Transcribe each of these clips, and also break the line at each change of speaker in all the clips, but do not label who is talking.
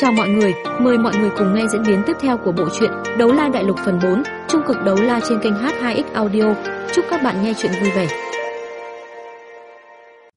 Chào mọi người, mời mọi người cùng nghe diễn biến tiếp theo của bộ truyện Đấu La Đại Lục phần 4, trung cực đấu la trên kênh H2X Audio. Chúc các bạn nghe truyện vui vẻ.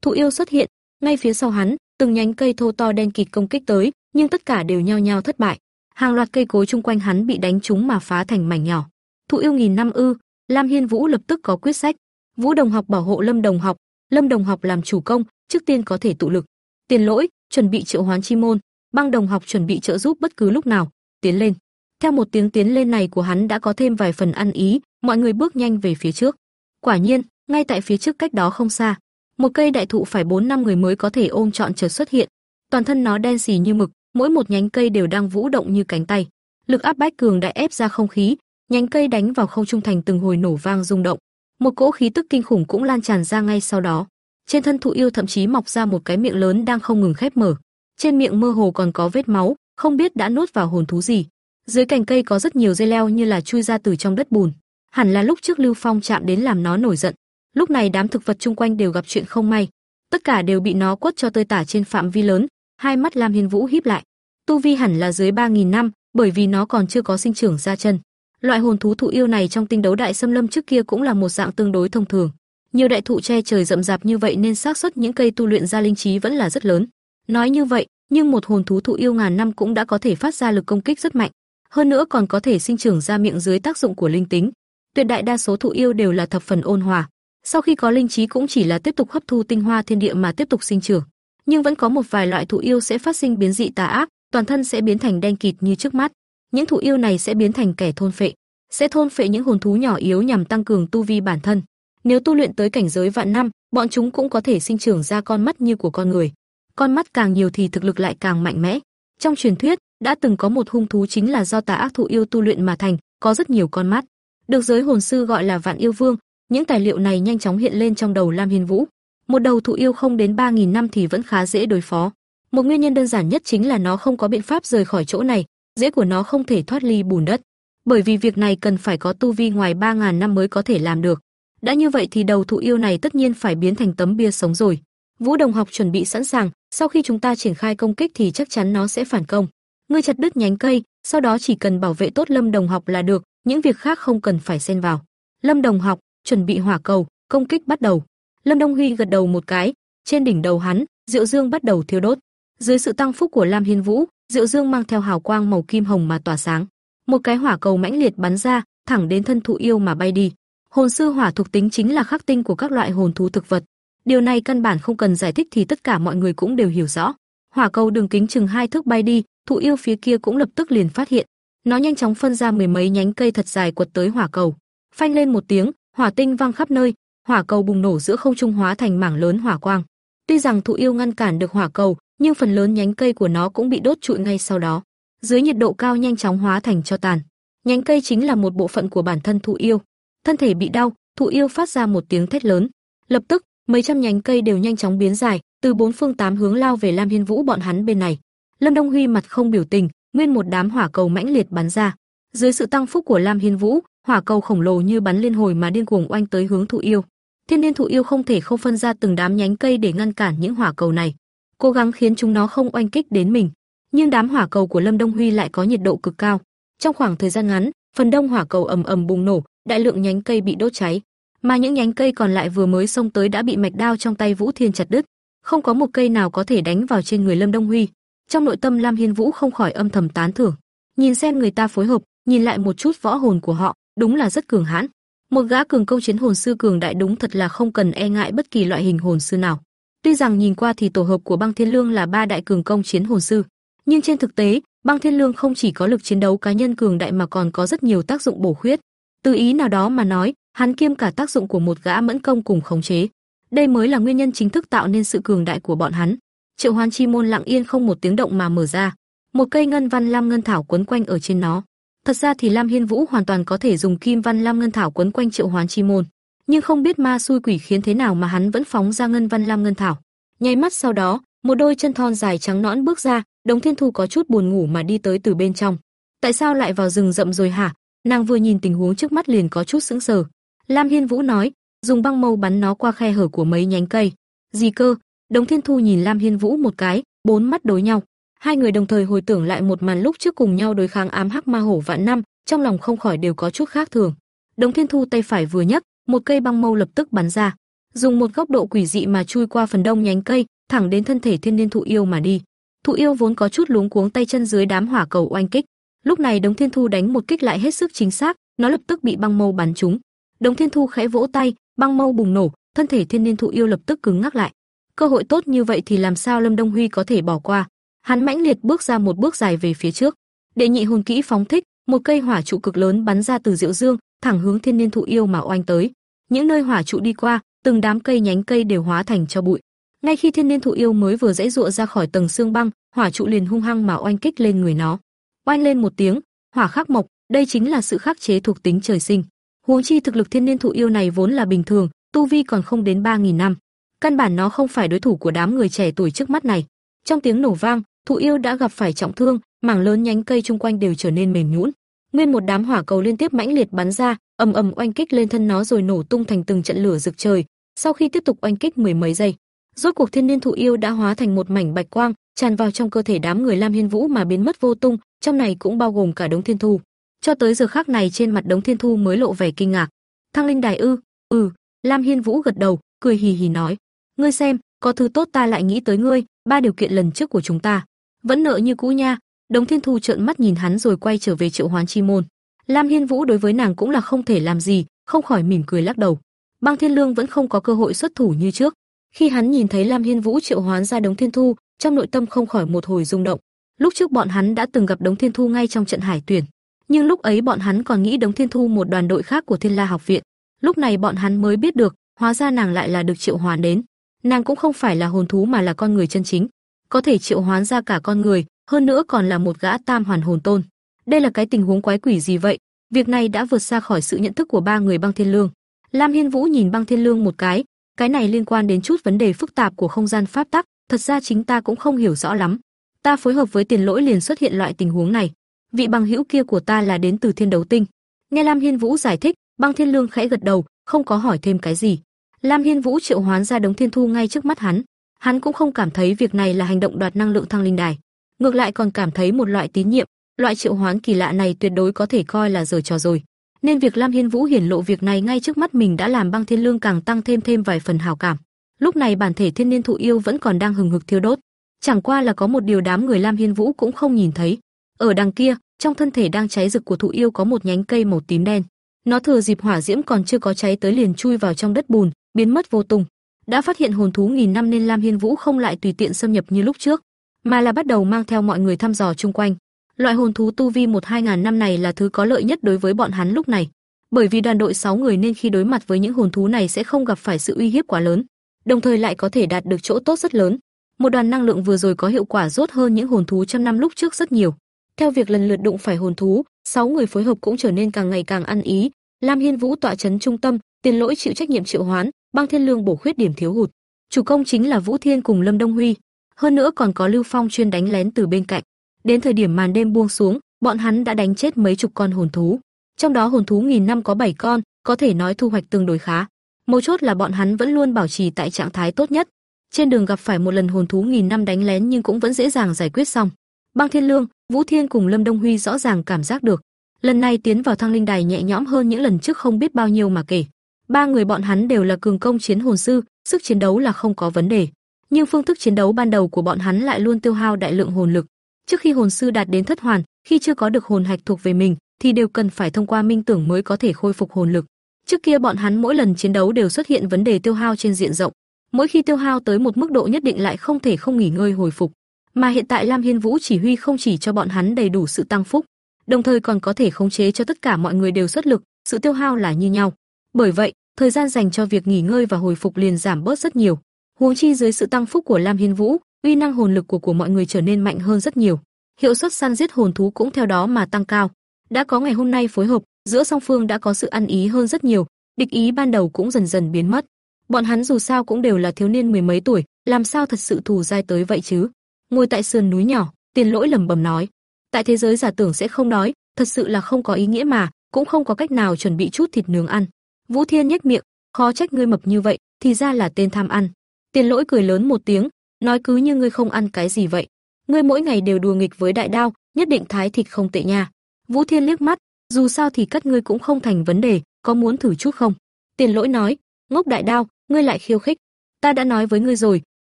Thụ yêu xuất hiện, ngay phía sau hắn, từng nhánh cây thô to đen kịt công kích tới, nhưng tất cả đều nhao nhao thất bại. Hàng loạt cây cối chung quanh hắn bị đánh trúng mà phá thành mảnh nhỏ. Thụ yêu nghìn năm ư? Lam Hiên Vũ lập tức có quyết sách. Vũ Đồng học bảo hộ Lâm Đồng học, Lâm Đồng học làm chủ công, trước tiên có thể tụ lực. Tiền lỗi, chuẩn bị triệu hoán chi môn, băng đồng học chuẩn bị trợ giúp bất cứ lúc nào, tiến lên. Theo một tiếng tiến lên này của hắn đã có thêm vài phần ăn ý, mọi người bước nhanh về phía trước. Quả nhiên, ngay tại phía trước cách đó không xa, một cây đại thụ phải 4 năm người mới có thể ôm trọn chợt xuất hiện. Toàn thân nó đen xì như mực, mỗi một nhánh cây đều đang vũ động như cánh tay. Lực áp bách cường đại ép ra không khí, nhánh cây đánh vào không trung thành từng hồi nổ vang rung động. Một cỗ khí tức kinh khủng cũng lan tràn ra ngay sau đó. Trên thân thụ yêu thậm chí mọc ra một cái miệng lớn đang không ngừng khép mở trên miệng mơ hồ còn có vết máu, không biết đã nuốt vào hồn thú gì. Dưới cành cây có rất nhiều dây leo như là chui ra từ trong đất bùn, hẳn là lúc trước Lưu Phong chạm đến làm nó nổi giận. Lúc này đám thực vật chung quanh đều gặp chuyện không may, tất cả đều bị nó quất cho tơi tả trên phạm vi lớn, hai mắt Lam Hiên Vũ híp lại. Tu vi hẳn là dưới 3000 năm, bởi vì nó còn chưa có sinh trưởng ra chân. Loại hồn thú thụ yêu này trong tinh đấu đại xâm lâm trước kia cũng là một dạng tương đối thông thường. Nhiều đại thụ che trời rậm rạp như vậy nên xác suất những cây tu luyện ra linh trí vẫn là rất lớn. Nói như vậy, nhưng một hồn thú thụ yêu ngàn năm cũng đã có thể phát ra lực công kích rất mạnh, hơn nữa còn có thể sinh trưởng ra miệng dưới tác dụng của linh tính. Tuyệt đại đa số thụ yêu đều là thập phần ôn hòa, sau khi có linh trí cũng chỉ là tiếp tục hấp thu tinh hoa thiên địa mà tiếp tục sinh trưởng. Nhưng vẫn có một vài loại thụ yêu sẽ phát sinh biến dị tà ác, toàn thân sẽ biến thành đen kịt như trước mắt. Những thụ yêu này sẽ biến thành kẻ thôn phệ, sẽ thôn phệ những hồn thú nhỏ yếu nhằm tăng cường tu vi bản thân. Nếu tu luyện tới cảnh giới vạn năm, bọn chúng cũng có thể sinh trưởng ra con mắt như của con người con mắt càng nhiều thì thực lực lại càng mạnh mẽ. Trong truyền thuyết, đã từng có một hung thú chính là do tà ác thụ yêu tu luyện mà thành, có rất nhiều con mắt. Được giới hồn sư gọi là Vạn Yêu Vương, những tài liệu này nhanh chóng hiện lên trong đầu Lam Hiên Vũ. Một đầu thụ yêu không đến 3000 năm thì vẫn khá dễ đối phó. Một nguyên nhân đơn giản nhất chính là nó không có biện pháp rời khỏi chỗ này, rễ của nó không thể thoát ly bùn đất. Bởi vì việc này cần phải có tu vi ngoài 3000 năm mới có thể làm được. Đã như vậy thì đầu thụ yêu này tất nhiên phải biến thành tấm bia sống rồi. Vũ Đồng học chuẩn bị sẵn sàng, sau khi chúng ta triển khai công kích thì chắc chắn nó sẽ phản công. Ngươi chặt đứt nhánh cây, sau đó chỉ cần bảo vệ tốt Lâm Đồng học là được, những việc khác không cần phải xen vào. Lâm Đồng học, chuẩn bị hỏa cầu, công kích bắt đầu. Lâm Đông Huy gật đầu một cái, trên đỉnh đầu hắn, Diệu Dương bắt đầu thiêu đốt. Dưới sự tăng phúc của Lam Hiên Vũ, Diệu Dương mang theo hào quang màu kim hồng mà tỏa sáng. Một cái hỏa cầu mãnh liệt bắn ra, thẳng đến thân thụ yêu mà bay đi. Hồn sư hỏa thuộc tính chính là khắc tinh của các loại hồn thú thực vật. Điều này căn bản không cần giải thích thì tất cả mọi người cũng đều hiểu rõ. Hỏa cầu đường kính chừng hai thước bay đi, thụ yêu phía kia cũng lập tức liền phát hiện. Nó nhanh chóng phân ra mười mấy nhánh cây thật dài quật tới hỏa cầu. Phanh lên một tiếng, hỏa tinh vang khắp nơi, hỏa cầu bùng nổ giữa không trung hóa thành mảng lớn hỏa quang. Tuy rằng thụ yêu ngăn cản được hỏa cầu, nhưng phần lớn nhánh cây của nó cũng bị đốt trụi ngay sau đó. Dưới nhiệt độ cao nhanh chóng hóa thành cho tàn. Nhánh cây chính là một bộ phận của bản thân thụ yêu. Thân thể bị đau, thụ yêu phát ra một tiếng thét lớn. Lập tức, mấy trăm nhánh cây đều nhanh chóng biến dài, từ bốn phương tám hướng lao về Lam Hiên Vũ bọn hắn bên này. Lâm Đông Huy mặt không biểu tình, nguyên một đám hỏa cầu mãnh liệt bắn ra. Dưới sự tăng phúc của Lam Hiên Vũ, hỏa cầu khổng lồ như bắn liên hồi mà điên cuồng oanh tới hướng thụ yêu. Thiên Niên thụ yêu không thể không phân ra từng đám nhánh cây để ngăn cản những hỏa cầu này, cố gắng khiến chúng nó không oanh kích đến mình. Nhưng đám hỏa cầu của Lâm Đông Huy lại có nhiệt độ cực cao. Trong khoảng thời gian ngắn, phần đông hỏa cầu ầm ầm bùng nổ, đại lượng nhánh cây bị đốt cháy mà những nhánh cây còn lại vừa mới xông tới đã bị mạch đao trong tay Vũ Thiên chặt đứt, không có một cây nào có thể đánh vào trên người Lâm Đông Huy. Trong nội tâm Lam Hiên Vũ không khỏi âm thầm tán thưởng, nhìn xem người ta phối hợp, nhìn lại một chút võ hồn của họ, đúng là rất cường hãn. Một gã cường công chiến hồn sư cường đại đúng thật là không cần e ngại bất kỳ loại hình hồn sư nào. Tuy rằng nhìn qua thì tổ hợp của Băng Thiên Lương là ba đại cường công chiến hồn sư, nhưng trên thực tế, Băng Thiên Lương không chỉ có lực chiến đấu cá nhân cường đại mà còn có rất nhiều tác dụng bổ khuyết. Từ ý nào đó mà nói, hắn kiêm cả tác dụng của một gã mẫn công cùng khống chế. Đây mới là nguyên nhân chính thức tạo nên sự cường đại của bọn hắn. Triệu Hoán chi môn lặng yên không một tiếng động mà mở ra, một cây ngân văn lam ngân thảo quấn quanh ở trên nó. Thật ra thì Lam Hiên Vũ hoàn toàn có thể dùng kim văn lam ngân thảo quấn quanh Triệu Hoán chi môn, nhưng không biết ma xui quỷ khiến thế nào mà hắn vẫn phóng ra ngân văn lam ngân thảo. Nháy mắt sau đó, một đôi chân thon dài trắng nõn bước ra, Đống Thiên Thu có chút buồn ngủ mà đi tới từ bên trong. Tại sao lại vào rừng rậm rồi hả? Nàng vừa nhìn tình huống trước mắt liền có chút sững sờ. Lam Hiên Vũ nói, dùng băng mâu bắn nó qua khe hở của mấy nhánh cây. Gì cơ? Đống Thiên Thu nhìn Lam Hiên Vũ một cái, bốn mắt đối nhau. Hai người đồng thời hồi tưởng lại một màn lúc trước cùng nhau đối kháng ám hắc ma hổ vạn năm, trong lòng không khỏi đều có chút khác thường. Đống Thiên Thu tay phải vừa nhấc, một cây băng mâu lập tức bắn ra, dùng một góc độ quỷ dị mà chui qua phần đông nhánh cây, thẳng đến thân thể thiên niên thụ yêu mà đi. Thụ yêu vốn có chút luống cuống tay chân dưới đám hỏa cầu oanh kích, lúc này Đống Thiên Thu đánh một kích lại hết sức chính xác, nó lập tức bị băng mâu bắn trúng. Đồng Thiên Thu khẽ vỗ tay, băng mâu bùng nổ, thân thể thiên niên thụ yêu lập tức cứng ngắc lại. Cơ hội tốt như vậy thì làm sao Lâm Đông Huy có thể bỏ qua? Hắn mãnh liệt bước ra một bước dài về phía trước. Đệ nhị hồn kỹ phóng thích, một cây hỏa trụ cực lớn bắn ra từ Diệu Dương, thẳng hướng thiên niên thụ yêu mà oanh tới. Những nơi hỏa trụ đi qua, từng đám cây nhánh cây đều hóa thành cho bụi. Ngay khi thiên niên thụ yêu mới vừa dãy dụa ra khỏi tầng xương băng, hỏa trụ liền hung hăng mà oanh kích lên người nó. Oanh lên một tiếng, hỏa khắc mộc, đây chính là sự khắc chế thuộc tính trời sinh. Huống chi thực lực thiên niên thụ yêu này vốn là bình thường, tu vi còn không đến 3000 năm. Căn bản nó không phải đối thủ của đám người trẻ tuổi trước mắt này. Trong tiếng nổ vang, thụ yêu đã gặp phải trọng thương, mảng lớn nhánh cây chung quanh đều trở nên mềm nhũn. Nguyên một đám hỏa cầu liên tiếp mãnh liệt bắn ra, ầm ầm oanh kích lên thân nó rồi nổ tung thành từng trận lửa rực trời. Sau khi tiếp tục oanh kích mười mấy giây, rốt cuộc thiên niên thụ yêu đã hóa thành một mảnh bạch quang, tràn vào trong cơ thể đám người Lam Hiên Vũ mà biến mất vô tung, trong này cũng bao gồm cả đống thiên thu. Cho tới giờ khắc này trên mặt đống thiên thu mới lộ vẻ kinh ngạc. Thăng linh đài ư? Ừ, Lam Hiên Vũ gật đầu, cười hì hì nói, ngươi xem, có thứ tốt ta lại nghĩ tới ngươi, ba điều kiện lần trước của chúng ta vẫn nợ như cũ nha. Đống Thiên Thu trợn mắt nhìn hắn rồi quay trở về Triệu Hoán Chi môn. Lam Hiên Vũ đối với nàng cũng là không thể làm gì, không khỏi mỉm cười lắc đầu. Băng Thiên Lương vẫn không có cơ hội xuất thủ như trước. Khi hắn nhìn thấy Lam Hiên Vũ triệu hoán ra Đống Thiên Thu, trong nội tâm không khỏi một hồi rung động. Lúc trước bọn hắn đã từng gặp Đống Thiên Thu ngay trong trận hải tuyển, nhưng lúc ấy bọn hắn còn nghĩ Đống Thiên Thu một đoàn đội khác của Thiên La học viện. Lúc này bọn hắn mới biết được, hóa ra nàng lại là được triệu hoán đến. Nàng cũng không phải là hồn thú mà là con người chân chính, có thể triệu hoán ra cả con người, hơn nữa còn là một gã tam hoàn hồn tôn. Đây là cái tình huống quái quỷ gì vậy? Việc này đã vượt xa khỏi sự nhận thức của ba người Băng Thiên Lương. Lam Hiên Vũ nhìn Băng Thiên Lương một cái, cái này liên quan đến chút vấn đề phức tạp của không gian pháp tắc, thật ra chính ta cũng không hiểu rõ lắm. Ta phối hợp với Tiền Lỗi liền xuất hiện loại tình huống này. Vị bằng hữu kia của ta là đến từ Thiên Đấu Tinh. Nghe Lam Hiên Vũ giải thích, Băng Thiên Lương khẽ gật đầu, không có hỏi thêm cái gì. Lam Hiên Vũ triệu hoán ra đống thiên thu ngay trước mắt hắn, hắn cũng không cảm thấy việc này là hành động đoạt năng lượng thăng linh đài, ngược lại còn cảm thấy một loại tín nhiệm, loại triệu hoán kỳ lạ này tuyệt đối có thể coi là giở trò rồi. Nên việc Lam Hiên Vũ hiển lộ việc này ngay trước mắt mình đã làm Băng Thiên Lương càng tăng thêm thêm vài phần hào cảm. Lúc này bản thể thiên niên thụ yêu vẫn còn đang hừng hực thiêu đốt, chẳng qua là có một điều đám người Lam Hiên Vũ cũng không nhìn thấy. Ở đằng kia, trong thân thể đang cháy rực của thụ yêu có một nhánh cây màu tím đen. Nó thừa dịp hỏa diễm còn chưa có cháy tới liền chui vào trong đất bùn, biến mất vô tung. Đã phát hiện hồn thú nghìn năm nên Lam Hiên Vũ không lại tùy tiện xâm nhập như lúc trước, mà là bắt đầu mang theo mọi người thăm dò chung quanh. Loại hồn thú tu vi một hai ngàn năm này là thứ có lợi nhất đối với bọn hắn lúc này, bởi vì đoàn đội 6 người nên khi đối mặt với những hồn thú này sẽ không gặp phải sự uy hiếp quá lớn, đồng thời lại có thể đạt được chỗ tốt rất lớn. Một đoàn năng lượng vừa rồi có hiệu quả rốt hơn những hồn thú trăm năm lúc trước rất nhiều. Theo việc lần lượt đụng phải hồn thú, 6 người phối hợp cũng trở nên càng ngày càng ăn ý. Lam Hiên Vũ tọa chấn trung tâm, Tiền Lỗi chịu trách nhiệm triệu hoán, Băng Thiên Lương bổ khuyết điểm thiếu hụt. Chủ công chính là Vũ Thiên cùng Lâm Đông Huy, hơn nữa còn có Lưu Phong chuyên đánh lén từ bên cạnh. Đến thời điểm màn đêm buông xuống, bọn hắn đã đánh chết mấy chục con hồn thú. Trong đó hồn thú nghìn năm có 7 con, có thể nói thu hoạch tương đối khá. Mấu chốt là bọn hắn vẫn luôn bảo trì tại trạng thái tốt nhất. Trên đường gặp phải một lần hồn thú nghìn năm đánh lén nhưng cũng vẫn dễ dàng giải quyết xong. Băng Thiên Lương, Vũ Thiên cùng Lâm Đông Huy rõ ràng cảm giác được, lần này tiến vào thăng linh đài nhẹ nhõm hơn những lần trước không biết bao nhiêu mà kể. Ba người bọn hắn đều là cường công chiến hồn sư, sức chiến đấu là không có vấn đề, nhưng phương thức chiến đấu ban đầu của bọn hắn lại luôn tiêu hao đại lượng hồn lực. Trước khi hồn sư đạt đến thất hoàn, khi chưa có được hồn hạch thuộc về mình, thì đều cần phải thông qua minh tưởng mới có thể khôi phục hồn lực. Trước kia bọn hắn mỗi lần chiến đấu đều xuất hiện vấn đề tiêu hao trên diện rộng, mỗi khi tiêu hao tới một mức độ nhất định lại không thể không nghỉ ngơi hồi phục. Mà hiện tại Lam Hiên Vũ chỉ huy không chỉ cho bọn hắn đầy đủ sự tăng phúc, đồng thời còn có thể khống chế cho tất cả mọi người đều xuất lực, sự tiêu hao là như nhau. Bởi vậy, thời gian dành cho việc nghỉ ngơi và hồi phục liền giảm bớt rất nhiều. Huống chi dưới sự tăng phúc của Lam Hiên Vũ, uy năng hồn lực của của mọi người trở nên mạnh hơn rất nhiều. Hiệu suất săn giết hồn thú cũng theo đó mà tăng cao. Đã có ngày hôm nay phối hợp, giữa song phương đã có sự ăn ý hơn rất nhiều, địch ý ban đầu cũng dần dần biến mất. Bọn hắn dù sao cũng đều là thiếu niên mười mấy tuổi, làm sao thật sự thù dai tới vậy chứ? Ngồi tại sườn núi nhỏ, Tiền Lỗi lẩm bẩm nói, tại thế giới giả tưởng sẽ không đói, thật sự là không có ý nghĩa mà, cũng không có cách nào chuẩn bị chút thịt nướng ăn. Vũ Thiên nhếch miệng, khó trách ngươi mập như vậy, thì ra là tên tham ăn. Tiền Lỗi cười lớn một tiếng, nói cứ như ngươi không ăn cái gì vậy. ngươi mỗi ngày đều đùa nghịch với đại đao, nhất định thái thịt không tệ nha. Vũ Thiên liếc mắt, dù sao thì cắt ngươi cũng không thành vấn đề, có muốn thử chút không? Tiền Lỗi nói, ngốc đại đao, ngươi lại khiêu khích. Ta đã nói với ngươi rồi,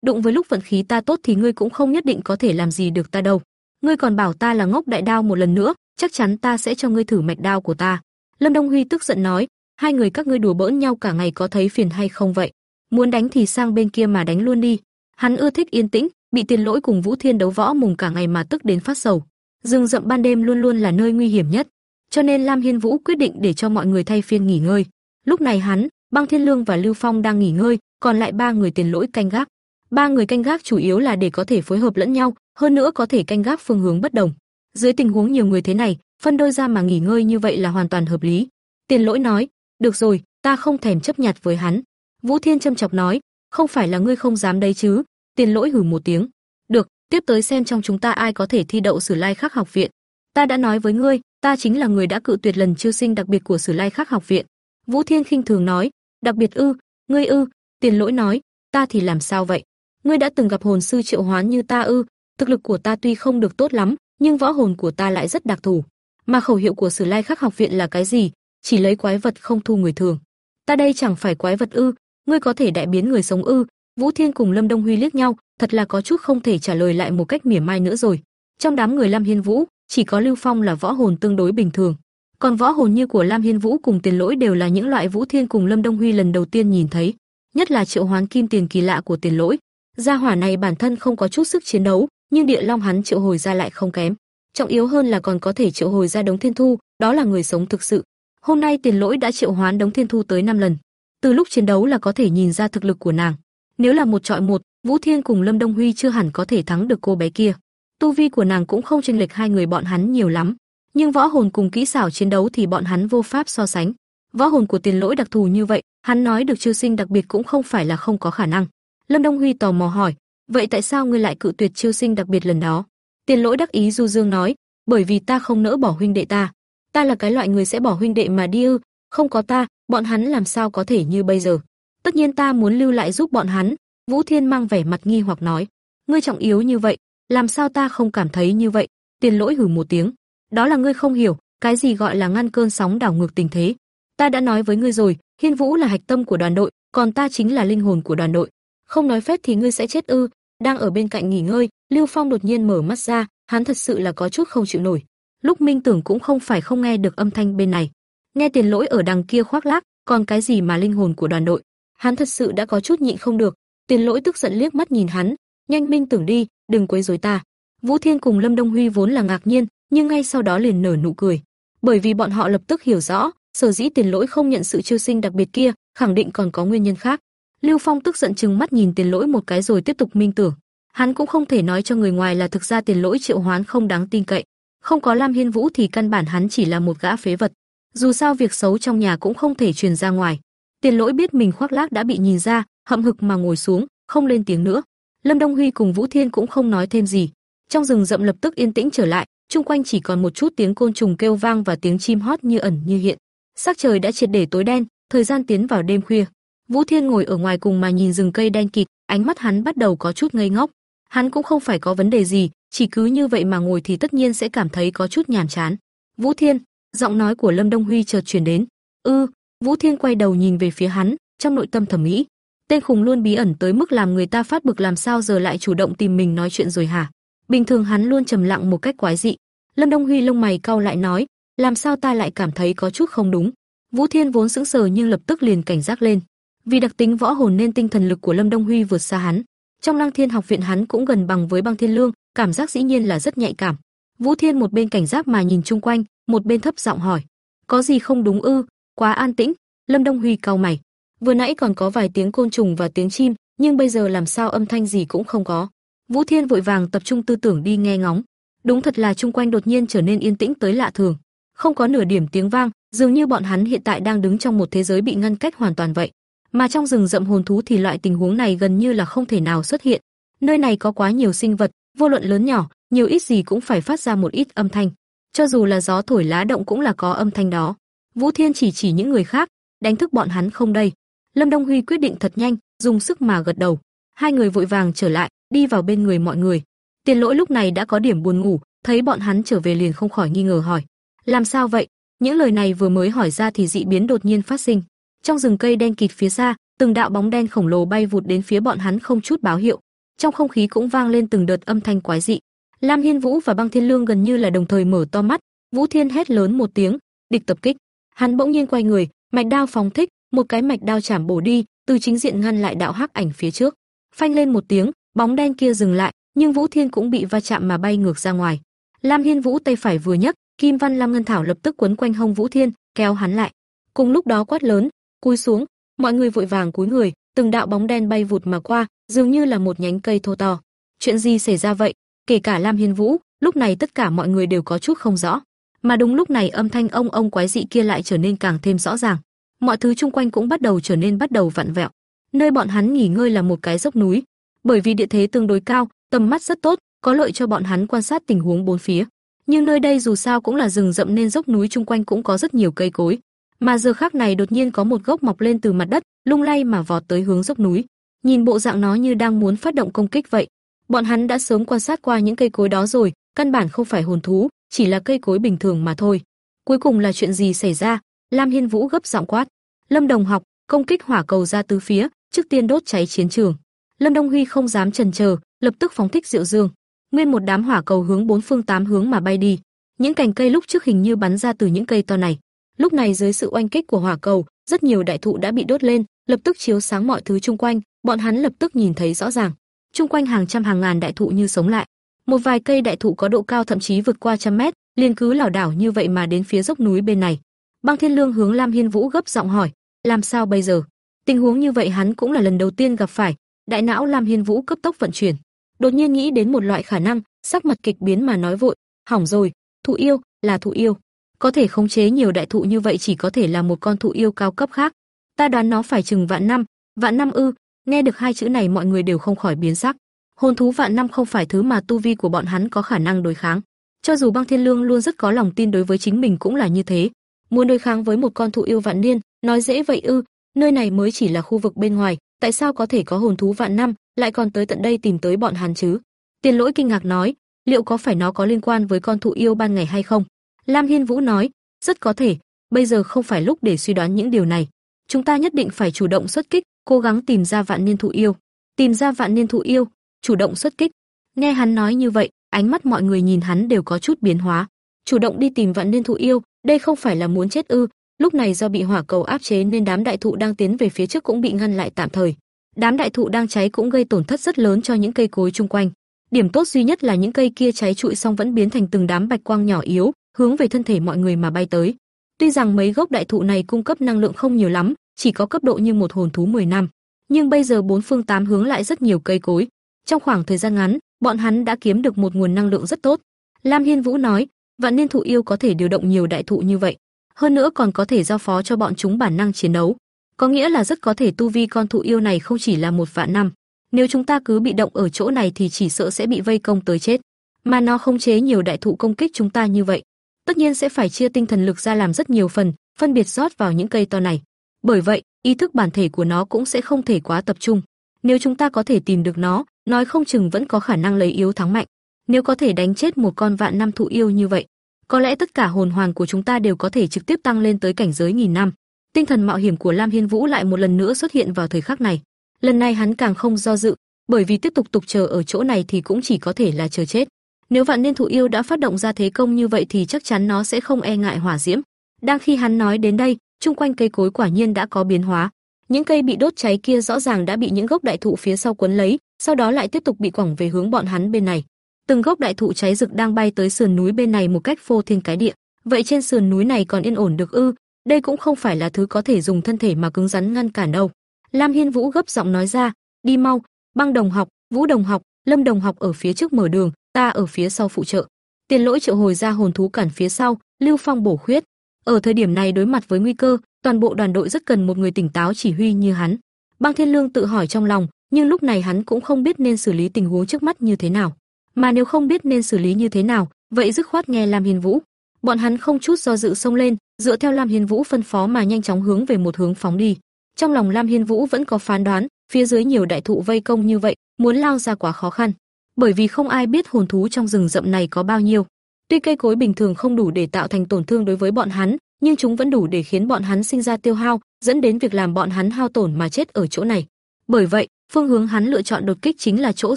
đụng với lúc vận khí ta tốt thì ngươi cũng không nhất định có thể làm gì được ta đâu. Ngươi còn bảo ta là ngốc đại đao một lần nữa, chắc chắn ta sẽ cho ngươi thử mạch đao của ta. Lâm Đông Huy tức giận nói, hai người các ngươi đùa bỡn nhau cả ngày có thấy phiền hay không vậy? Muốn đánh thì sang bên kia mà đánh luôn đi. Hắn ưa thích yên tĩnh, bị Tiền Lỗi cùng Vũ Thiên đấu võ mùng cả ngày mà tức đến phát sầu. Rừng rậm ban đêm luôn luôn là nơi nguy hiểm nhất, cho nên Lam Hiên Vũ quyết định để cho mọi người thay phiên nghỉ ngơi. Lúc này hắn, Băng Thiên Lương và Lưu Phong đang nghỉ ngơi, còn lại ba người Tiền Lỗi canh gác. Ba người canh gác chủ yếu là để có thể phối hợp lẫn nhau, hơn nữa có thể canh gác phương hướng bất đồng. Dưới tình huống nhiều người thế này, phân đôi ra mà nghỉ ngơi như vậy là hoàn toàn hợp lý. Tiền Lỗi nói, "Được rồi, ta không thèm chấp nhặt với hắn." Vũ Thiên châm chọc nói, "Không phải là ngươi không dám đấy chứ?" Tiền Lỗi hừ một tiếng, "Được, tiếp tới xem trong chúng ta ai có thể thi đậu Sử Lai Khắc học viện. Ta đã nói với ngươi, ta chính là người đã cự tuyệt lần chiêu sinh đặc biệt của Sử Lai Khắc học viện." Vũ Thiên khinh thường nói, "Đặc biệt ư? Ngươi ư?" Tiền Lỗi nói, "Ta thì làm sao vậy? Ngươi đã từng gặp hồn sư triệu hoán như ta ư? Thực lực của ta tuy không được tốt lắm, nhưng võ hồn của ta lại rất đặc thù. Mà khẩu hiệu của Sử Lai Khắc học viện là cái gì? Chỉ lấy quái vật không thu người thường. Ta đây chẳng phải quái vật ư? Ngươi có thể đại biến người sống ư? Vũ Thiên cùng Lâm Đông Huy liếc nhau, thật là có chút không thể trả lời lại một cách mỉa mai nữa rồi. Trong đám người Lam Hiên Vũ, chỉ có Lưu Phong là võ hồn tương đối bình thường. Còn võ hồn như của Lam Hiên Vũ cùng Tiền Lỗi đều là những loại Vũ Thiên cùng Lâm Đông Huy lần đầu tiên nhìn thấy, nhất là triệu hoán kim tiền kỳ lạ của Tiền Lỗi. Gia hỏa này bản thân không có chút sức chiến đấu, nhưng địa long hắn triệu hồi ra lại không kém. Trọng yếu hơn là còn có thể triệu hồi ra đống thiên thu, đó là người sống thực sự. Hôm nay Tiền Lỗi đã triệu hoán đống thiên thu tới 5 lần. Từ lúc chiến đấu là có thể nhìn ra thực lực của nàng. Nếu là một trọi một, Vũ Thiên cùng Lâm Đông Huy chưa hẳn có thể thắng được cô bé kia. Tu vi của nàng cũng không chênh lệch hai người bọn hắn nhiều lắm, nhưng võ hồn cùng kỹ xảo chiến đấu thì bọn hắn vô pháp so sánh. Võ hồn của Tiền Lỗi đặc thù như vậy, hắn nói được chiêu sinh đặc biệt cũng không phải là không có khả năng. Lâm Đông Huy tò mò hỏi, vậy tại sao ngươi lại cự tuyệt chiêu sinh đặc biệt lần đó? Tiền Lỗi đắc ý du dương nói, bởi vì ta không nỡ bỏ huynh đệ ta. Ta là cái loại người sẽ bỏ huynh đệ mà đi ư? Không có ta, bọn hắn làm sao có thể như bây giờ? Tất nhiên ta muốn lưu lại giúp bọn hắn, Vũ Thiên mang vẻ mặt nghi hoặc nói, ngươi trọng yếu như vậy, làm sao ta không cảm thấy như vậy? Tiền Lỗi hừ một tiếng, đó là ngươi không hiểu, cái gì gọi là ngăn cơn sóng đảo ngược tình thế. Ta đã nói với ngươi rồi, Hiên Vũ là hạch tâm của đoàn đội, còn ta chính là linh hồn của đoàn đội. Không nói phép thì ngươi sẽ chết ư? Đang ở bên cạnh nghỉ ngơi, Lưu Phong đột nhiên mở mắt ra, hắn thật sự là có chút không chịu nổi. Lúc Minh Tưởng cũng không phải không nghe được âm thanh bên này. Nghe tiền lỗi ở đằng kia khoác lác, còn cái gì mà linh hồn của đoàn đội. Hắn thật sự đã có chút nhịn không được, Tiền Lỗi tức giận liếc mắt nhìn hắn, "Nhanh Minh Tưởng đi, đừng quấy rối ta." Vũ Thiên cùng Lâm Đông Huy vốn là ngạc nhiên, nhưng ngay sau đó liền nở nụ cười, bởi vì bọn họ lập tức hiểu rõ, sở dĩ Tiền Lỗi không nhận sự chiêu sinh đặc biệt kia, khẳng định còn có nguyên nhân khác. Lưu Phong tức giận trừng mắt nhìn Tiền Lỗi một cái rồi tiếp tục minh tưởng, hắn cũng không thể nói cho người ngoài là thực ra Tiền Lỗi triệu hoán không đáng tin cậy, không có Lam Hiên Vũ thì căn bản hắn chỉ là một gã phế vật. Dù sao việc xấu trong nhà cũng không thể truyền ra ngoài. Tiền Lỗi biết mình khoác lác đã bị nhìn ra, hậm hực mà ngồi xuống, không lên tiếng nữa. Lâm Đông Huy cùng Vũ Thiên cũng không nói thêm gì. Trong rừng rậm lập tức yên tĩnh trở lại, chung quanh chỉ còn một chút tiếng côn trùng kêu vang và tiếng chim hót như ẩn như hiện. Sắc trời đã triệt để tối đen, thời gian tiến vào đêm khuya. Vũ Thiên ngồi ở ngoài cùng mà nhìn rừng cây đen kịt, ánh mắt hắn bắt đầu có chút ngây ngốc. Hắn cũng không phải có vấn đề gì, chỉ cứ như vậy mà ngồi thì tất nhiên sẽ cảm thấy có chút nhàm chán. Vũ Thiên, giọng nói của Lâm Đông Huy chợt truyền đến. "Ư?" Vũ Thiên quay đầu nhìn về phía hắn, trong nội tâm thầm nghĩ, tên khùng luôn bí ẩn tới mức làm người ta phát bực làm sao giờ lại chủ động tìm mình nói chuyện rồi hả? Bình thường hắn luôn trầm lặng một cách quái dị. Lâm Đông Huy lông mày cau lại nói, làm sao ta lại cảm thấy có chút không đúng? Vũ Thiên vốn sững sờ nhưng lập tức liền cảnh giác lên. Vì đặc tính võ hồn nên tinh thần lực của Lâm Đông Huy vượt xa hắn. Trong Lăng Thiên học viện hắn cũng gần bằng với Băng Thiên Lương, cảm giác dĩ nhiên là rất nhạy cảm. Vũ Thiên một bên cảnh giác mà nhìn chung quanh, một bên thấp giọng hỏi: "Có gì không đúng ư? Quá an tĩnh." Lâm Đông Huy cau mày. Vừa nãy còn có vài tiếng côn trùng và tiếng chim, nhưng bây giờ làm sao âm thanh gì cũng không có. Vũ Thiên vội vàng tập trung tư tưởng đi nghe ngóng. Đúng thật là chung quanh đột nhiên trở nên yên tĩnh tới lạ thường, không có nửa điểm tiếng vang, dường như bọn hắn hiện tại đang đứng trong một thế giới bị ngăn cách hoàn toàn vậy. Mà trong rừng rậm hồn thú thì loại tình huống này gần như là không thể nào xuất hiện. Nơi này có quá nhiều sinh vật, vô luận lớn nhỏ, nhiều ít gì cũng phải phát ra một ít âm thanh. Cho dù là gió thổi lá động cũng là có âm thanh đó. Vũ Thiên chỉ chỉ những người khác, đánh thức bọn hắn không đây. Lâm Đông Huy quyết định thật nhanh, dùng sức mà gật đầu. Hai người vội vàng trở lại, đi vào bên người mọi người. Tiền Lỗi lúc này đã có điểm buồn ngủ, thấy bọn hắn trở về liền không khỏi nghi ngờ hỏi: "Làm sao vậy?" Những lời này vừa mới hỏi ra thì dị biến đột nhiên phát sinh. Trong rừng cây đen kịt phía xa, từng đạo bóng đen khổng lồ bay vụt đến phía bọn hắn không chút báo hiệu. Trong không khí cũng vang lên từng đợt âm thanh quái dị. Lam Hiên Vũ và Băng Thiên Lương gần như là đồng thời mở to mắt, Vũ Thiên hét lớn một tiếng, địch tập kích. Hắn bỗng nhiên quay người, mạch đao phóng thích, một cái mạch đao chạm bổ đi, từ chính diện ngăn lại đạo hắc ảnh phía trước. Phanh lên một tiếng, bóng đen kia dừng lại, nhưng Vũ Thiên cũng bị va chạm mà bay ngược ra ngoài. Lam Hiên Vũ tay phải vừa nhấc, Kim Văn Lam Ngân Thảo lập tức quấn quanh hông Vũ Thiên, kéo hắn lại. Cùng lúc đó quát lớn, cúi xuống, mọi người vội vàng cúi người, từng đạo bóng đen bay vụt mà qua, dường như là một nhánh cây thô to. Chuyện gì xảy ra vậy? Kể cả Lam Hiên Vũ, lúc này tất cả mọi người đều có chút không rõ. Mà đúng lúc này âm thanh ông ông quái dị kia lại trở nên càng thêm rõ ràng. Mọi thứ xung quanh cũng bắt đầu trở nên bắt đầu vặn vẹo. Nơi bọn hắn nghỉ ngơi là một cái dốc núi, bởi vì địa thế tương đối cao, tầm mắt rất tốt, có lợi cho bọn hắn quan sát tình huống bốn phía. Nhưng nơi đây dù sao cũng là rừng rậm nên dốc núi chung quanh cũng có rất nhiều cây cối. Mà giờ khắc này đột nhiên có một gốc mọc lên từ mặt đất, lung lay mà vọt tới hướng dốc núi. Nhìn bộ dạng nó như đang muốn phát động công kích vậy. Bọn hắn đã sớm quan sát qua những cây cối đó rồi, căn bản không phải hồn thú, chỉ là cây cối bình thường mà thôi. Cuối cùng là chuyện gì xảy ra? Lam Hiên Vũ gấp giọng quát. Lâm Đồng học, công kích hỏa cầu ra tứ phía, trước tiên đốt cháy chiến trường. Lâm Đông Huy không dám chần chờ, lập tức phóng thích Diệu Dương. Nguyên một đám hỏa cầu hướng bốn phương tám hướng mà bay đi. Những cành cây lúc trước hình như bắn ra từ những cây to này. Lúc này dưới sự oanh kích của hỏa cầu, rất nhiều đại thụ đã bị đốt lên, lập tức chiếu sáng mọi thứ xung quanh, bọn hắn lập tức nhìn thấy rõ ràng. Xung quanh hàng trăm hàng ngàn đại thụ như sống lại. Một vài cây đại thụ có độ cao thậm chí vượt qua trăm mét, liền cứ lảo đảo như vậy mà đến phía dốc núi bên này. Băng Thiên Lương hướng Lam Hiên Vũ gấp giọng hỏi, làm sao bây giờ? Tình huống như vậy hắn cũng là lần đầu tiên gặp phải, đại não Lam Hiên Vũ cấp tốc vận chuyển, đột nhiên nghĩ đến một loại khả năng, sắc mặt kịch biến mà nói vội, hỏng rồi, thụ yêu, là thụ yêu. Có thể khống chế nhiều đại thụ như vậy chỉ có thể là một con thụ yêu cao cấp khác. Ta đoán nó phải chừng vạn năm, vạn năm ư? Nghe được hai chữ này mọi người đều không khỏi biến sắc. Hồn thú vạn năm không phải thứ mà tu vi của bọn hắn có khả năng đối kháng. Cho dù Băng Thiên Lương luôn rất có lòng tin đối với chính mình cũng là như thế, muốn đối kháng với một con thụ yêu vạn niên, nói dễ vậy ư? Nơi này mới chỉ là khu vực bên ngoài, tại sao có thể có hồn thú vạn năm, lại còn tới tận đây tìm tới bọn hắn chứ? Tiền Lỗi kinh ngạc nói, liệu có phải nó có liên quan với con thụ yêu ban ngày hay không? Lam Hiên Vũ nói, rất có thể, bây giờ không phải lúc để suy đoán những điều này. Chúng ta nhất định phải chủ động xuất kích, cố gắng tìm ra vạn niên thụ yêu. Tìm ra vạn niên thụ yêu, chủ động xuất kích. Nghe hắn nói như vậy, ánh mắt mọi người nhìn hắn đều có chút biến hóa. Chủ động đi tìm vạn niên thụ yêu, đây không phải là muốn chết ư? Lúc này do bị hỏa cầu áp chế nên đám đại thụ đang tiến về phía trước cũng bị ngăn lại tạm thời. Đám đại thụ đang cháy cũng gây tổn thất rất lớn cho những cây cối chung quanh. Điểm tốt duy nhất là những cây kia cháy trụi xong vẫn biến thành từng đám bạch quang nhỏ yếu, hướng về thân thể mọi người mà bay tới. Tuy rằng mấy gốc đại thụ này cung cấp năng lượng không nhiều lắm, chỉ có cấp độ như một hồn thú 10 năm, nhưng bây giờ bốn phương tám hướng lại rất nhiều cây cối. Trong khoảng thời gian ngắn, bọn hắn đã kiếm được một nguồn năng lượng rất tốt. Lam Hiên Vũ nói, vạn niên thụ yêu có thể điều động nhiều đại thụ như vậy, hơn nữa còn có thể giao phó cho bọn chúng bản năng chiến đấu. Có nghĩa là rất có thể tu vi con thụ yêu này không chỉ là một vạn năm. Nếu chúng ta cứ bị động ở chỗ này thì chỉ sợ sẽ bị vây công tới chết. Mà nó không chế nhiều đại thụ công kích chúng ta như vậy, tất nhiên sẽ phải chia tinh thần lực ra làm rất nhiều phần, phân biệt rót vào những cây to này. Bởi vậy, ý thức bản thể của nó cũng sẽ không thể quá tập trung. Nếu chúng ta có thể tìm được nó, nói không chừng vẫn có khả năng lấy yếu thắng mạnh. Nếu có thể đánh chết một con vạn năm thụ yêu như vậy, có lẽ tất cả hồn hoàn của chúng ta đều có thể trực tiếp tăng lên tới cảnh giới nghìn năm. Tinh thần mạo hiểm của Lam Hiên Vũ lại một lần nữa xuất hiện vào thời khắc này. Lần này hắn càng không do dự, bởi vì tiếp tục tục chờ ở chỗ này thì cũng chỉ có thể là chờ chết. Nếu vạn niên thụ yêu đã phát động ra thế công như vậy thì chắc chắn nó sẽ không e ngại hỏa diễm. Đang khi hắn nói đến đây, chung quanh cây cối quả nhiên đã có biến hóa. Những cây bị đốt cháy kia rõ ràng đã bị những gốc đại thụ phía sau quấn lấy, sau đó lại tiếp tục bị quẳng về hướng bọn hắn bên này. Từng gốc đại thụ cháy rực đang bay tới sườn núi bên này một cách phô thiên cái địa. Vậy trên sườn núi này còn yên ổn được ư? Đây cũng không phải là thứ có thể dùng thân thể mà cứng rắn ngăn cản đâu. Lam Hiên Vũ gấp giọng nói ra, đi mau, băng đồng học, vũ đồng học, lâm đồng học ở phía trước mở đường, ta ở phía sau phụ trợ. Tiền lỗi triệu hồi ra hồn thú cản phía sau, Lưu Phong bổ khuyết. Ở thời điểm này đối mặt với nguy cơ, toàn bộ đoàn đội rất cần một người tỉnh táo chỉ huy như hắn. Băng Thiên Lương tự hỏi trong lòng, nhưng lúc này hắn cũng không biết nên xử lý tình huống trước mắt như thế nào. Mà nếu không biết nên xử lý như thế nào, vậy dứt khoát nghe Lam Hiên Vũ. Bọn hắn không chút do dự xông lên, dựa theo Lam Hiên Vũ phân phó mà nhanh chóng hướng về một hướng phóng đi. Trong lòng Lam Hiên Vũ vẫn có phán đoán, phía dưới nhiều đại thụ vây công như vậy, muốn lao ra quá khó khăn bởi vì không ai biết hồn thú trong rừng rậm này có bao nhiêu. Tuy cây cối bình thường không đủ để tạo thành tổn thương đối với bọn hắn, nhưng chúng vẫn đủ để khiến bọn hắn sinh ra tiêu hao, dẫn đến việc làm bọn hắn hao tổn mà chết ở chỗ này. Bởi vậy, phương hướng hắn lựa chọn đột kích chính là chỗ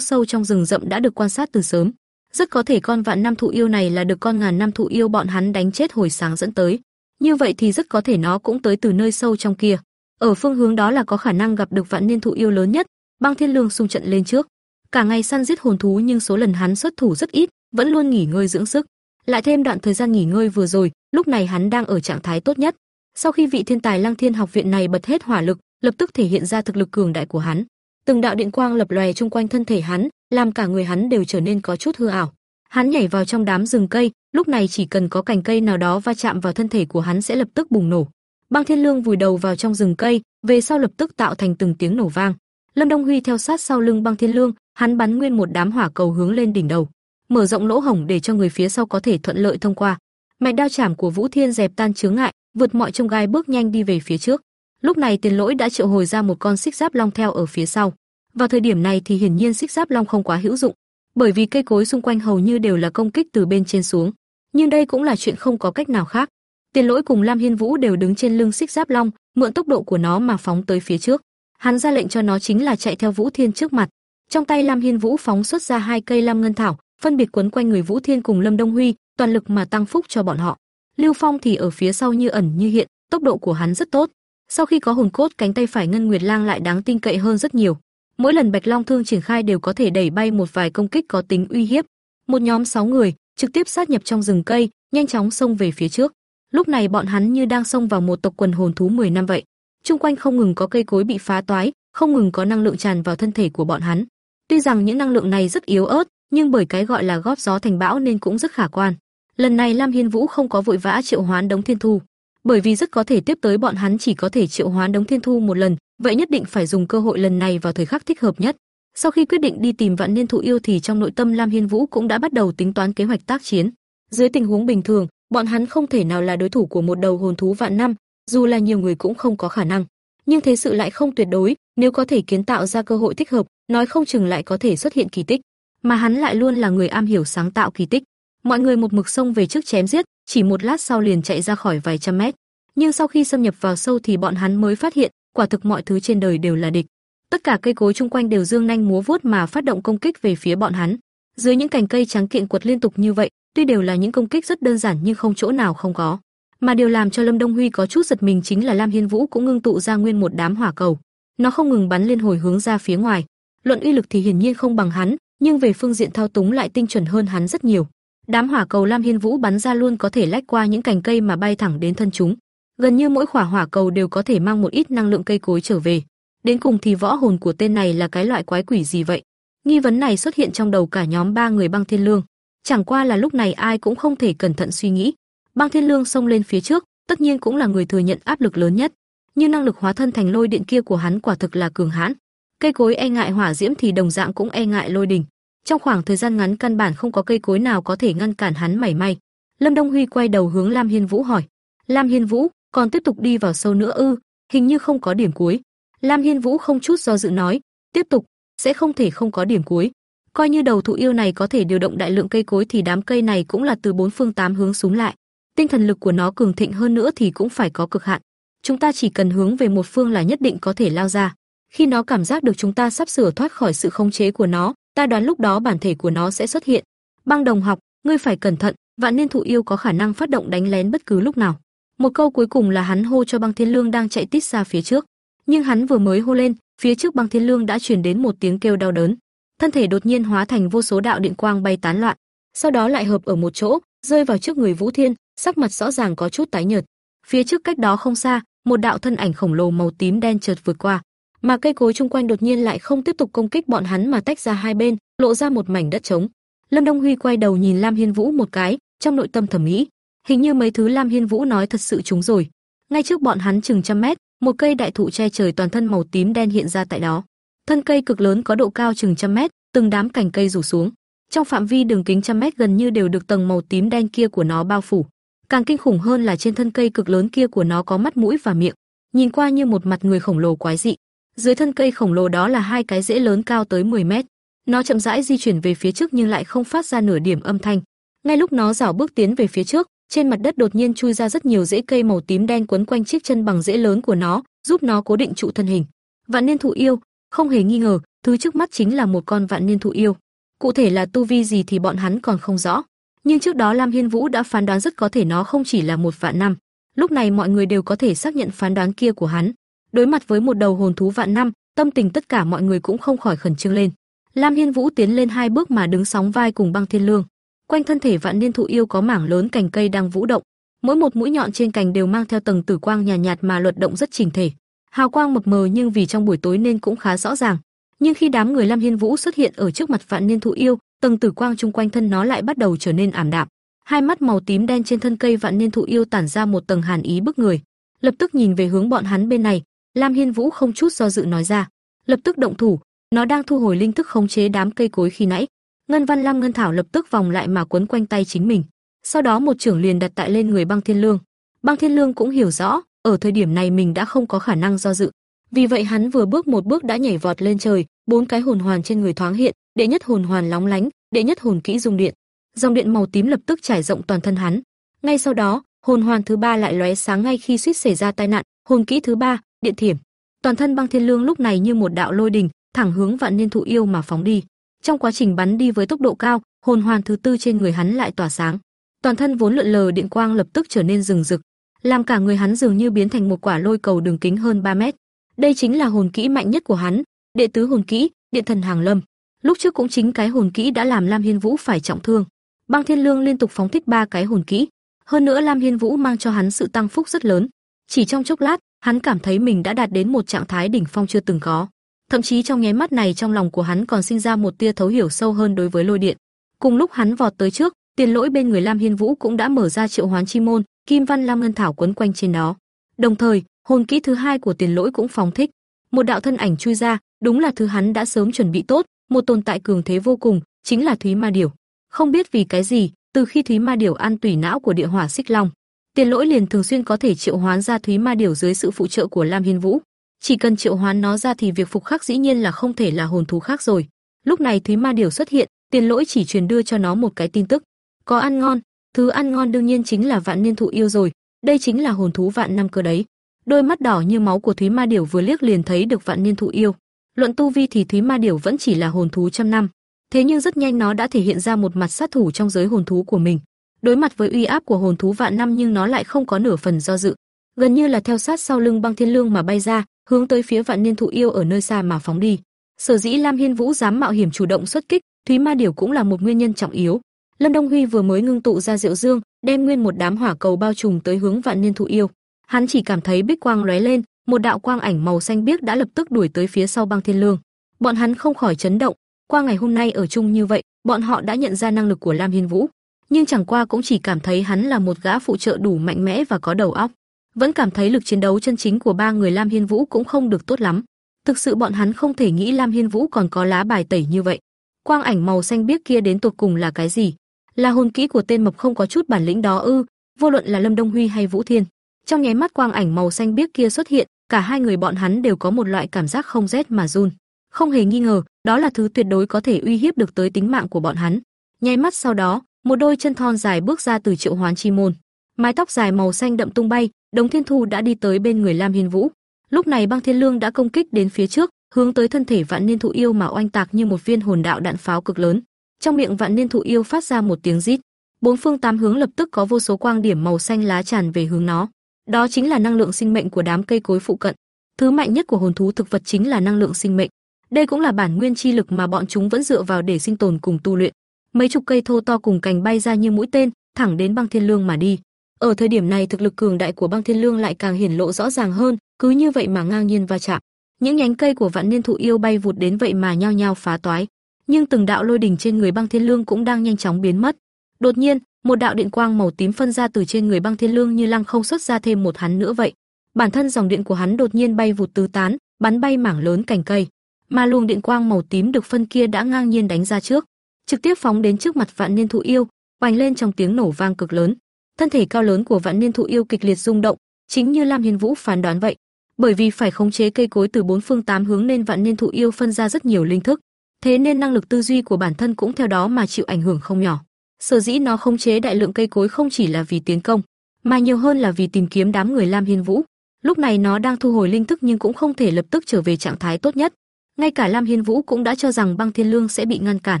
sâu trong rừng rậm đã được quan sát từ sớm. Rất có thể con vạn năm thụ yêu này là được con ngàn năm thụ yêu bọn hắn đánh chết hồi sáng dẫn tới. Như vậy thì rất có thể nó cũng tới từ nơi sâu trong kia. Ở phương hướng đó là có khả năng gặp được vạn niên thụ yêu lớn nhất. Băng Thiên Lương xung trận lên trước. Cả ngày săn giết hồn thú nhưng số lần hắn xuất thủ rất ít, vẫn luôn nghỉ ngơi dưỡng sức. Lại thêm đoạn thời gian nghỉ ngơi vừa rồi, lúc này hắn đang ở trạng thái tốt nhất. Sau khi vị thiên tài Lăng Thiên học viện này bật hết hỏa lực, lập tức thể hiện ra thực lực cường đại của hắn. Từng đạo điện quang lập lòe chung quanh thân thể hắn, làm cả người hắn đều trở nên có chút hư ảo. Hắn nhảy vào trong đám rừng cây, lúc này chỉ cần có cành cây nào đó va chạm vào thân thể của hắn sẽ lập tức bùng nổ. Băng Thiên Lương vùi đầu vào trong rừng cây, về sau lập tức tạo thành từng tiếng nổ vang. Lâm Đông Huy theo sát sau lưng Băng Thiên Lương, hắn bắn nguyên một đám hỏa cầu hướng lên đỉnh đầu, mở rộng lỗ hổng để cho người phía sau có thể thuận lợi thông qua. Mạch đao chảm của Vũ Thiên dẹp tan chướng ngại, vượt mọi trông gai bước nhanh đi về phía trước. Lúc này Tiền Lỗi đã triệu hồi ra một con xích giáp long theo ở phía sau. Vào thời điểm này thì hiển nhiên xích giáp long không quá hữu dụng, bởi vì cây cối xung quanh hầu như đều là công kích từ bên trên xuống. Nhưng đây cũng là chuyện không có cách nào khác. Tiền Lỗi cùng Lam Hiên Vũ đều đứng trên lưng xích giáp long, mượn tốc độ của nó mà phóng tới phía trước. Hắn ra lệnh cho nó chính là chạy theo Vũ Thiên trước mặt. Trong tay Lam Hiên Vũ phóng xuất ra hai cây lam ngân thảo, phân biệt quấn quanh người Vũ Thiên cùng Lâm Đông Huy, toàn lực mà tăng phúc cho bọn họ. Lưu Phong thì ở phía sau như ẩn như hiện, tốc độ của hắn rất tốt. Sau khi có hồn cốt cánh tay phải Ngân Nguyệt Lang lại đáng tin cậy hơn rất nhiều. Mỗi lần Bạch Long thương triển khai đều có thể đẩy bay một vài công kích có tính uy hiếp. Một nhóm 6 người trực tiếp sát nhập trong rừng cây, nhanh chóng xông về phía trước. Lúc này bọn hắn như đang xông vào một tộc quần hồn thú 10 năm vậy. Trung quanh không ngừng có cây cối bị phá toái, không ngừng có năng lượng tràn vào thân thể của bọn hắn. Tuy rằng những năng lượng này rất yếu ớt, nhưng bởi cái gọi là góp gió thành bão nên cũng rất khả quan. Lần này Lam Hiên Vũ không có vội vã triệu hoán Đống Thiên Thu, bởi vì rất có thể tiếp tới bọn hắn chỉ có thể triệu hoán Đống Thiên Thu một lần, vậy nhất định phải dùng cơ hội lần này vào thời khắc thích hợp nhất. Sau khi quyết định đi tìm Vạn Niên Thụ Yêu thì trong nội tâm Lam Hiên Vũ cũng đã bắt đầu tính toán kế hoạch tác chiến. Dưới tình huống bình thường, bọn hắn không thể nào là đối thủ của một đầu hồn thú vạn năm, dù là nhiều người cũng không có khả năng. Nhưng thế sự lại không tuyệt đối, nếu có thể kiến tạo ra cơ hội thích hợp, nói không chừng lại có thể xuất hiện kỳ tích, mà hắn lại luôn là người am hiểu sáng tạo kỳ tích. Mọi người một mực xông về trước chém giết, chỉ một lát sau liền chạy ra khỏi vài trăm mét. Nhưng sau khi xâm nhập vào sâu thì bọn hắn mới phát hiện, quả thực mọi thứ trên đời đều là địch. Tất cả cây cối chung quanh đều dương nhanh múa vuốt mà phát động công kích về phía bọn hắn. Dưới những cành cây trắng kiện quật liên tục như vậy, tuy đều là những công kích rất đơn giản nhưng không chỗ nào không có. Mà điều làm cho Lâm Đông Huy có chút giật mình chính là Lam Hiên Vũ cũng ngưng tụ ra nguyên một đám hỏa cầu. Nó không ngừng bắn liên hồi hướng ra phía ngoài. Luận uy lực thì hiển nhiên không bằng hắn, nhưng về phương diện thao túng lại tinh chuẩn hơn hắn rất nhiều. Đám hỏa cầu Lam Hiên Vũ bắn ra luôn có thể lách qua những cành cây mà bay thẳng đến thân chúng. Gần như mỗi quả hỏa cầu đều có thể mang một ít năng lượng cây cối trở về. Đến cùng thì võ hồn của tên này là cái loại quái quỷ gì vậy? Nghi vấn này xuất hiện trong đầu cả nhóm ba người băng thiên lương. Chẳng qua là lúc này ai cũng không thể cẩn thận suy nghĩ. Băng thiên lương xông lên phía trước, tất nhiên cũng là người thừa nhận áp lực lớn nhất. Nhưng năng lực hóa thân thành lôi điện kia của hắn quả thực là cường hãn. Cây cối e ngại hỏa diễm thì đồng dạng cũng e ngại lôi đình. Trong khoảng thời gian ngắn căn bản không có cây cối nào có thể ngăn cản hắn mảy may. Lâm Đông Huy quay đầu hướng Lam Hiên Vũ hỏi: "Lam Hiên Vũ, còn tiếp tục đi vào sâu nữa ư? Hình như không có điểm cuối." Lam Hiên Vũ không chút do dự nói: "Tiếp tục, sẽ không thể không có điểm cuối. Coi như đầu thụ yêu này có thể điều động đại lượng cây cối thì đám cây này cũng là từ bốn phương tám hướng xuống lại. Tinh thần lực của nó cường thịnh hơn nữa thì cũng phải có cực hạn. Chúng ta chỉ cần hướng về một phương là nhất định có thể lao ra. Khi nó cảm giác được chúng ta sắp sửa thoát khỏi sự khống chế của nó, ta đoán lúc đó bản thể của nó sẽ xuất hiện. Băng đồng học, ngươi phải cẩn thận, vạn niên thụ yêu có khả năng phát động đánh lén bất cứ lúc nào. Một câu cuối cùng là hắn hô cho băng thiên lương đang chạy tít ra phía trước. Nhưng hắn vừa mới hô lên, phía trước băng thiên lương đã truyền đến một tiếng kêu đau đớn. Thân thể đột nhiên hóa thành vô số đạo điện quang bay tán loạn, sau đó lại hợp ở một chỗ, rơi vào trước người Vũ Thiên, sắc mặt rõ ràng có chút tái nhợt. Phía trước cách đó không xa, một đạo thân ảnh khổng lồ màu tím đen chợt vượt qua, mà cây cối chung quanh đột nhiên lại không tiếp tục công kích bọn hắn mà tách ra hai bên, lộ ra một mảnh đất trống. Lâm Đông Huy quay đầu nhìn Lam Hiên Vũ một cái, trong nội tâm thẩm nghĩ hình như mấy thứ Lam Hiên Vũ nói thật sự trúng rồi. Ngay trước bọn hắn chừng trăm mét, một cây đại thụ che trời toàn thân màu tím đen hiện ra tại đó. Thân cây cực lớn có độ cao chừng trăm mét, từng đám cành cây rủ xuống. Trong phạm vi đường kính trăm mét gần như đều được tầng màu tím đen kia của nó bao phủ. Càng kinh khủng hơn là trên thân cây cực lớn kia của nó có mắt mũi và miệng, nhìn qua như một mặt người khổng lồ quái dị. Dưới thân cây khổng lồ đó là hai cái rễ lớn cao tới 10 mét. Nó chậm rãi di chuyển về phía trước nhưng lại không phát ra nửa điểm âm thanh. Ngay lúc nó dảo bước tiến về phía trước, trên mặt đất đột nhiên chui ra rất nhiều rễ cây màu tím đen quấn quanh chiếc chân bằng rễ lớn của nó, giúp nó cố định trụ thân hình. Vạn niên thụ yêu, không hề nghi ngờ, thứ trước mắt chính là một con vạn niên thụ yêu. Cụ thể là tu vi gì thì bọn hắn còn không rõ, nhưng trước đó Lam Hiên Vũ đã phán đoán rất có thể nó không chỉ là một vạn năm. Lúc này mọi người đều có thể xác nhận phán đoán kia của hắn. Đối mặt với một đầu hồn thú vạn năm, tâm tình tất cả mọi người cũng không khỏi khẩn trương lên. Lam Hiên Vũ tiến lên hai bước mà đứng sóng vai cùng Băng Thiên Lương. Quanh thân thể vạn niên thụ yêu có mảng lớn cành cây đang vũ động, mỗi một mũi nhọn trên cành đều mang theo tầng tử quang nhàn nhạt, nhạt mà luật động rất chỉnh thể. Hào quang mập mờ nhưng vì trong buổi tối nên cũng khá rõ ràng. Nhưng khi đám người Lam Hiên Vũ xuất hiện ở trước mặt vạn niên thụ yêu, tầng tử quang chung quanh thân nó lại bắt đầu trở nên ảm đạm. Hai mắt màu tím đen trên thân cây vạn niên thụ yêu tản ra một tầng hàn ý bức người. Lập tức nhìn về hướng bọn hắn bên này, Lam Hiên Vũ không chút do dự nói ra, lập tức động thủ, nó đang thu hồi linh thức khống chế đám cây cối khi nãy. Ngân Văn Lam Ngân Thảo lập tức vòng lại mà quấn quanh tay chính mình. Sau đó một trưởng liền đặt tại lên người Băng Thiên Lương. Băng Thiên Lương cũng hiểu rõ, ở thời điểm này mình đã không có khả năng do dự. Vì vậy hắn vừa bước một bước đã nhảy vọt lên trời, bốn cái hồn hoàn trên người thoáng hiện, đệ nhất hồn hoàn lóng lánh, đệ nhất hồn kỹ dung điện. Dòng điện màu tím lập tức trải rộng toàn thân hắn. Ngay sau đó, hồn hoàn thứ ba lại lóe sáng ngay khi suýt xảy ra tai nạn, hồn kỹ thứ ba, điện thiểm. Toàn thân Băng Thiên Lương lúc này như một đạo lôi đình, thẳng hướng Vạn Niên Thụ Yêu mà phóng đi. Trong quá trình bắn đi với tốc độ cao, hồn hoàn thứ tư trên người hắn lại tỏa sáng. Toàn thân vốn lượn lờ điện quang lập tức trở nên rừng rực, làm cả người hắn dường như biến thành một quả lôi cầu đường kính hơn 3 mét. Đây chính là hồn kỹ mạnh nhất của hắn, đệ tứ hồn kỹ, Điện Thần Hàng Lâm. Lúc trước cũng chính cái hồn kỹ đã làm Lam Hiên Vũ phải trọng thương. Băng Thiên Lương liên tục phóng thích ba cái hồn kỹ, hơn nữa Lam Hiên Vũ mang cho hắn sự tăng phúc rất lớn. Chỉ trong chốc lát, hắn cảm thấy mình đã đạt đến một trạng thái đỉnh phong chưa từng có. Thậm chí trong nháy mắt này trong lòng của hắn còn sinh ra một tia thấu hiểu sâu hơn đối với lôi điện. Cùng lúc hắn vọt tới trước, tiền lỗi bên người Lam Hiên Vũ cũng đã mở ra triệu hoán chi môn, kim văn lam ngân thảo quấn quanh trên đó. Đồng thời, hồn kỹ thứ hai của tiền lỗi cũng phóng thích. Một đạo thân ảnh chui ra, đúng là thứ hắn đã sớm chuẩn bị tốt, một tồn tại cường thế vô cùng, chính là Thúy Ma Điểu. Không biết vì cái gì, từ khi Thúy Ma Điểu ăn tủy não của địa hỏa xích long, Tiền Lỗi liền thường xuyên có thể triệu hoán ra Thúy Ma Điểu dưới sự phụ trợ của Lam Hiên Vũ. Chỉ cần triệu hoán nó ra thì việc phục khắc dĩ nhiên là không thể là hồn thú khác rồi. Lúc này Thúy Ma Điểu xuất hiện, Tiền Lỗi chỉ truyền đưa cho nó một cái tin tức, có ăn ngon, thứ ăn ngon đương nhiên chính là Vạn Niên Thụ yêu rồi, đây chính là hồn thú vạn năm cơ đấy. Đôi mắt đỏ như máu của Thúy Ma Điểu vừa liếc liền thấy được Vạn Niên Thụ yêu. Luận tu vi thì Thúy Ma Điểu vẫn chỉ là hồn thú trăm năm, thế nhưng rất nhanh nó đã thể hiện ra một mặt sát thủ trong giới hồn thú của mình. Đối mặt với uy áp của hồn thú vạn năm nhưng nó lại không có nửa phần do dự, gần như là theo sát sau lưng Băng Thiên Lương mà bay ra, hướng tới phía Vạn Niên Thụ yêu ở nơi xa mà phóng đi. Sở dĩ Lam Hiên Vũ dám mạo hiểm chủ động xuất kích, Thúy Ma Điểu cũng là một nguyên nhân trọng yếu. Lâm Đông Huy vừa mới ngưng tụ ra Diệu Dương, đem nguyên một đám hỏa cầu bao trùm tới hướng Vạn Niên Thụ yêu. Hắn chỉ cảm thấy bích quang lóe lên, một đạo quang ảnh màu xanh biếc đã lập tức đuổi tới phía sau Băng Thiên Lương. Bọn hắn không khỏi chấn động, qua ngày hôm nay ở chung như vậy, bọn họ đã nhận ra năng lực của Lam Hiên Vũ, nhưng chẳng qua cũng chỉ cảm thấy hắn là một gã phụ trợ đủ mạnh mẽ và có đầu óc. Vẫn cảm thấy lực chiến đấu chân chính của ba người Lam Hiên Vũ cũng không được tốt lắm. Thực sự bọn hắn không thể nghĩ Lam Hiên Vũ còn có lá bài tẩy như vậy. Quang ảnh màu xanh biếc kia đến tột cùng là cái gì? Là hồn kỹ của tên mập không có chút bản lĩnh đó ư? Vô luận là Lâm Đông Huy hay Vũ Thiên. Trong nháy mắt quang ảnh màu xanh biếc kia xuất hiện, cả hai người bọn hắn đều có một loại cảm giác không rét mà run. Không hề nghi ngờ, đó là thứ tuyệt đối có thể uy hiếp được tới tính mạng của bọn hắn. Nháy mắt sau đó, một đôi chân thon dài bước ra từ triệu hoán chi môn. Mái tóc dài màu xanh đậm tung bay, Đống Thiên Thu đã đi tới bên người Lam Hiên Vũ. Lúc này Băng Thiên Lương đã công kích đến phía trước, hướng tới thân thể Vạn Niên Thụ Yêu mà oanh tạc như một viên hồn đạo đạn pháo cực lớn. Trong miệng Vạn Niên Thụ Yêu phát ra một tiếng rít, bốn phương tám hướng lập tức có vô số quang điểm màu xanh lá tràn về hướng nó. Đó chính là năng lượng sinh mệnh của đám cây cối phụ cận. Thứ mạnh nhất của hồn thú thực vật chính là năng lượng sinh mệnh. Đây cũng là bản nguyên chi lực mà bọn chúng vẫn dựa vào để sinh tồn cùng tu luyện. Mấy chục cây thô to cùng cành bay ra như mũi tên, thẳng đến Băng Thiên Lương mà đi. Ở thời điểm này thực lực cường đại của Băng Thiên Lương lại càng hiển lộ rõ ràng hơn, cứ như vậy mà ngang nhiên va chạm. Những nhánh cây của Vạn Niên thụ yêu bay vụt đến vậy mà nhao nhao phá toái, nhưng từng đạo lôi đỉnh trên người Băng Thiên Lương cũng đang nhanh chóng biến mất. Đột nhiên, một đạo điện quang màu tím phân ra từ trên người Băng Thiên Lương như lăng không xuất ra thêm một hắn nữa vậy. Bản thân dòng điện của hắn đột nhiên bay vụt tứ tán, bắn bay mảng lớn cành cây mà luồng điện quang màu tím được phân kia đã ngang nhiên đánh ra trước, trực tiếp phóng đến trước mặt Vạn Niên Thụ Yêu, oanh lên trong tiếng nổ vang cực lớn. Thân thể cao lớn của Vạn Niên Thụ Yêu kịch liệt rung động, chính như Lam Hiên Vũ phán đoán vậy. Bởi vì phải khống chế cây cối từ bốn phương tám hướng nên Vạn Niên Thụ Yêu phân ra rất nhiều linh thức. thế nên năng lực tư duy của bản thân cũng theo đó mà chịu ảnh hưởng không nhỏ. Sở dĩ nó khống chế đại lượng cây cối không chỉ là vì tiến công, mà nhiều hơn là vì tìm kiếm đám người Lam Hiên Vũ. Lúc này nó đang thu hồi linh thức nhưng cũng không thể lập tức trở về trạng thái tốt nhất. Ngay cả Lam Hiên Vũ cũng đã cho rằng Băng Thiên Lương sẽ bị ngăn cản,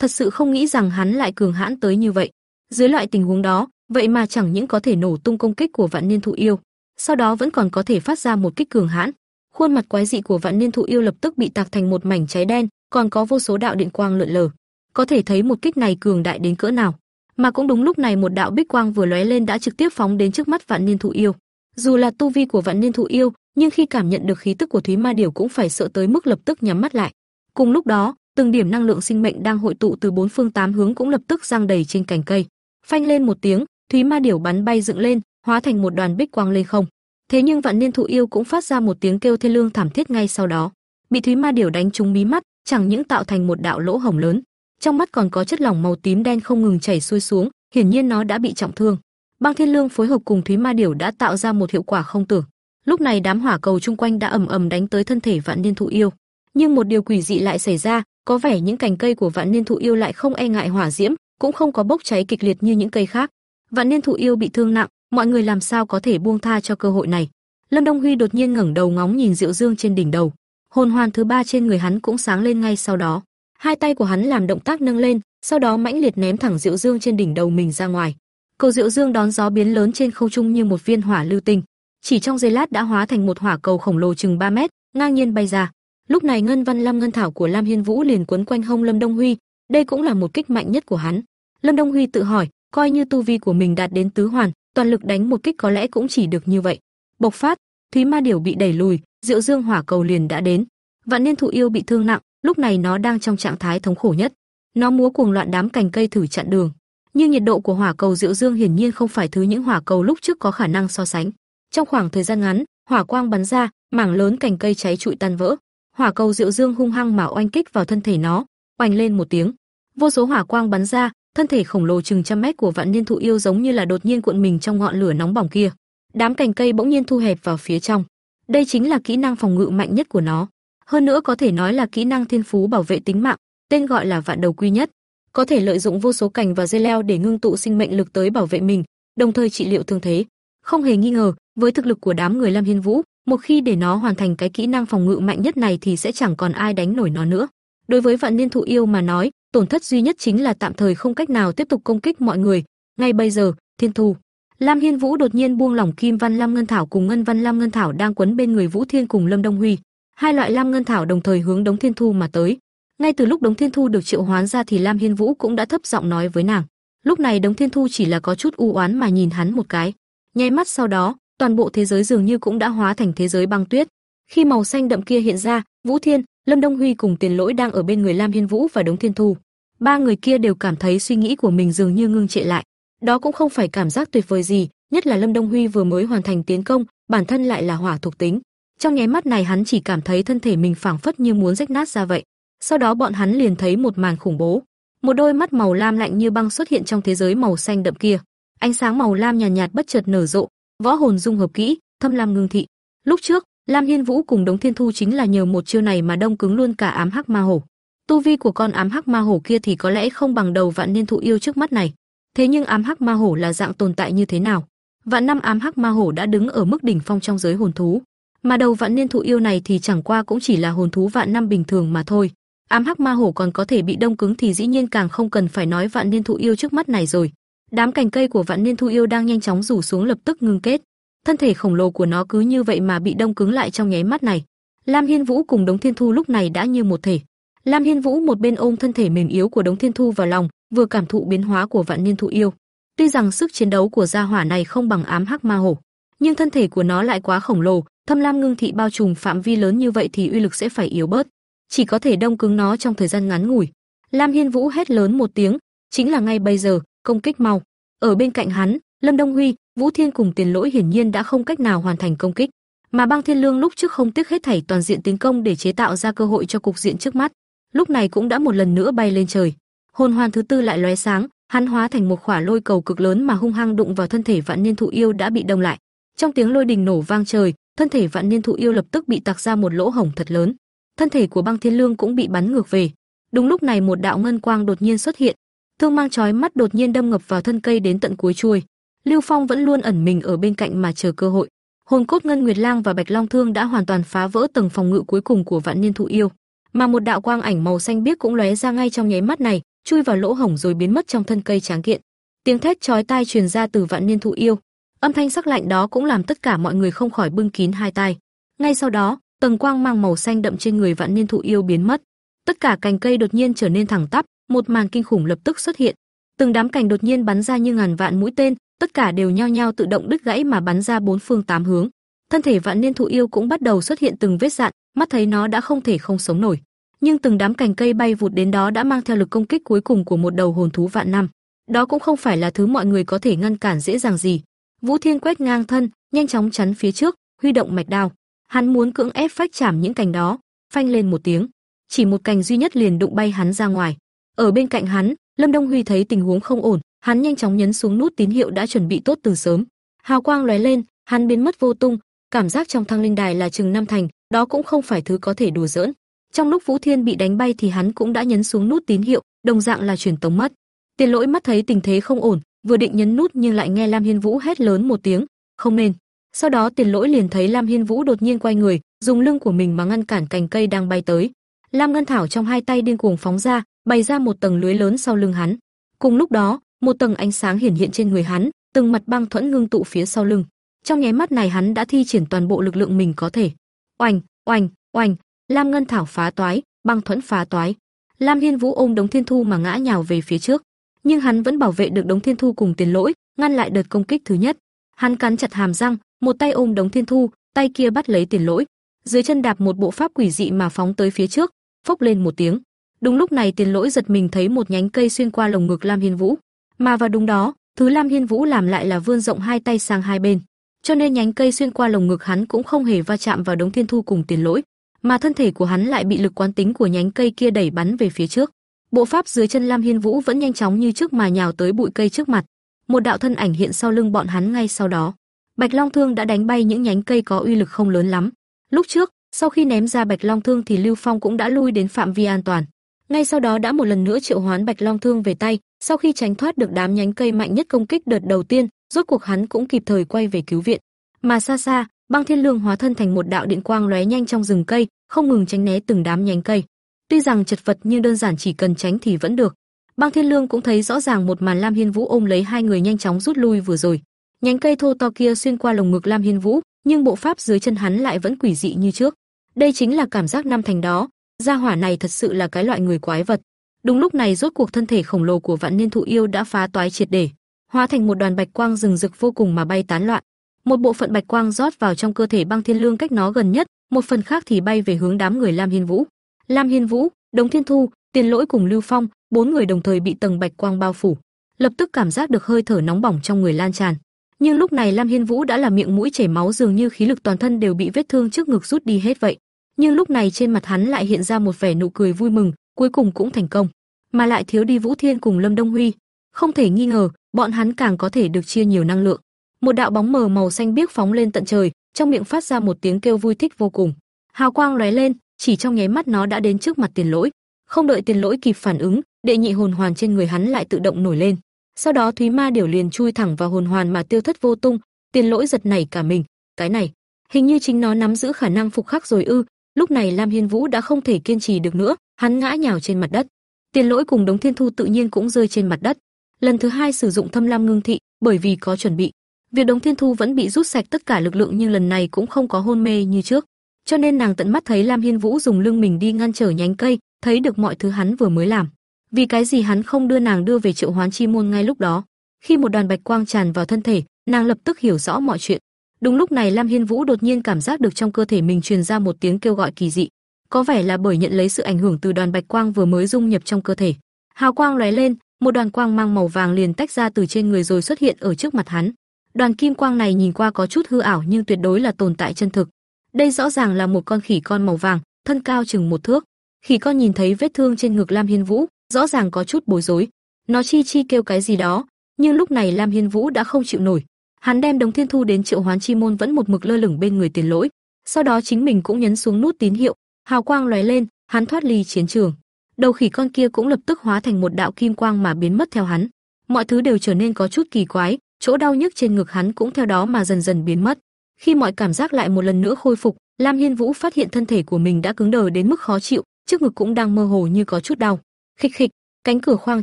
thật sự không nghĩ rằng hắn lại cường hãn tới như vậy. Dưới loại tình huống đó, vậy mà chẳng những có thể nổ tung công kích của Vạn Niên Thụ Yêu, sau đó vẫn còn có thể phát ra một kích cường hãn. Khuôn mặt quái dị của Vạn Niên Thụ Yêu lập tức bị tạc thành một mảnh cháy đen, còn có vô số đạo điện quang lượn lờ. Có thể thấy một kích này cường đại đến cỡ nào. Mà cũng đúng lúc này một đạo bích quang vừa lóe lên đã trực tiếp phóng đến trước mắt Vạn Niên Thụ Yêu. Dù là tu vi của Vạn Niên Thụ Yêu, nhưng khi cảm nhận được khí tức của Thúy Ma Điểu cũng phải sợ tới mức lập tức nhắm mắt lại. Cùng lúc đó, từng điểm năng lượng sinh mệnh đang hội tụ từ bốn phương tám hướng cũng lập tức giăng đầy trên cành cây. Phanh lên một tiếng, Thúy Ma Điểu bắn bay dựng lên, hóa thành một đoàn bích quang lên không. Thế nhưng Vạn Niên Thụ Yêu cũng phát ra một tiếng kêu thê lương thảm thiết ngay sau đó. Bị Thúy Ma Điểu đánh trúng mí mắt, chẳng những tạo thành một đạo lỗ hổng lớn, trong mắt còn có chất lỏng màu tím đen không ngừng chảy xuôi xuống, hiển nhiên nó đã bị trọng thương. Băng Thiên Lương phối hợp cùng Thúy Ma Điểu đã tạo ra một hiệu quả không tưởng. Lúc này đám hỏa cầu chung quanh đã ầm ầm đánh tới thân thể Vạn Niên Thụ Yêu, nhưng một điều quỷ dị lại xảy ra, có vẻ những cành cây của Vạn Niên Thụ Yêu lại không e ngại hỏa diễm, cũng không có bốc cháy kịch liệt như những cây khác. Vạn Niên Thụ Yêu bị thương nặng, mọi người làm sao có thể buông tha cho cơ hội này. Lâm Đông Huy đột nhiên ngẩng đầu ngóng nhìn Diệu Dương trên đỉnh đầu, hồn hoàn thứ ba trên người hắn cũng sáng lên ngay sau đó. Hai tay của hắn làm động tác nâng lên, sau đó mãnh liệt ném thẳng Diệu Dương trên đỉnh đầu mình ra ngoài. Cầu Diệu Dương đón gió biến lớn trên không trung như một viên hỏa lưu tinh, chỉ trong giây lát đã hóa thành một hỏa cầu khổng lồ chừng 3 mét, ngang nhiên bay ra. Lúc này Ngân Văn Lam Ngân Thảo của Lam Hiên Vũ liền quấn quanh hông Lâm Đông Huy, đây cũng là một kích mạnh nhất của hắn. Lâm Đông Huy tự hỏi, coi như tu vi của mình đạt đến tứ hoàn, toàn lực đánh một kích có lẽ cũng chỉ được như vậy. Bộc phát, Thúy Ma Điểu bị đẩy lùi, Diệu Dương Hỏa Cầu liền đã đến. Vạn Niên Thụ Yêu bị thương nặng, lúc này nó đang trong trạng thái thống khổ nhất. Nó múa cuồng loạn đám cành cây thử chặn đường, nhưng nhiệt độ của hỏa cầu Diệu Dương hiển nhiên không phải thứ những hỏa cầu lúc trước có khả năng so sánh. Trong khoảng thời gian ngắn, hỏa quang bắn ra, mảng lớn cành cây cháy trụi tan vỡ. Hỏa cầu Diệu Dương hung hăng mà oanh kích vào thân thể nó, oanh lên một tiếng. Vô số hỏa quang bắn ra, thân thể khổng lồ chừng trăm mét của Vạn Niên Thụ Yêu giống như là đột nhiên cuộn mình trong ngọn lửa nóng bỏng kia. Đám cành cây bỗng nhiên thu hẹp vào phía trong. Đây chính là kỹ năng phòng ngự mạnh nhất của nó. Hơn nữa có thể nói là kỹ năng thiên phú bảo vệ tính mạng, tên gọi là Vạn Đầu Quy Nhất, có thể lợi dụng vô số cành và dây leo để ngưng tụ sinh mệnh lực tới bảo vệ mình, đồng thời trị liệu thương thế. Không hề nghi ngờ, với thực lực của đám người Lam Hiên Vũ, một khi để nó hoàn thành cái kỹ năng phòng ngự mạnh nhất này thì sẽ chẳng còn ai đánh nổi nó nữa. Đối với Vạn Niên Thụ Yêu mà nói, tổn thất duy nhất chính là tạm thời không cách nào tiếp tục công kích mọi người. Ngay bây giờ, Thiên Thu, Lam Hiên Vũ đột nhiên buông lỏng Kim Văn Lam Ngân Thảo cùng Ngân Văn Lam Ngân Thảo đang quấn bên người Vũ Thiên cùng Lâm Đông Huy. Hai loại Lam Ngân Thảo đồng thời hướng Đống Thiên Thu mà tới. Ngay từ lúc Đống Thiên Thu được triệu hoán ra thì Lam Hiên Vũ cũng đã thấp giọng nói với nàng. Lúc này Đống Thiên Thu chỉ là có chút u oán mà nhìn hắn một cái. Nháy mắt sau đó, toàn bộ thế giới dường như cũng đã hóa thành thế giới băng tuyết. Khi màu xanh đậm kia hiện ra, Vũ Thiên, Lâm Đông Huy cùng Tiền Lỗi đang ở bên người Lam Hiên Vũ và Đống Thiên Thu. Ba người kia đều cảm thấy suy nghĩ của mình dường như ngưng trệ lại. Đó cũng không phải cảm giác tuyệt vời gì, nhất là Lâm Đông Huy vừa mới hoàn thành tiến công, bản thân lại là hỏa thuộc tính. Trong nháy mắt này hắn chỉ cảm thấy thân thể mình phảng phất như muốn rách nát ra vậy. Sau đó bọn hắn liền thấy một màn khủng bố. Một đôi mắt màu lam lạnh như băng xuất hiện trong thế giới màu xanh đậm kia. Ánh sáng màu lam nhàn nhạt, nhạt bất chợt nở rộ, võ hồn dung hợp kỹ, thâm lam ngưng thị. Lúc trước, Lam Hiên Vũ cùng Đống Thiên Thu chính là nhờ một chiêu này mà đông cứng luôn cả ám hắc ma hổ. Tu vi của con ám hắc ma hổ kia thì có lẽ không bằng đầu vạn niên thụ yêu trước mắt này. Thế nhưng ám hắc ma hổ là dạng tồn tại như thế nào? Vạn năm ám hắc ma hổ đã đứng ở mức đỉnh phong trong giới hồn thú, mà đầu vạn niên thụ yêu này thì chẳng qua cũng chỉ là hồn thú vạn năm bình thường mà thôi. Ám hắc ma hổ còn có thể bị đông cứng thì dĩ nhiên càng không cần phải nói vạn niên thụ yêu trước mắt này rồi. Đám cành cây của vạn niên thu yêu đang nhanh chóng rủ xuống lập tức ngưng kết. Thân thể khổng lồ của nó cứ như vậy mà bị đông cứng lại trong nháy mắt này. Lam Hiên Vũ cùng Đống Thiên Thu lúc này đã như một thể. Lam Hiên Vũ một bên ôm thân thể mềm yếu của Đống Thiên Thu vào lòng, vừa cảm thụ biến hóa của vạn niên thụ yêu. Tuy rằng sức chiến đấu của gia hỏa này không bằng ám hắc ma hổ, nhưng thân thể của nó lại quá khổng lồ, thâm lam ngưng thị bao trùm phạm vi lớn như vậy thì uy lực sẽ phải yếu bớt, chỉ có thể đông cứng nó trong thời gian ngắn ngủi. Lam Hiên Vũ hét lớn một tiếng, chính là ngay bây giờ, công kích mau. Ở bên cạnh hắn, Lâm Đông Huy, Vũ Thiên cùng Tiền Lỗi hiển nhiên đã không cách nào hoàn thành công kích, mà Băng Thiên Lương lúc trước không tiếc hết thảy toàn diện tiến công để chế tạo ra cơ hội cho cục diện trước mắt, lúc này cũng đã một lần nữa bay lên trời. Hồn hoàn thứ tư lại lóe sáng, hắn hóa thành một khỏa lôi cầu cực lớn mà hung hăng đụng vào thân thể Vạn Niên Thụ Yêu đã bị đông lại. Trong tiếng lôi đình nổ vang trời, thân thể Vạn Niên Thụ Yêu lập tức bị tạc ra một lỗ hổng thật lớn. Thân thể của Băng Thiên Lương cũng bị bắn ngược về. Đúng lúc này một đạo ngân quang đột nhiên xuất hiện, thương mang chói mắt đột nhiên đâm ngập vào thân cây đến tận cuối chuôi. Lưu Phong vẫn luôn ẩn mình ở bên cạnh mà chờ cơ hội. Hồn cốt ngân nguyệt lang và bạch long thương đã hoàn toàn phá vỡ tầng phòng ngự cuối cùng của vạn niên thụ yêu, mà một đạo quang ảnh màu xanh biếc cũng lóe ra ngay trong nháy mắt này, chui vào lỗ hổng rồi biến mất trong thân cây tráng kiện. Tiếng thét chói tai truyền ra từ vạn niên thụ yêu, âm thanh sắc lạnh đó cũng làm tất cả mọi người không khỏi bưng kín hai tai. Ngay sau đó, tầng quang mang màu xanh đậm trên người vạn niên thụ yêu biến mất, tất cả cành cây đột nhiên trở nên thẳng tắp, một màn kinh khủng lập tức xuất hiện. Từng đám cành đột nhiên bắn ra như ngàn vạn mũi tên, tất cả đều nhao nhao tự động đứt gãy mà bắn ra bốn phương tám hướng. Thân thể vạn niên thụ yêu cũng bắt đầu xuất hiện từng vết dạn, mắt thấy nó đã không thể không sống nổi. Nhưng từng đám cành cây bay vụt đến đó đã mang theo lực công kích cuối cùng của một đầu hồn thú vạn năm. Đó cũng không phải là thứ mọi người có thể ngăn cản dễ dàng gì. Vũ Thiên quét ngang thân, nhanh chóng chắn phía trước, huy động mạch đao. Hắn muốn cưỡng ép phách chạm những cành đó, phanh lên một tiếng, chỉ một cành duy nhất liền đụng bay hắn ra ngoài. Ở bên cạnh hắn, Lâm Đông Huy thấy tình huống không ổn, hắn nhanh chóng nhấn xuống nút tín hiệu đã chuẩn bị tốt từ sớm. Hào quang lóe lên, hắn biến mất vô tung, cảm giác trong thăng linh đài là chừng năm thành, đó cũng không phải thứ có thể đùa giỡn. Trong lúc Vũ Thiên bị đánh bay thì hắn cũng đã nhấn xuống nút tín hiệu, đồng dạng là truyền tống mất. Tiền Lỗi mắt thấy tình thế không ổn, vừa định nhấn nút nhưng lại nghe Lam Hiên Vũ hét lớn một tiếng, "Không nên." Sau đó Tiền Lỗi liền thấy Lam Hiên Vũ đột nhiên quay người, dùng lưng của mình mà ngăn cản cành cây đang bay tới. Lam Ngân Thảo trong hai tay điên cuồng phóng ra, bày ra một tầng lưới lớn sau lưng hắn. Cùng lúc đó, một tầng ánh sáng hiển hiện trên người hắn, từng mặt băng thuẫn ngưng tụ phía sau lưng. Trong nháy mắt này hắn đã thi triển toàn bộ lực lượng mình có thể. Oanh, oanh, oanh, Lam Ngân Thảo phá toái, băng thuẫn phá toái. Lam Hiên Vũ ôm Đống Thiên Thu mà ngã nhào về phía trước, nhưng hắn vẫn bảo vệ được Đống Thiên Thu cùng Tiền Lỗi, ngăn lại đợt công kích thứ nhất. Hắn cắn chặt hàm răng, một tay ôm Đống Thiên Thu, tay kia bắt lấy Tiền Lỗi, dưới chân đạp một bộ pháp quỷ dị mà phóng tới phía trước, phốc lên một tiếng. Đúng lúc này Tiền Lỗi giật mình thấy một nhánh cây xuyên qua lồng ngực Lam Hiên Vũ, mà vào đúng đó, thứ Lam Hiên Vũ làm lại là vươn rộng hai tay sang hai bên, cho nên nhánh cây xuyên qua lồng ngực hắn cũng không hề va chạm vào đống thiên thu cùng Tiền Lỗi, mà thân thể của hắn lại bị lực quán tính của nhánh cây kia đẩy bắn về phía trước. Bộ pháp dưới chân Lam Hiên Vũ vẫn nhanh chóng như trước mà nhào tới bụi cây trước mặt. Một đạo thân ảnh hiện sau lưng bọn hắn ngay sau đó. Bạch Long Thương đã đánh bay những nhánh cây có uy lực không lớn lắm. Lúc trước, sau khi ném ra Bạch Long Thương thì Lưu Phong cũng đã lui đến phạm vi an toàn. Ngay sau đó đã một lần nữa triệu hoán Bạch Long Thương về tay, sau khi tránh thoát được đám nhánh cây mạnh nhất công kích đợt đầu tiên, rốt cuộc hắn cũng kịp thời quay về cứu viện. Mà xa xa, Băng Thiên Lương hóa thân thành một đạo điện quang lóe nhanh trong rừng cây, không ngừng tránh né từng đám nhánh cây. Tuy rằng chật vật nhưng đơn giản chỉ cần tránh thì vẫn được. Băng Thiên Lương cũng thấy rõ ràng một màn Lam Hiên Vũ ôm lấy hai người nhanh chóng rút lui vừa rồi. Nhánh cây thô to kia xuyên qua lồng ngực Lam Hiên Vũ, nhưng bộ pháp dưới chân hắn lại vẫn quỷ dị như trước. Đây chính là cảm giác năm thành đó, gia hỏa này thật sự là cái loại người quái vật. Đúng lúc này rốt cuộc thân thể khổng lồ của Vạn Niên Thụ Yêu đã phá toái triệt để, hóa thành một đoàn bạch quang rừng rực vô cùng mà bay tán loạn. Một bộ phận bạch quang rót vào trong cơ thể Băng Thiên Lương cách nó gần nhất, một phần khác thì bay về hướng đám người Lam Hiên Vũ. Lam Hiên Vũ, Đống Thiên Thu, Tiền Lỗi cùng Lưu Phong, bốn người đồng thời bị tầng bạch quang bao phủ, lập tức cảm giác được hơi thở nóng bỏng trong người lan tràn. Nhưng lúc này Lam Hiên Vũ đã là miệng mũi chảy máu dường như khí lực toàn thân đều bị vết thương trước ngực rút đi hết vậy. Nhưng lúc này trên mặt hắn lại hiện ra một vẻ nụ cười vui mừng, cuối cùng cũng thành công, mà lại thiếu đi Vũ Thiên cùng Lâm Đông Huy, không thể nghi ngờ, bọn hắn càng có thể được chia nhiều năng lượng. Một đạo bóng mờ màu xanh biếc phóng lên tận trời, trong miệng phát ra một tiếng kêu vui thích vô cùng. Hào quang lóe lên, chỉ trong nháy mắt nó đã đến trước mặt Tiền Lỗi. Không đợi Tiền Lỗi kịp phản ứng, đệ nhị hồn hoàn trên người hắn lại tự động nổi lên. Sau đó Thúy Ma điểu liền chui thẳng vào hồn hoàn mà tiêu thất vô tung, Tiền Lỗi giật nảy cả mình, cái này, hình như chính nó nắm giữ khả năng phục khắc rồi ư? Lúc này Lam Hiên Vũ đã không thể kiên trì được nữa, hắn ngã nhào trên mặt đất. Tiền Lỗi cùng Đống Thiên Thu tự nhiên cũng rơi trên mặt đất. Lần thứ hai sử dụng Thâm Lam Ngưng Thị, bởi vì có chuẩn bị, Việc Đống Thiên Thu vẫn bị rút sạch tất cả lực lượng nhưng lần này cũng không có hôn mê như trước, cho nên nàng tận mắt thấy Lam Hiên Vũ dùng lưng mình đi ngăn trở nhánh cây, thấy được mọi thứ hắn vừa mới làm. Vì cái gì hắn không đưa nàng đưa về Triệu Hoán Chi môn ngay lúc đó? Khi một đoàn bạch quang tràn vào thân thể, nàng lập tức hiểu rõ mọi chuyện. Đúng lúc này Lam Hiên Vũ đột nhiên cảm giác được trong cơ thể mình truyền ra một tiếng kêu gọi kỳ dị, có vẻ là bởi nhận lấy sự ảnh hưởng từ đoàn bạch quang vừa mới dung nhập trong cơ thể. Hào quang lóe lên, một đoàn quang mang màu vàng liền tách ra từ trên người rồi xuất hiện ở trước mặt hắn. Đoàn kim quang này nhìn qua có chút hư ảo nhưng tuyệt đối là tồn tại chân thực. Đây rõ ràng là một con khỉ con màu vàng, thân cao chừng một thước. Khỉ con nhìn thấy vết thương trên ngực Lam Hiên Vũ, rõ ràng có chút bối rối. Nó chi chi kêu cái gì đó, nhưng lúc này Lam Hiên Vũ đã không chịu nổi. Hắn đem Đống Thiên Thu đến Triệu Hoán Chi môn vẫn một mực lơ lửng bên người Tiền Lỗi, sau đó chính mình cũng nhấn xuống nút tín hiệu, hào quang lóe lên, hắn thoát ly chiến trường. Đầu khỉ con kia cũng lập tức hóa thành một đạo kim quang mà biến mất theo hắn. Mọi thứ đều trở nên có chút kỳ quái, chỗ đau nhức trên ngực hắn cũng theo đó mà dần dần biến mất. Khi mọi cảm giác lại một lần nữa khôi phục, Lam Hiên Vũ phát hiện thân thể của mình đã cứng đờ đến mức khó chịu, trước ngực cũng đang mơ hồ như có chút đau. Khịch khịch, cánh cửa khoang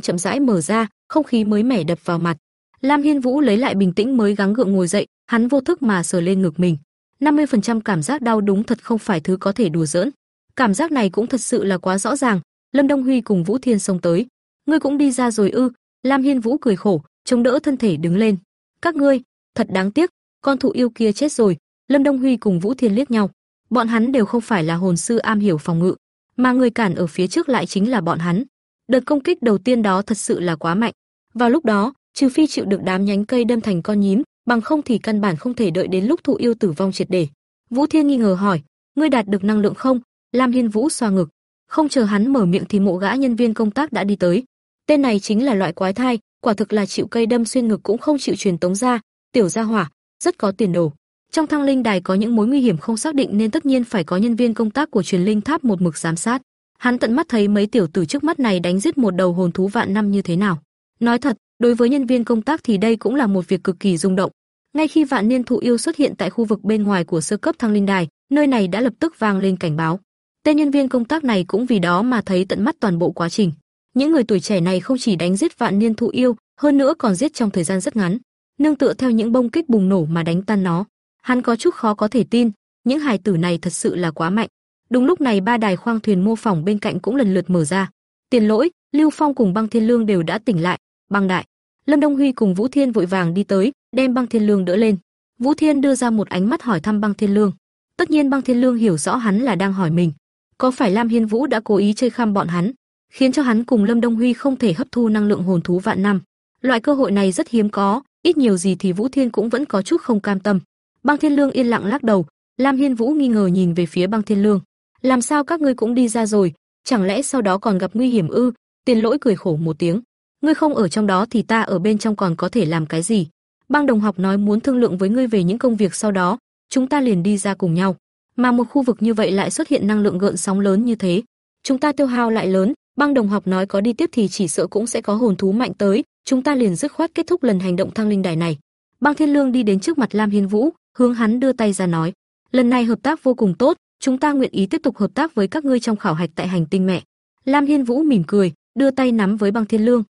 chậm rãi mở ra, không khí mới mẻ đập vào mặt. Lam Hiên Vũ lấy lại bình tĩnh mới gắng gượng ngồi dậy, hắn vô thức mà sờ lên ngực mình. 50% cảm giác đau đúng thật không phải thứ có thể đùa giỡn. Cảm giác này cũng thật sự là quá rõ ràng. Lâm Đông Huy cùng Vũ Thiên xông tới. Ngươi cũng đi ra rồi ư? Lam Hiên Vũ cười khổ, chống đỡ thân thể đứng lên. Các ngươi, thật đáng tiếc, con thụ yêu kia chết rồi. Lâm Đông Huy cùng Vũ Thiên liếc nhau. Bọn hắn đều không phải là hồn sư am hiểu phòng ngự, mà người cản ở phía trước lại chính là bọn hắn. Đợt công kích đầu tiên đó thật sự là quá mạnh. Vào lúc đó, trừ phi chịu được đám nhánh cây đâm thành con nhím, bằng không thì căn bản không thể đợi đến lúc thụ yêu tử vong triệt để. Vũ Thiên nghi ngờ hỏi, ngươi đạt được năng lượng không? Lam Hiên Vũ xoa ngực, không chờ hắn mở miệng thì mộ gã nhân viên công tác đã đi tới. Tên này chính là loại quái thai, quả thực là chịu cây đâm xuyên ngực cũng không chịu truyền tống ra, tiểu gia hỏa, rất có tiền đồ. Trong thăng linh đài có những mối nguy hiểm không xác định nên tất nhiên phải có nhân viên công tác của truyền linh tháp một mực giám sát. Hắn tận mắt thấy mấy tiểu tử trước mắt này đánh giết một đầu hồn thú vạn năm như thế nào. Nói thật, đối với nhân viên công tác thì đây cũng là một việc cực kỳ rung động. Ngay khi vạn niên thụ yêu xuất hiện tại khu vực bên ngoài của sơ cấp thăng linh đài, nơi này đã lập tức vang lên cảnh báo. Tên nhân viên công tác này cũng vì đó mà thấy tận mắt toàn bộ quá trình. Những người tuổi trẻ này không chỉ đánh giết vạn niên thụ yêu, hơn nữa còn giết trong thời gian rất ngắn, nương tựa theo những bông kích bùng nổ mà đánh tan nó. Hắn có chút khó có thể tin, những hài tử này thật sự là quá mạnh. Đúng lúc này ba đài khoang thuyền mô phỏng bên cạnh cũng lần lượt mở ra. Tiền Lỗi, Lưu Phong cùng Băng Thiên Lương đều đã tỉnh lại. Băng Đại, Lâm Đông Huy cùng Vũ Thiên vội vàng đi tới, đem Băng Thiên Lương đỡ lên. Vũ Thiên đưa ra một ánh mắt hỏi thăm Băng Thiên Lương. Tất nhiên Băng Thiên Lương hiểu rõ hắn là đang hỏi mình, có phải Lam Hiên Vũ đã cố ý chơi khăm bọn hắn, khiến cho hắn cùng Lâm Đông Huy không thể hấp thu năng lượng hồn thú vạn năm. Loại cơ hội này rất hiếm có, ít nhiều gì thì Vũ Thiên cũng vẫn có chút không cam tâm. Băng Thiên Lương yên lặng lắc đầu, Lam Hiên Vũ nghi ngờ nhìn về phía Băng Thiên Lương. Làm sao các ngươi cũng đi ra rồi, chẳng lẽ sau đó còn gặp nguy hiểm ư? Tiền Lỗi cười khổ một tiếng. Ngươi không ở trong đó thì ta ở bên trong còn có thể làm cái gì? Bang đồng học nói muốn thương lượng với ngươi về những công việc sau đó, chúng ta liền đi ra cùng nhau. Mà một khu vực như vậy lại xuất hiện năng lượng gợn sóng lớn như thế, chúng ta tiêu hao lại lớn, Bang đồng học nói có đi tiếp thì chỉ sợ cũng sẽ có hồn thú mạnh tới, chúng ta liền dứt khoát kết thúc lần hành động thăng linh đài này. Bang Thiên Lương đi đến trước mặt Lam Hiên Vũ, hướng hắn đưa tay ra nói, lần này hợp tác vô cùng tốt, chúng ta nguyện ý tiếp tục hợp tác với các ngươi trong khảo hạch tại hành tinh mẹ. Lam Hiên Vũ mỉm cười, đưa tay nắm với Bang Thiên Lương.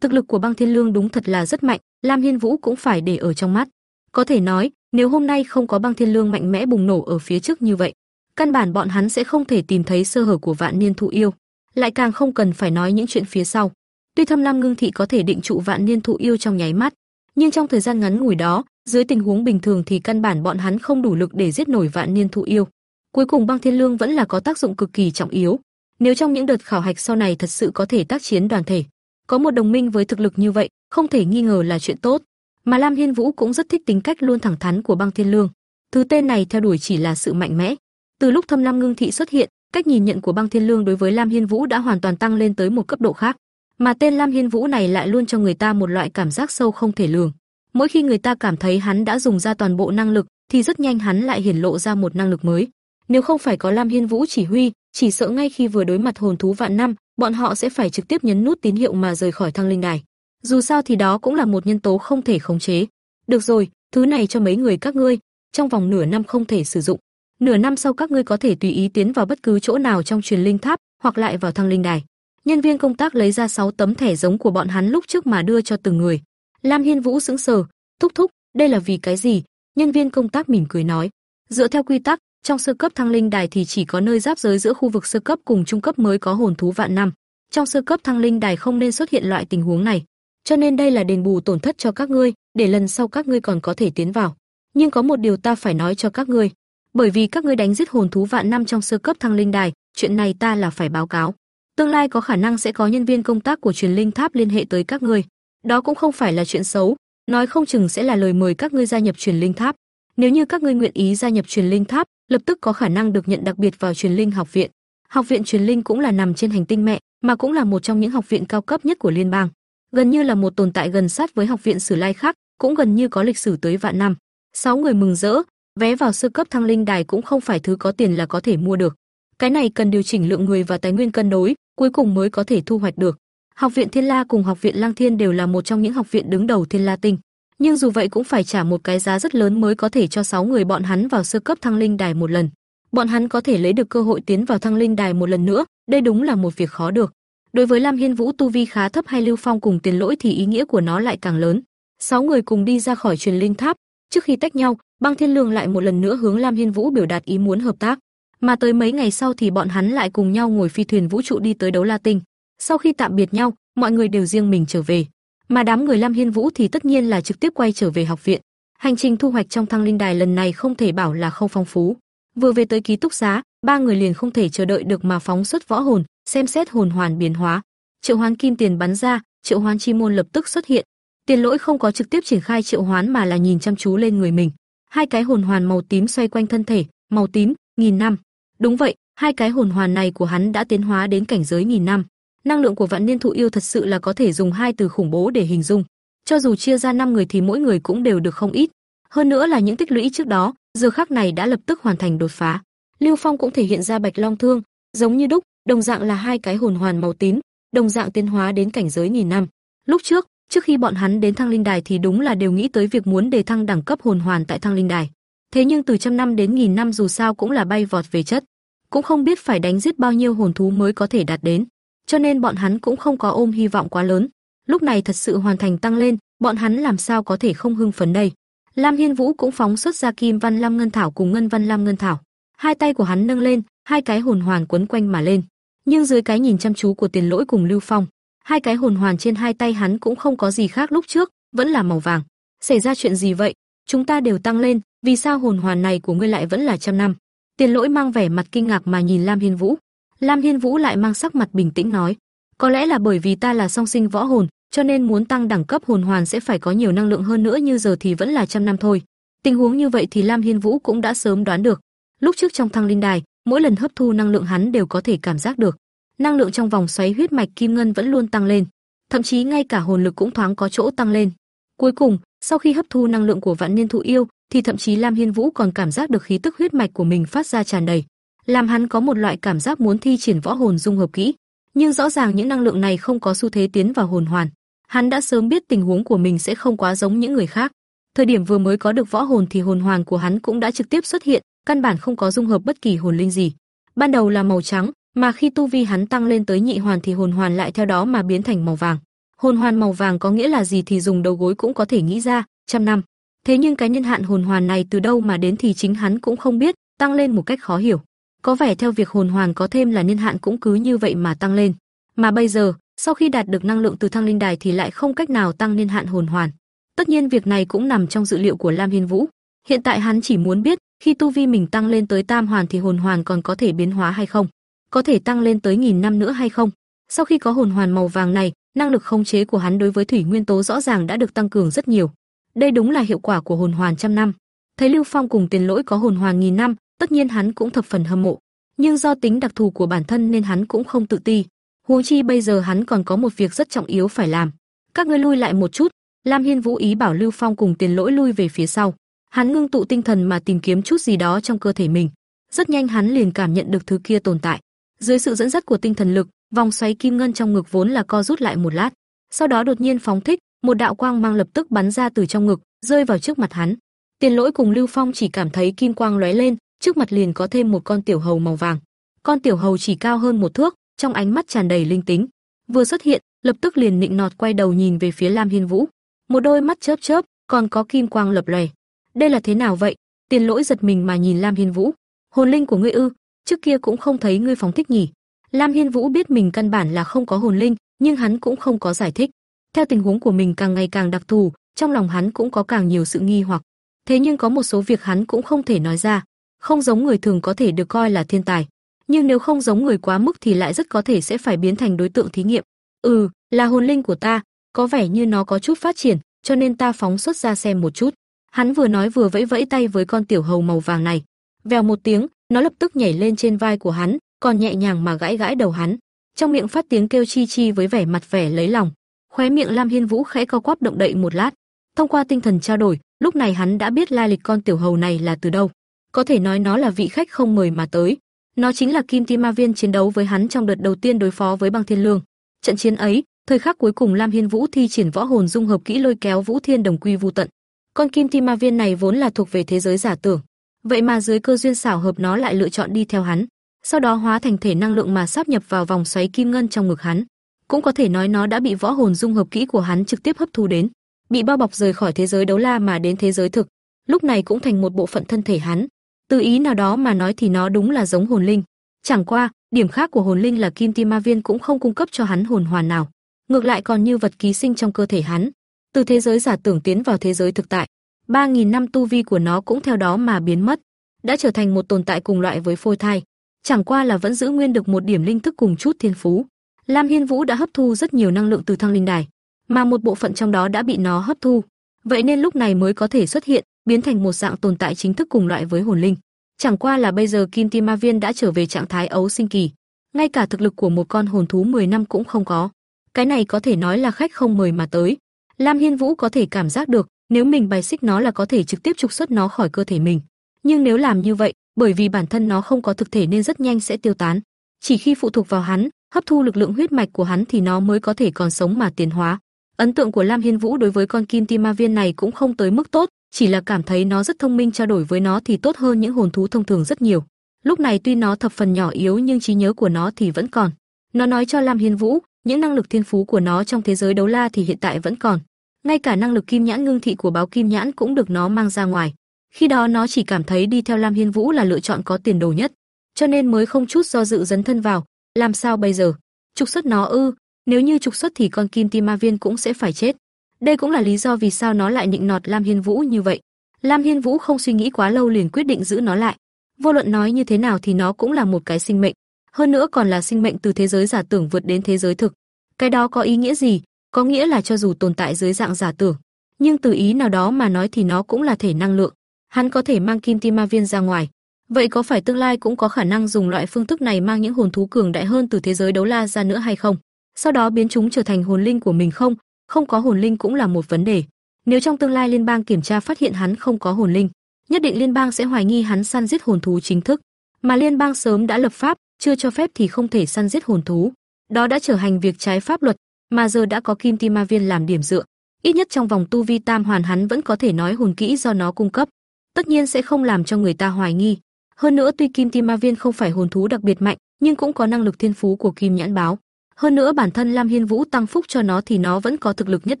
Thực lực của Băng Thiên Lương đúng thật là rất mạnh, Lam Hiên Vũ cũng phải để ở trong mắt. Có thể nói, nếu hôm nay không có Băng Thiên Lương mạnh mẽ bùng nổ ở phía trước như vậy, căn bản bọn hắn sẽ không thể tìm thấy sơ hở của Vạn Niên Thụ Yêu, lại càng không cần phải nói những chuyện phía sau. Tuy Thâm Lam Ngưng Thị có thể định trụ Vạn Niên Thụ Yêu trong nháy mắt, nhưng trong thời gian ngắn ngủi đó, dưới tình huống bình thường thì căn bản bọn hắn không đủ lực để giết nổi Vạn Niên Thụ Yêu. Cuối cùng Băng Thiên Lương vẫn là có tác dụng cực kỳ trọng yếu. Nếu trong những đợt khảo hạch sau này thật sự có thể tác chiến đoàn thể, có một đồng minh với thực lực như vậy, không thể nghi ngờ là chuyện tốt. Mà Lam Hiên Vũ cũng rất thích tính cách luôn thẳng thắn của Băng Thiên Lương. Thứ tên này theo đuổi chỉ là sự mạnh mẽ. Từ lúc Thâm Lam Ngưng Thị xuất hiện, cách nhìn nhận của Băng Thiên Lương đối với Lam Hiên Vũ đã hoàn toàn tăng lên tới một cấp độ khác. Mà tên Lam Hiên Vũ này lại luôn cho người ta một loại cảm giác sâu không thể lường. Mỗi khi người ta cảm thấy hắn đã dùng ra toàn bộ năng lực, thì rất nhanh hắn lại hiển lộ ra một năng lực mới. Nếu không phải có Lam Hiên Vũ chỉ huy, chỉ sợ ngay khi vừa đối mặt hồn thú vạn năm, bọn họ sẽ phải trực tiếp nhấn nút tín hiệu mà rời khỏi thăng linh đài. Dù sao thì đó cũng là một nhân tố không thể khống chế. Được rồi, thứ này cho mấy người các ngươi, trong vòng nửa năm không thể sử dụng. Nửa năm sau các ngươi có thể tùy ý tiến vào bất cứ chỗ nào trong truyền linh tháp, hoặc lại vào thăng linh đài. Nhân viên công tác lấy ra 6 tấm thẻ giống của bọn hắn lúc trước mà đưa cho từng người. Lam Hiên Vũ sững sờ, thúc thúc, đây là vì cái gì? Nhân viên công tác mỉm cười nói, dựa theo quy tắc, trong sơ cấp thăng linh đài thì chỉ có nơi giáp giới giữa khu vực sơ cấp cùng trung cấp mới có hồn thú vạn năm. Trong sơ cấp thăng linh đài không nên xuất hiện loại tình huống này cho nên đây là đền bù tổn thất cho các ngươi, để lần sau các ngươi còn có thể tiến vào. Nhưng có một điều ta phải nói cho các ngươi, bởi vì các ngươi đánh giết hồn thú vạn năm trong sơ cấp thăng linh đài, chuyện này ta là phải báo cáo. Tương lai có khả năng sẽ có nhân viên công tác của truyền linh tháp liên hệ tới các ngươi. Đó cũng không phải là chuyện xấu, nói không chừng sẽ là lời mời các ngươi gia nhập truyền linh tháp. Nếu như các ngươi nguyện ý gia nhập truyền linh tháp, lập tức có khả năng được nhận đặc biệt vào truyền linh học viện. Học viện truyền linh cũng là nằm trên hành tinh mẹ, mà cũng là một trong những học viện cao cấp nhất của liên bang gần như là một tồn tại gần sát với học viện Sử Lai khác, cũng gần như có lịch sử tới vạn năm. Sáu người mừng rỡ, vé vào sơ cấp thăng linh đài cũng không phải thứ có tiền là có thể mua được. Cái này cần điều chỉnh lượng người và tài nguyên cân đối, cuối cùng mới có thể thu hoạch được. Học viện Thiên La cùng Học viện Lăng Thiên đều là một trong những học viện đứng đầu Thiên La Tinh, nhưng dù vậy cũng phải trả một cái giá rất lớn mới có thể cho 6 người bọn hắn vào sơ cấp thăng linh đài một lần. Bọn hắn có thể lấy được cơ hội tiến vào thăng linh đài một lần nữa, đây đúng là một việc khó được. Đối với Lam Hiên Vũ tu vi khá thấp hay Lưu Phong cùng Tiền Lỗi thì ý nghĩa của nó lại càng lớn. Sáu người cùng đi ra khỏi truyền linh tháp, trước khi tách nhau, Băng Thiên Lương lại một lần nữa hướng Lam Hiên Vũ biểu đạt ý muốn hợp tác. Mà tới mấy ngày sau thì bọn hắn lại cùng nhau ngồi phi thuyền vũ trụ đi tới đấu La Tinh. Sau khi tạm biệt nhau, mọi người đều riêng mình trở về, mà đám người Lam Hiên Vũ thì tất nhiên là trực tiếp quay trở về học viện. Hành trình thu hoạch trong Thăng Linh Đài lần này không thể bảo là không phong phú. Vừa về tới ký túc xá, ba người liền không thể chờ đợi được mà phóng xuất võ hồn, xem xét hồn hoàn biến hóa. Triệu Hoán Kim Tiền bắn ra, Triệu Hoán Chi môn lập tức xuất hiện. Tiền Lỗi không có trực tiếp triển khai Triệu Hoán mà là nhìn chăm chú lên người mình. Hai cái hồn hoàn màu tím xoay quanh thân thể, màu tím, nghìn năm. Đúng vậy, hai cái hồn hoàn này của hắn đã tiến hóa đến cảnh giới nghìn năm. Năng lượng của Vạn Niên Thụ Yêu thật sự là có thể dùng hai từ khủng bố để hình dung. Cho dù chia ra năm người thì mỗi người cũng đều được không ít. Hơn nữa là những tích lũy trước đó, giờ khắc này đã lập tức hoàn thành đột phá. Lưu Phong cũng thể hiện ra Bạch Long Thương, giống như đúc, đồng dạng là hai cái hồn hoàn màu tím, đồng dạng tiến hóa đến cảnh giới nghìn năm. Lúc trước, trước khi bọn hắn đến Thăng Linh Đài thì đúng là đều nghĩ tới việc muốn đề thăng đẳng cấp hồn hoàn tại Thăng Linh Đài. Thế nhưng từ trăm năm đến nghìn năm dù sao cũng là bay vọt về chất, cũng không biết phải đánh giết bao nhiêu hồn thú mới có thể đạt đến, cho nên bọn hắn cũng không có ôm hy vọng quá lớn. Lúc này thật sự hoàn thành tăng lên, bọn hắn làm sao có thể không hưng phấn đây. Lam Hiên Vũ cũng phóng xuất ra Kim Văn Lam Ngân Thảo cùng Ngân Văn Lam Ngân Thảo. Hai tay của hắn nâng lên, hai cái hồn hoàn quấn quanh mà lên. Nhưng dưới cái nhìn chăm chú của Tiền Lỗi cùng Lưu Phong, hai cái hồn hoàn trên hai tay hắn cũng không có gì khác lúc trước, vẫn là màu vàng. Xảy ra chuyện gì vậy? Chúng ta đều tăng lên, vì sao hồn hoàn này của ngươi lại vẫn là trăm năm? Tiền Lỗi mang vẻ mặt kinh ngạc mà nhìn Lam Hiên Vũ. Lam Hiên Vũ lại mang sắc mặt bình tĩnh nói, có lẽ là bởi vì ta là song sinh võ hồn, cho nên muốn tăng đẳng cấp hồn hoàn sẽ phải có nhiều năng lượng hơn nữa như giờ thì vẫn là trăm năm thôi. Tình huống như vậy thì Lam Hiên Vũ cũng đã sớm đoán được. Lúc trước trong thăng linh đài, mỗi lần hấp thu năng lượng hắn đều có thể cảm giác được. Năng lượng trong vòng xoáy huyết mạch kim ngân vẫn luôn tăng lên, thậm chí ngay cả hồn lực cũng thoáng có chỗ tăng lên. Cuối cùng, sau khi hấp thu năng lượng của vạn niên thụ yêu, thì thậm chí Lam Hiên Vũ còn cảm giác được khí tức huyết mạch của mình phát ra tràn đầy, làm hắn có một loại cảm giác muốn thi triển võ hồn dung hợp kỹ. Nhưng rõ ràng những năng lượng này không có xu thế tiến vào hồn hoàn. Hắn đã sớm biết tình huống của mình sẽ không quá giống những người khác. Thời điểm vừa mới có được võ hồn thì hồn hoàn của hắn cũng đã trực tiếp xuất hiện, căn bản không có dung hợp bất kỳ hồn linh gì. Ban đầu là màu trắng, mà khi tu vi hắn tăng lên tới nhị hoàn thì hồn hoàn lại theo đó mà biến thành màu vàng. Hồn hoàn màu vàng có nghĩa là gì thì dùng đầu gối cũng có thể nghĩ ra, trăm năm. Thế nhưng cái nhân hạn hồn hoàn này từ đâu mà đến thì chính hắn cũng không biết, tăng lên một cách khó hiểu. Có vẻ theo việc hồn hoàn có thêm là niên hạn cũng cứ như vậy mà tăng lên. Mà bây giờ, sau khi đạt được năng lượng từ thăng linh đài thì lại không cách nào tăng niên hạn hồn hoàn. Tất nhiên việc này cũng nằm trong dự liệu của Lam Hiên Vũ. Hiện tại hắn chỉ muốn biết, khi tu vi mình tăng lên tới tam hoàn thì hồn hoàn còn có thể biến hóa hay không, có thể tăng lên tới nghìn năm nữa hay không. Sau khi có hồn hoàn màu vàng này, năng lực khống chế của hắn đối với thủy nguyên tố rõ ràng đã được tăng cường rất nhiều. Đây đúng là hiệu quả của hồn hoàn trăm năm. Thấy Lưu Phong cùng Tiền Lỗi có hồn hoàn nghìn năm, tất nhiên hắn cũng thập phần hâm mộ, nhưng do tính đặc thù của bản thân nên hắn cũng không tự ti. Huống chi bây giờ hắn còn có một việc rất trọng yếu phải làm. Các ngươi lui lại một chút, Lam Hiên Vũ ý bảo Lưu Phong cùng Tiền Lỗi lui về phía sau. Hắn ngưng tụ tinh thần mà tìm kiếm chút gì đó trong cơ thể mình. Rất nhanh hắn liền cảm nhận được thứ kia tồn tại. Dưới sự dẫn dắt của tinh thần lực, vòng xoáy kim ngân trong ngực vốn là co rút lại một lát, sau đó đột nhiên phóng thích, một đạo quang mang lập tức bắn ra từ trong ngực, rơi vào trước mặt hắn. Tiền Lỗi cùng Lưu Phong chỉ cảm thấy kim quang lóe lên, trước mặt liền có thêm một con tiểu hầu màu vàng. Con tiểu hầu chỉ cao hơn một thước, trong ánh mắt tràn đầy linh tính. Vừa xuất hiện, lập tức liền nịnh nọt quay đầu nhìn về phía Lam Hiên Vũ, một đôi mắt chớp chớp, còn có kim quang lập lòe. Đây là thế nào vậy? Tiền Lỗi giật mình mà nhìn Lam Hiên Vũ. Hồn linh của ngươi ư? Trước kia cũng không thấy ngươi phóng thích nhỉ? Lam Hiên Vũ biết mình căn bản là không có hồn linh, nhưng hắn cũng không có giải thích. Theo tình huống của mình càng ngày càng đặc thù, trong lòng hắn cũng có càng nhiều sự nghi hoặc. Thế nhưng có một số việc hắn cũng không thể nói ra, không giống người thường có thể được coi là thiên tài, nhưng nếu không giống người quá mức thì lại rất có thể sẽ phải biến thành đối tượng thí nghiệm. Ừ, là hồn linh của ta, có vẻ như nó có chút phát triển, cho nên ta phóng xuất ra xem một chút. Hắn vừa nói vừa vẫy vẫy tay với con tiểu hầu màu vàng này. Vèo một tiếng, nó lập tức nhảy lên trên vai của hắn, còn nhẹ nhàng mà gãi gãi đầu hắn, trong miệng phát tiếng kêu chi chi với vẻ mặt vẻ lấy lòng. Khóe miệng Lam Hiên Vũ khẽ co quắp động đậy một lát. Thông qua tinh thần trao đổi, lúc này hắn đã biết lai lịch con tiểu hầu này là từ đâu. Có thể nói nó là vị khách không mời mà tới. Nó chính là Kim Ti Ma Viên chiến đấu với hắn trong đợt đầu tiên đối phó với Băng Thiên Lương. Trận chiến ấy, thời khắc cuối cùng Lam Hiên Vũ thi triển võ hồn dung hợp kỹ lôi kéo Vũ Thiên Đồng Quy vu tận. Con Kim Ti Ma Viên này vốn là thuộc về thế giới giả tưởng, vậy mà dưới cơ duyên xảo hợp nó lại lựa chọn đi theo hắn, sau đó hóa thành thể năng lượng mà sáp nhập vào vòng xoáy kim ngân trong ngực hắn. Cũng có thể nói nó đã bị võ hồn dung hợp kỹ của hắn trực tiếp hấp thu đến, bị bao bọc rời khỏi thế giới đấu la mà đến thế giới thực, lúc này cũng thành một bộ phận thân thể hắn. Từ ý nào đó mà nói thì nó đúng là giống hồn linh, chẳng qua, điểm khác của hồn linh là Kim Ti Ma Viên cũng không cung cấp cho hắn hồn hoàn nào, ngược lại còn như vật ký sinh trong cơ thể hắn, từ thế giới giả tưởng tiến vào thế giới thực tại. 3000 năm tu vi của nó cũng theo đó mà biến mất, đã trở thành một tồn tại cùng loại với phôi thai, chẳng qua là vẫn giữ nguyên được một điểm linh thức cùng chút thiên phú. Lam Hiên Vũ đã hấp thu rất nhiều năng lượng từ thăng linh đài, mà một bộ phận trong đó đã bị nó hấp thu, vậy nên lúc này mới có thể xuất hiện, biến thành một dạng tồn tại chính thức cùng loại với hồn linh. Chẳng qua là bây giờ Kim Ti Ma Viên đã trở về trạng thái ấu sinh kỳ, ngay cả thực lực của một con hồn thú 10 năm cũng không có. Cái này có thể nói là khách không mời mà tới. Lam Hiên Vũ có thể cảm giác được, nếu mình bài xích nó là có thể trực tiếp trục xuất nó khỏi cơ thể mình. Nhưng nếu làm như vậy, bởi vì bản thân nó không có thực thể nên rất nhanh sẽ tiêu tán. Chỉ khi phụ thuộc vào hắn, hấp thu lực lượng huyết mạch của hắn thì nó mới có thể còn sống mà tiến hóa. Ấn tượng của Lam Hiên Vũ đối với con kim ti ma viên này cũng không tới mức tốt, chỉ là cảm thấy nó rất thông minh trao đổi với nó thì tốt hơn những hồn thú thông thường rất nhiều. Lúc này tuy nó thập phần nhỏ yếu nhưng trí nhớ của nó thì vẫn còn. Nó nói cho Lam Hiên Vũ, những năng lực thiên phú của nó trong thế giới đấu la thì hiện tại vẫn còn. Ngay cả năng lực kim nhãn ngưng thị của báo kim nhãn cũng được nó mang ra ngoài. Khi đó nó chỉ cảm thấy đi theo Lam Hiên Vũ là lựa chọn có tiền đồ nhất, cho nên mới không chút do dự dấn thân vào. Làm sao bây giờ? Trục xuất nó ư? Nếu như trục xuất thì con kim ti ma viên cũng sẽ phải chết. Đây cũng là lý do vì sao nó lại nịnh nọt Lam Hiên Vũ như vậy. Lam Hiên Vũ không suy nghĩ quá lâu liền quyết định giữ nó lại. Vô luận nói như thế nào thì nó cũng là một cái sinh mệnh, hơn nữa còn là sinh mệnh từ thế giới giả tưởng vượt đến thế giới thực. Cái đó có ý nghĩa gì? Có nghĩa là cho dù tồn tại dưới dạng giả tưởng, nhưng từ ý nào đó mà nói thì nó cũng là thể năng lượng. Hắn có thể mang kim ti ma viên ra ngoài. Vậy có phải tương lai cũng có khả năng dùng loại phương thức này mang những hồn thú cường đại hơn từ thế giới đấu la ra nữa hay không? Sau đó biến chúng trở thành hồn linh của mình không? Không có hồn linh cũng là một vấn đề. Nếu trong tương lai liên bang kiểm tra phát hiện hắn không có hồn linh, nhất định liên bang sẽ hoài nghi hắn săn giết hồn thú chính thức, mà liên bang sớm đã lập pháp, chưa cho phép thì không thể săn giết hồn thú. Đó đã trở thành việc trái pháp luật, mà giờ đã có Kim Ti Ma Viên làm điểm dựa, ít nhất trong vòng tu vi tam hoàn hắn vẫn có thể nói hồn kỹ do nó cung cấp, tất nhiên sẽ không làm cho người ta hoài nghi. Hơn nữa tuy Kim Ti Ma Viên không phải hồn thú đặc biệt mạnh, nhưng cũng có năng lực thiên phú của Kim Nhãn Báo. Hơn nữa bản thân Lam Hiên Vũ tăng phúc cho nó thì nó vẫn có thực lực nhất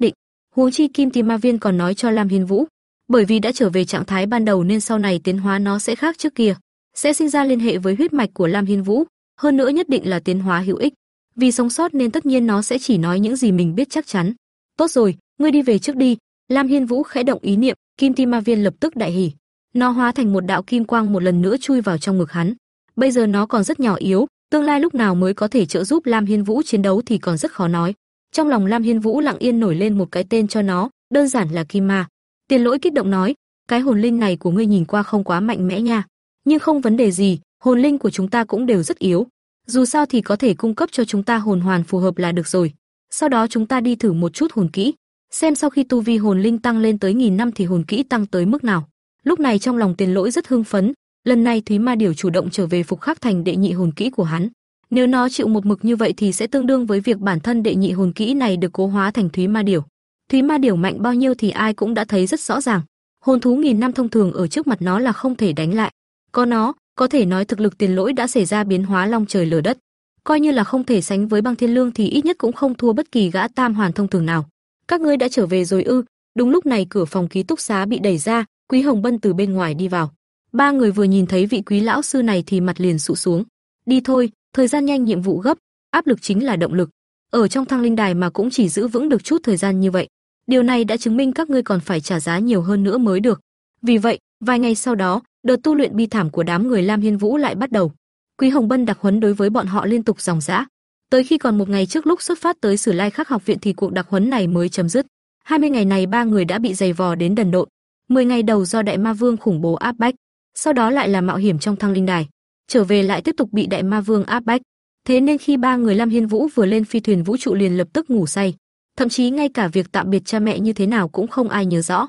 định. Huống chi Kim Ti Ma Viên còn nói cho Lam Hiên Vũ, bởi vì đã trở về trạng thái ban đầu nên sau này tiến hóa nó sẽ khác trước kia, sẽ sinh ra liên hệ với huyết mạch của Lam Hiên Vũ, hơn nữa nhất định là tiến hóa hữu ích. Vì sống sót nên tất nhiên nó sẽ chỉ nói những gì mình biết chắc chắn. Tốt rồi, ngươi đi về trước đi. Lam Hiên Vũ khẽ động ý niệm, Kim Ti Ma Viên lập tức đại hỉ. Nó hóa thành một đạo kim quang một lần nữa chui vào trong ngực hắn. Bây giờ nó còn rất nhỏ yếu, tương lai lúc nào mới có thể trợ giúp Lam Hiên Vũ chiến đấu thì còn rất khó nói. Trong lòng Lam Hiên Vũ lặng yên nổi lên một cái tên cho nó, đơn giản là Kim Ma. Tiền Lỗi kích động nói, cái hồn linh này của ngươi nhìn qua không quá mạnh mẽ nha, nhưng không vấn đề gì, hồn linh của chúng ta cũng đều rất yếu. Dù sao thì có thể cung cấp cho chúng ta hồn hoàn phù hợp là được rồi. Sau đó chúng ta đi thử một chút hồn kỹ, xem sau khi tu vi hồn linh tăng lên tới nghìn năm thì hồn kỹ tăng tới mức nào. Lúc này trong lòng Tiền Lỗi rất hưng phấn, lần này Thúy Ma Điểu chủ động trở về phục khắc thành đệ nhị hồn kỹ của hắn. Nếu nó chịu một mực như vậy thì sẽ tương đương với việc bản thân đệ nhị hồn kỹ này được cố hóa thành Thúy Ma Điểu. Thúy Ma Điểu mạnh bao nhiêu thì ai cũng đã thấy rất rõ ràng. Hồn thú nghìn năm thông thường ở trước mặt nó là không thể đánh lại. Có nó, có thể nói thực lực Tiền Lỗi đã xảy ra biến hóa long trời lở đất. Coi như là không thể sánh với Băng Thiên Lương thì ít nhất cũng không thua bất kỳ gã tam hoàn thông thường nào. Các ngươi đã trở về rồi ư? Đúng lúc này cửa phòng ký túc xá bị đẩy ra, Quý Hồng Bân từ bên ngoài đi vào. Ba người vừa nhìn thấy vị quý lão sư này thì mặt liền sụ xuống. Đi thôi, thời gian nhanh nhiệm vụ gấp, áp lực chính là động lực. Ở trong thăng linh đài mà cũng chỉ giữ vững được chút thời gian như vậy. Điều này đã chứng minh các ngươi còn phải trả giá nhiều hơn nữa mới được. Vì vậy, vài ngày sau đó, đợt tu luyện bi thảm của đám người Lam Hiên Vũ lại bắt đầu. Quý Hồng Bân đặc huấn đối với bọn họ liên tục dòng dã. Tới khi còn một ngày trước lúc xuất phát tới Sử Lai Khắc học viện thì cuộc đặc huấn này mới chấm dứt. 20 ngày này ba người đã bị dày vò đến đần độn. 10 ngày đầu do đại ma vương khủng bố áp bách, sau đó lại là mạo hiểm trong thăng linh đài, trở về lại tiếp tục bị đại ma vương áp bách. Thế nên khi ba người Lam Hiên Vũ vừa lên phi thuyền vũ trụ liền lập tức ngủ say, thậm chí ngay cả việc tạm biệt cha mẹ như thế nào cũng không ai nhớ rõ.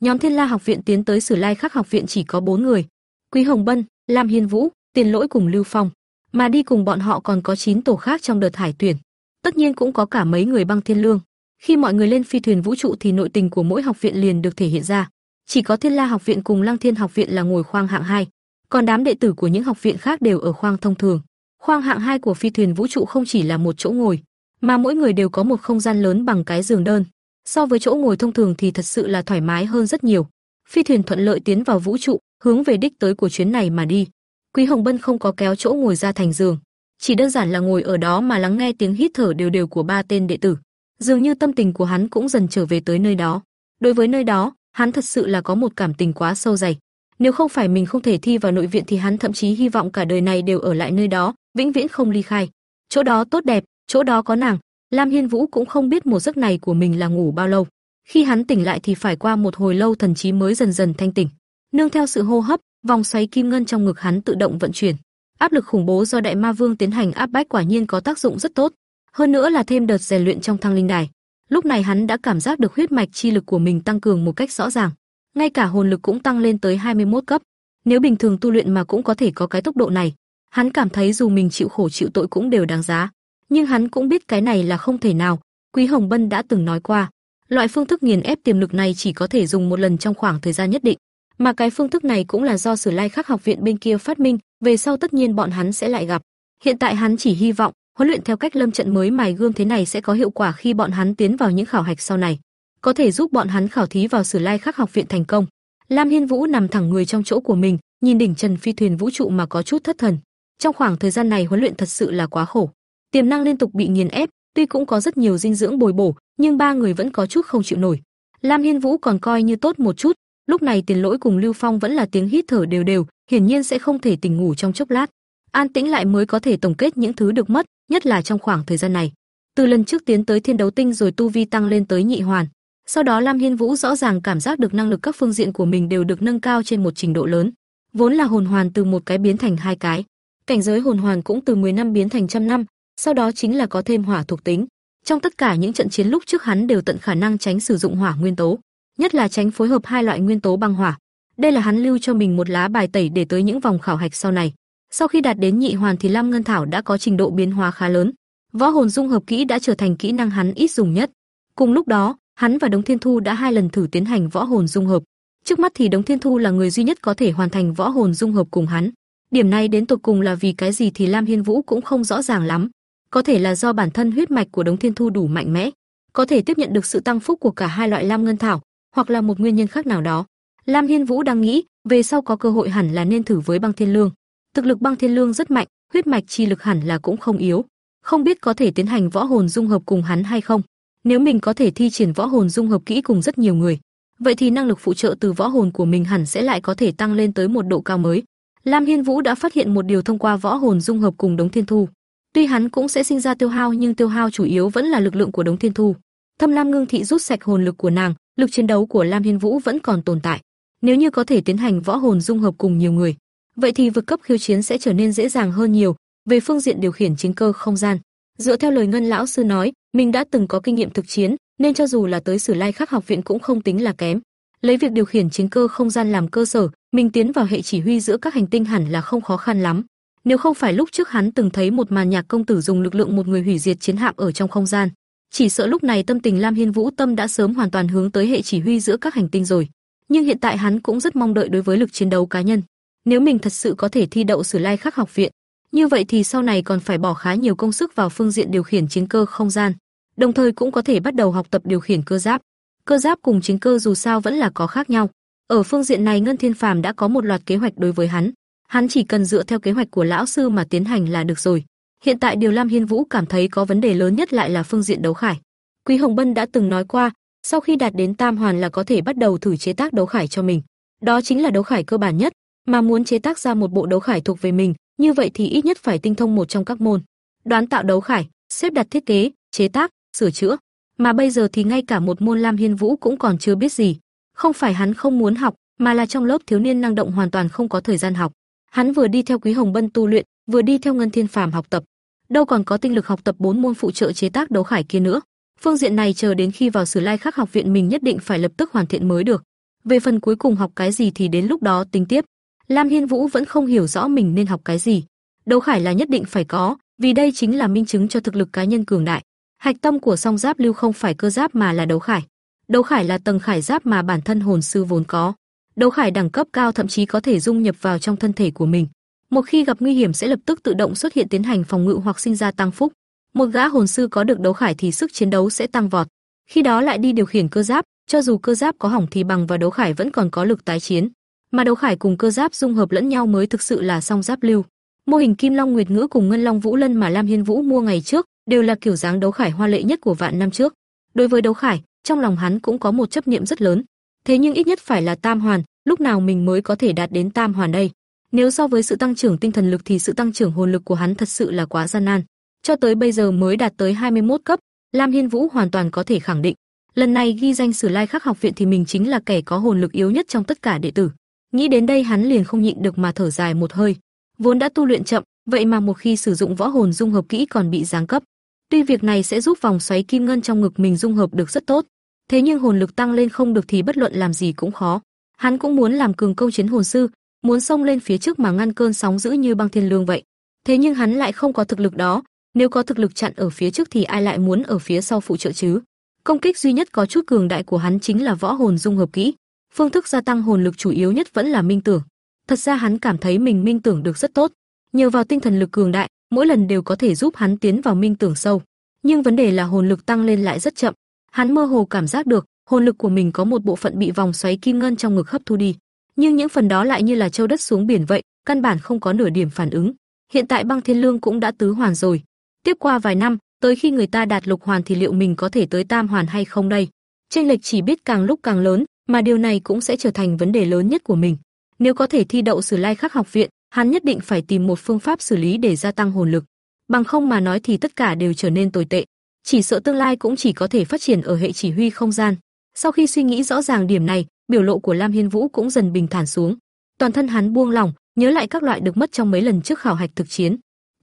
Nhóm Thiên La học viện tiến tới Sử Lai Khắc học viện chỉ có bốn người. Quý Hồng Bân, Lam Hiên Vũ, Tiền Lỗi cùng Lưu Phong, mà đi cùng bọn họ còn có 9 tổ khác trong đợt hải tuyển. Tất nhiên cũng có cả mấy người băng thiên lương. Khi mọi người lên phi thuyền vũ trụ thì nội tình của mỗi học viện liền được thể hiện ra. Chỉ có Thiên La học viện cùng Lăng Thiên học viện là ngồi khoang hạng 2, còn đám đệ tử của những học viện khác đều ở khoang thông thường. Khoang hạng 2 của phi thuyền vũ trụ không chỉ là một chỗ ngồi, mà mỗi người đều có một không gian lớn bằng cái giường đơn. So với chỗ ngồi thông thường thì thật sự là thoải mái hơn rất nhiều. Phi thuyền thuận lợi tiến vào vũ trụ, hướng về đích tới của chuyến này mà đi. Quý Hồng Bân không có kéo chỗ ngồi ra thành giường, chỉ đơn giản là ngồi ở đó mà lắng nghe tiếng hít thở đều đều của ba tên đệ tử. Dường như tâm tình của hắn cũng dần trở về tới nơi đó. Đối với nơi đó, hắn thật sự là có một cảm tình quá sâu dày. Nếu không phải mình không thể thi vào nội viện thì hắn thậm chí hy vọng cả đời này đều ở lại nơi đó, vĩnh viễn không ly khai. Chỗ đó tốt đẹp, chỗ đó có nàng. Lam Hiên Vũ cũng không biết một giấc này của mình là ngủ bao lâu. Khi hắn tỉnh lại thì phải qua một hồi lâu thần trí mới dần dần thanh tỉnh. Nương theo sự hô hấp, vòng xoáy kim ngân trong ngực hắn tự động vận chuyển. Áp lực khủng bố do Đại Ma Vương tiến hành áp bách quả nhiên có tác dụng rất tốt, hơn nữa là thêm đợt rèn luyện trong thăng linh đài. Lúc này hắn đã cảm giác được huyết mạch chi lực của mình tăng cường một cách rõ ràng, ngay cả hồn lực cũng tăng lên tới 21 cấp. Nếu bình thường tu luyện mà cũng có thể có cái tốc độ này, hắn cảm thấy dù mình chịu khổ chịu tội cũng đều đáng giá. Nhưng hắn cũng biết cái này là không thể nào, Quý Hồng Bân đã từng nói qua, loại phương thức nghiền ép tiềm lực này chỉ có thể dùng một lần trong khoảng thời gian nhất định, mà cái phương thức này cũng là do Sử Lai Khắc học viện bên kia phát minh, về sau tất nhiên bọn hắn sẽ lại gặp. Hiện tại hắn chỉ hy vọng huấn luyện theo cách lâm trận mới mài gương thế này sẽ có hiệu quả khi bọn hắn tiến vào những khảo hạch sau này, có thể giúp bọn hắn khảo thí vào Sử Lai Khắc học viện thành công. Lam Hiên Vũ nằm thẳng người trong chỗ của mình, nhìn đỉnh trần phi thuyền vũ trụ mà có chút thất thần. Trong khoảng thời gian này huấn luyện thật sự là quá khổ, tiềm năng liên tục bị nghiền ép, tuy cũng có rất nhiều dinh dưỡng bồi bổ, nhưng ba người vẫn có chút không chịu nổi. Lam Hiên Vũ còn coi như tốt một chút, lúc này Tiền Lỗi cùng Lưu Phong vẫn là tiếng hít thở đều đều, hiển nhiên sẽ không thể tỉnh ngủ trong chốc lát. An tĩnh lại mới có thể tổng kết những thứ được mất, nhất là trong khoảng thời gian này. Từ lần trước tiến tới Thiên Đấu Tinh rồi tu vi tăng lên tới nhị hoàn, sau đó Lam Hiên Vũ rõ ràng cảm giác được năng lực các phương diện của mình đều được nâng cao trên một trình độ lớn. Vốn là hồn hoàn từ một cái biến thành hai cái, cảnh giới hồn hoàn cũng từ 10 năm biến thành trăm năm, sau đó chính là có thêm hỏa thuộc tính. Trong tất cả những trận chiến lúc trước hắn đều tận khả năng tránh sử dụng hỏa nguyên tố, nhất là tránh phối hợp hai loại nguyên tố băng hỏa. Đây là hắn lưu cho mình một lá bài tẩy để tới những vòng khảo hạch sau này. Sau khi đạt đến nhị hoàn thì Lam Ngân Thảo đã có trình độ biến hóa khá lớn. Võ hồn dung hợp kỹ đã trở thành kỹ năng hắn ít dùng nhất. Cùng lúc đó, hắn và Đống Thiên Thu đã hai lần thử tiến hành võ hồn dung hợp. Trước mắt thì Đống Thiên Thu là người duy nhất có thể hoàn thành võ hồn dung hợp cùng hắn. Điểm này đến tột cùng là vì cái gì thì Lam Hiên Vũ cũng không rõ ràng lắm. Có thể là do bản thân huyết mạch của Đống Thiên Thu đủ mạnh mẽ, có thể tiếp nhận được sự tăng phúc của cả hai loại Lam Ngân Thảo, hoặc là một nguyên nhân khác nào đó. Lam Hiên Vũ đang nghĩ, về sau có cơ hội hẳn là nên thử với Băng Thiên Lương. Thực lực Băng Thiên Lương rất mạnh, huyết mạch chi lực hẳn là cũng không yếu. Không biết có thể tiến hành võ hồn dung hợp cùng hắn hay không. Nếu mình có thể thi triển võ hồn dung hợp kỹ cùng rất nhiều người, vậy thì năng lực phụ trợ từ võ hồn của mình hẳn sẽ lại có thể tăng lên tới một độ cao mới. Lam Hiên Vũ đã phát hiện một điều thông qua võ hồn dung hợp cùng Đống Thiên Thu. Tuy hắn cũng sẽ sinh ra tiêu hao nhưng tiêu hao chủ yếu vẫn là lực lượng của Đống Thiên Thu. Thâm Lam Ngưng Thị rút sạch hồn lực của nàng, lực chiến đấu của Lam Hiên Vũ vẫn còn tồn tại. Nếu như có thể tiến hành võ hồn dung hợp cùng nhiều người, vậy thì vực cấp khiêu chiến sẽ trở nên dễ dàng hơn nhiều. Về phương diện điều khiển chiến cơ không gian, dựa theo lời Ngân lão sư nói, mình đã từng có kinh nghiệm thực chiến, nên cho dù là tới Sử Lai Khắc học viện cũng không tính là kém. Lấy việc điều khiển chiến cơ không gian làm cơ sở, mình tiến vào hệ chỉ huy giữa các hành tinh hẳn là không khó khăn lắm. Nếu không phải lúc trước hắn từng thấy một màn nhạc công tử dùng lực lượng một người hủy diệt chiến hạm ở trong không gian, chỉ sợ lúc này tâm tình Lam Hiên Vũ tâm đã sớm hoàn toàn hướng tới hệ chỉ huy giữa các hành tinh rồi. Nhưng hiện tại hắn cũng rất mong đợi đối với lực chiến đấu cá nhân. Nếu mình thật sự có thể thi đậu Sử Lai Khắc học viện, như vậy thì sau này còn phải bỏ khá nhiều công sức vào phương diện điều khiển chiến cơ không gian, đồng thời cũng có thể bắt đầu học tập điều khiển cơ giáp. Cơ giáp cùng chiến cơ dù sao vẫn là có khác nhau. Ở phương diện này Ngân Thiên Phàm đã có một loạt kế hoạch đối với hắn, hắn chỉ cần dựa theo kế hoạch của lão sư mà tiến hành là được rồi. Hiện tại điều Lam Hiên Vũ cảm thấy có vấn đề lớn nhất lại là phương diện đấu khải. Quý Hồng Bân đã từng nói qua, sau khi đạt đến Tam Hoàn là có thể bắt đầu thử chế tác đấu khải cho mình. Đó chính là đấu khải cơ bản nhất, mà muốn chế tác ra một bộ đấu khải thuộc về mình, như vậy thì ít nhất phải tinh thông một trong các môn. Đoán tạo đấu khải, xếp đặt thiết kế, chế tác, sửa chữa. Mà bây giờ thì ngay cả một môn Lam Hiên Vũ cũng còn chưa biết gì. Không phải hắn không muốn học, mà là trong lớp thiếu niên năng động hoàn toàn không có thời gian học. Hắn vừa đi theo Quý Hồng Bân tu luyện, vừa đi theo Ngân Thiên Phàm học tập, đâu còn có tinh lực học tập bốn môn phụ trợ chế tác đấu khải kia nữa. Phương diện này chờ đến khi vào Sử Lai Khắc học viện mình nhất định phải lập tức hoàn thiện mới được. Về phần cuối cùng học cái gì thì đến lúc đó tính tiếp. Lam Hiên Vũ vẫn không hiểu rõ mình nên học cái gì. Đấu khải là nhất định phải có, vì đây chính là minh chứng cho thực lực cá nhân cường đại. Hạch tâm của song giáp lưu không phải cơ giáp mà là đấu khải. Đấu khải là tầng khải giáp mà bản thân hồn sư vốn có. Đấu khải đẳng cấp cao thậm chí có thể dung nhập vào trong thân thể của mình. Một khi gặp nguy hiểm sẽ lập tức tự động xuất hiện tiến hành phòng ngự hoặc sinh ra tăng phúc. Một gã hồn sư có được đấu khải thì sức chiến đấu sẽ tăng vọt. Khi đó lại đi điều khiển cơ giáp, cho dù cơ giáp có hỏng thì bằng và đấu khải vẫn còn có lực tái chiến. Mà đấu khải cùng cơ giáp dung hợp lẫn nhau mới thực sự là song giáp lưu. Mô hình Kim Long Nguyệt Ngữ cùng Ngân Long Vũ Lân mà Lam Hiên Vũ mua ngày trước đều là kiểu dáng đấu khải hoa lệ nhất của vạn năm trước. Đối với đấu khải, trong lòng hắn cũng có một chấp niệm rất lớn. Thế nhưng ít nhất phải là tam hoàn, lúc nào mình mới có thể đạt đến tam hoàn đây? Nếu so với sự tăng trưởng tinh thần lực thì sự tăng trưởng hồn lực của hắn thật sự là quá gian nan. Cho tới bây giờ mới đạt tới 21 cấp, Lam Hiên Vũ hoàn toàn có thể khẳng định, lần này ghi danh Sử Lai Khắc học viện thì mình chính là kẻ có hồn lực yếu nhất trong tất cả đệ tử. Nghĩ đến đây hắn liền không nhịn được mà thở dài một hơi. Vốn đã tu luyện chậm, vậy mà một khi sử dụng võ hồn dung hợp kỹ còn bị giáng cấp. Tuy việc này sẽ giúp vòng xoáy kim ngân trong ngực mình dung hợp được rất tốt, thế nhưng hồn lực tăng lên không được thì bất luận làm gì cũng khó. Hắn cũng muốn làm cường công chiến hồn sư, muốn xông lên phía trước mà ngăn cơn sóng dữ như băng thiên lương vậy. Thế nhưng hắn lại không có thực lực đó, nếu có thực lực chặn ở phía trước thì ai lại muốn ở phía sau phụ trợ chứ? Công kích duy nhất có chút cường đại của hắn chính là võ hồn dung hợp kỹ. Phương thức gia tăng hồn lực chủ yếu nhất vẫn là minh tưởng. Thật ra hắn cảm thấy mình minh tưởng được rất tốt, nhờ vào tinh thần lực cường đại, mỗi lần đều có thể giúp hắn tiến vào minh tưởng sâu. Nhưng vấn đề là hồn lực tăng lên lại rất chậm. Hắn mơ hồ cảm giác được, hồn lực của mình có một bộ phận bị vòng xoáy kim ngân trong ngực hấp thu đi, nhưng những phần đó lại như là châu đất xuống biển vậy, căn bản không có nửa điểm phản ứng. Hiện tại băng thiên lương cũng đã tứ hoàn rồi, tiếp qua vài năm, tới khi người ta đạt lục hoàn thì liệu mình có thể tới tam hoàn hay không đây? Chênh lệch chỉ biết càng lúc càng lớn, mà điều này cũng sẽ trở thành vấn đề lớn nhất của mình. Nếu có thể thi đậu Sử Lai Khắc học viện, hắn nhất định phải tìm một phương pháp xử lý để gia tăng hồn lực. Bằng không mà nói thì tất cả đều trở nên tồi tệ. Chỉ sợ tương lai cũng chỉ có thể phát triển ở hệ chỉ huy không gian. Sau khi suy nghĩ rõ ràng điểm này, biểu lộ của Lam Hiên Vũ cũng dần bình thản xuống. Toàn thân hắn buông lỏng, nhớ lại các loại được mất trong mấy lần trước khảo hạch thực chiến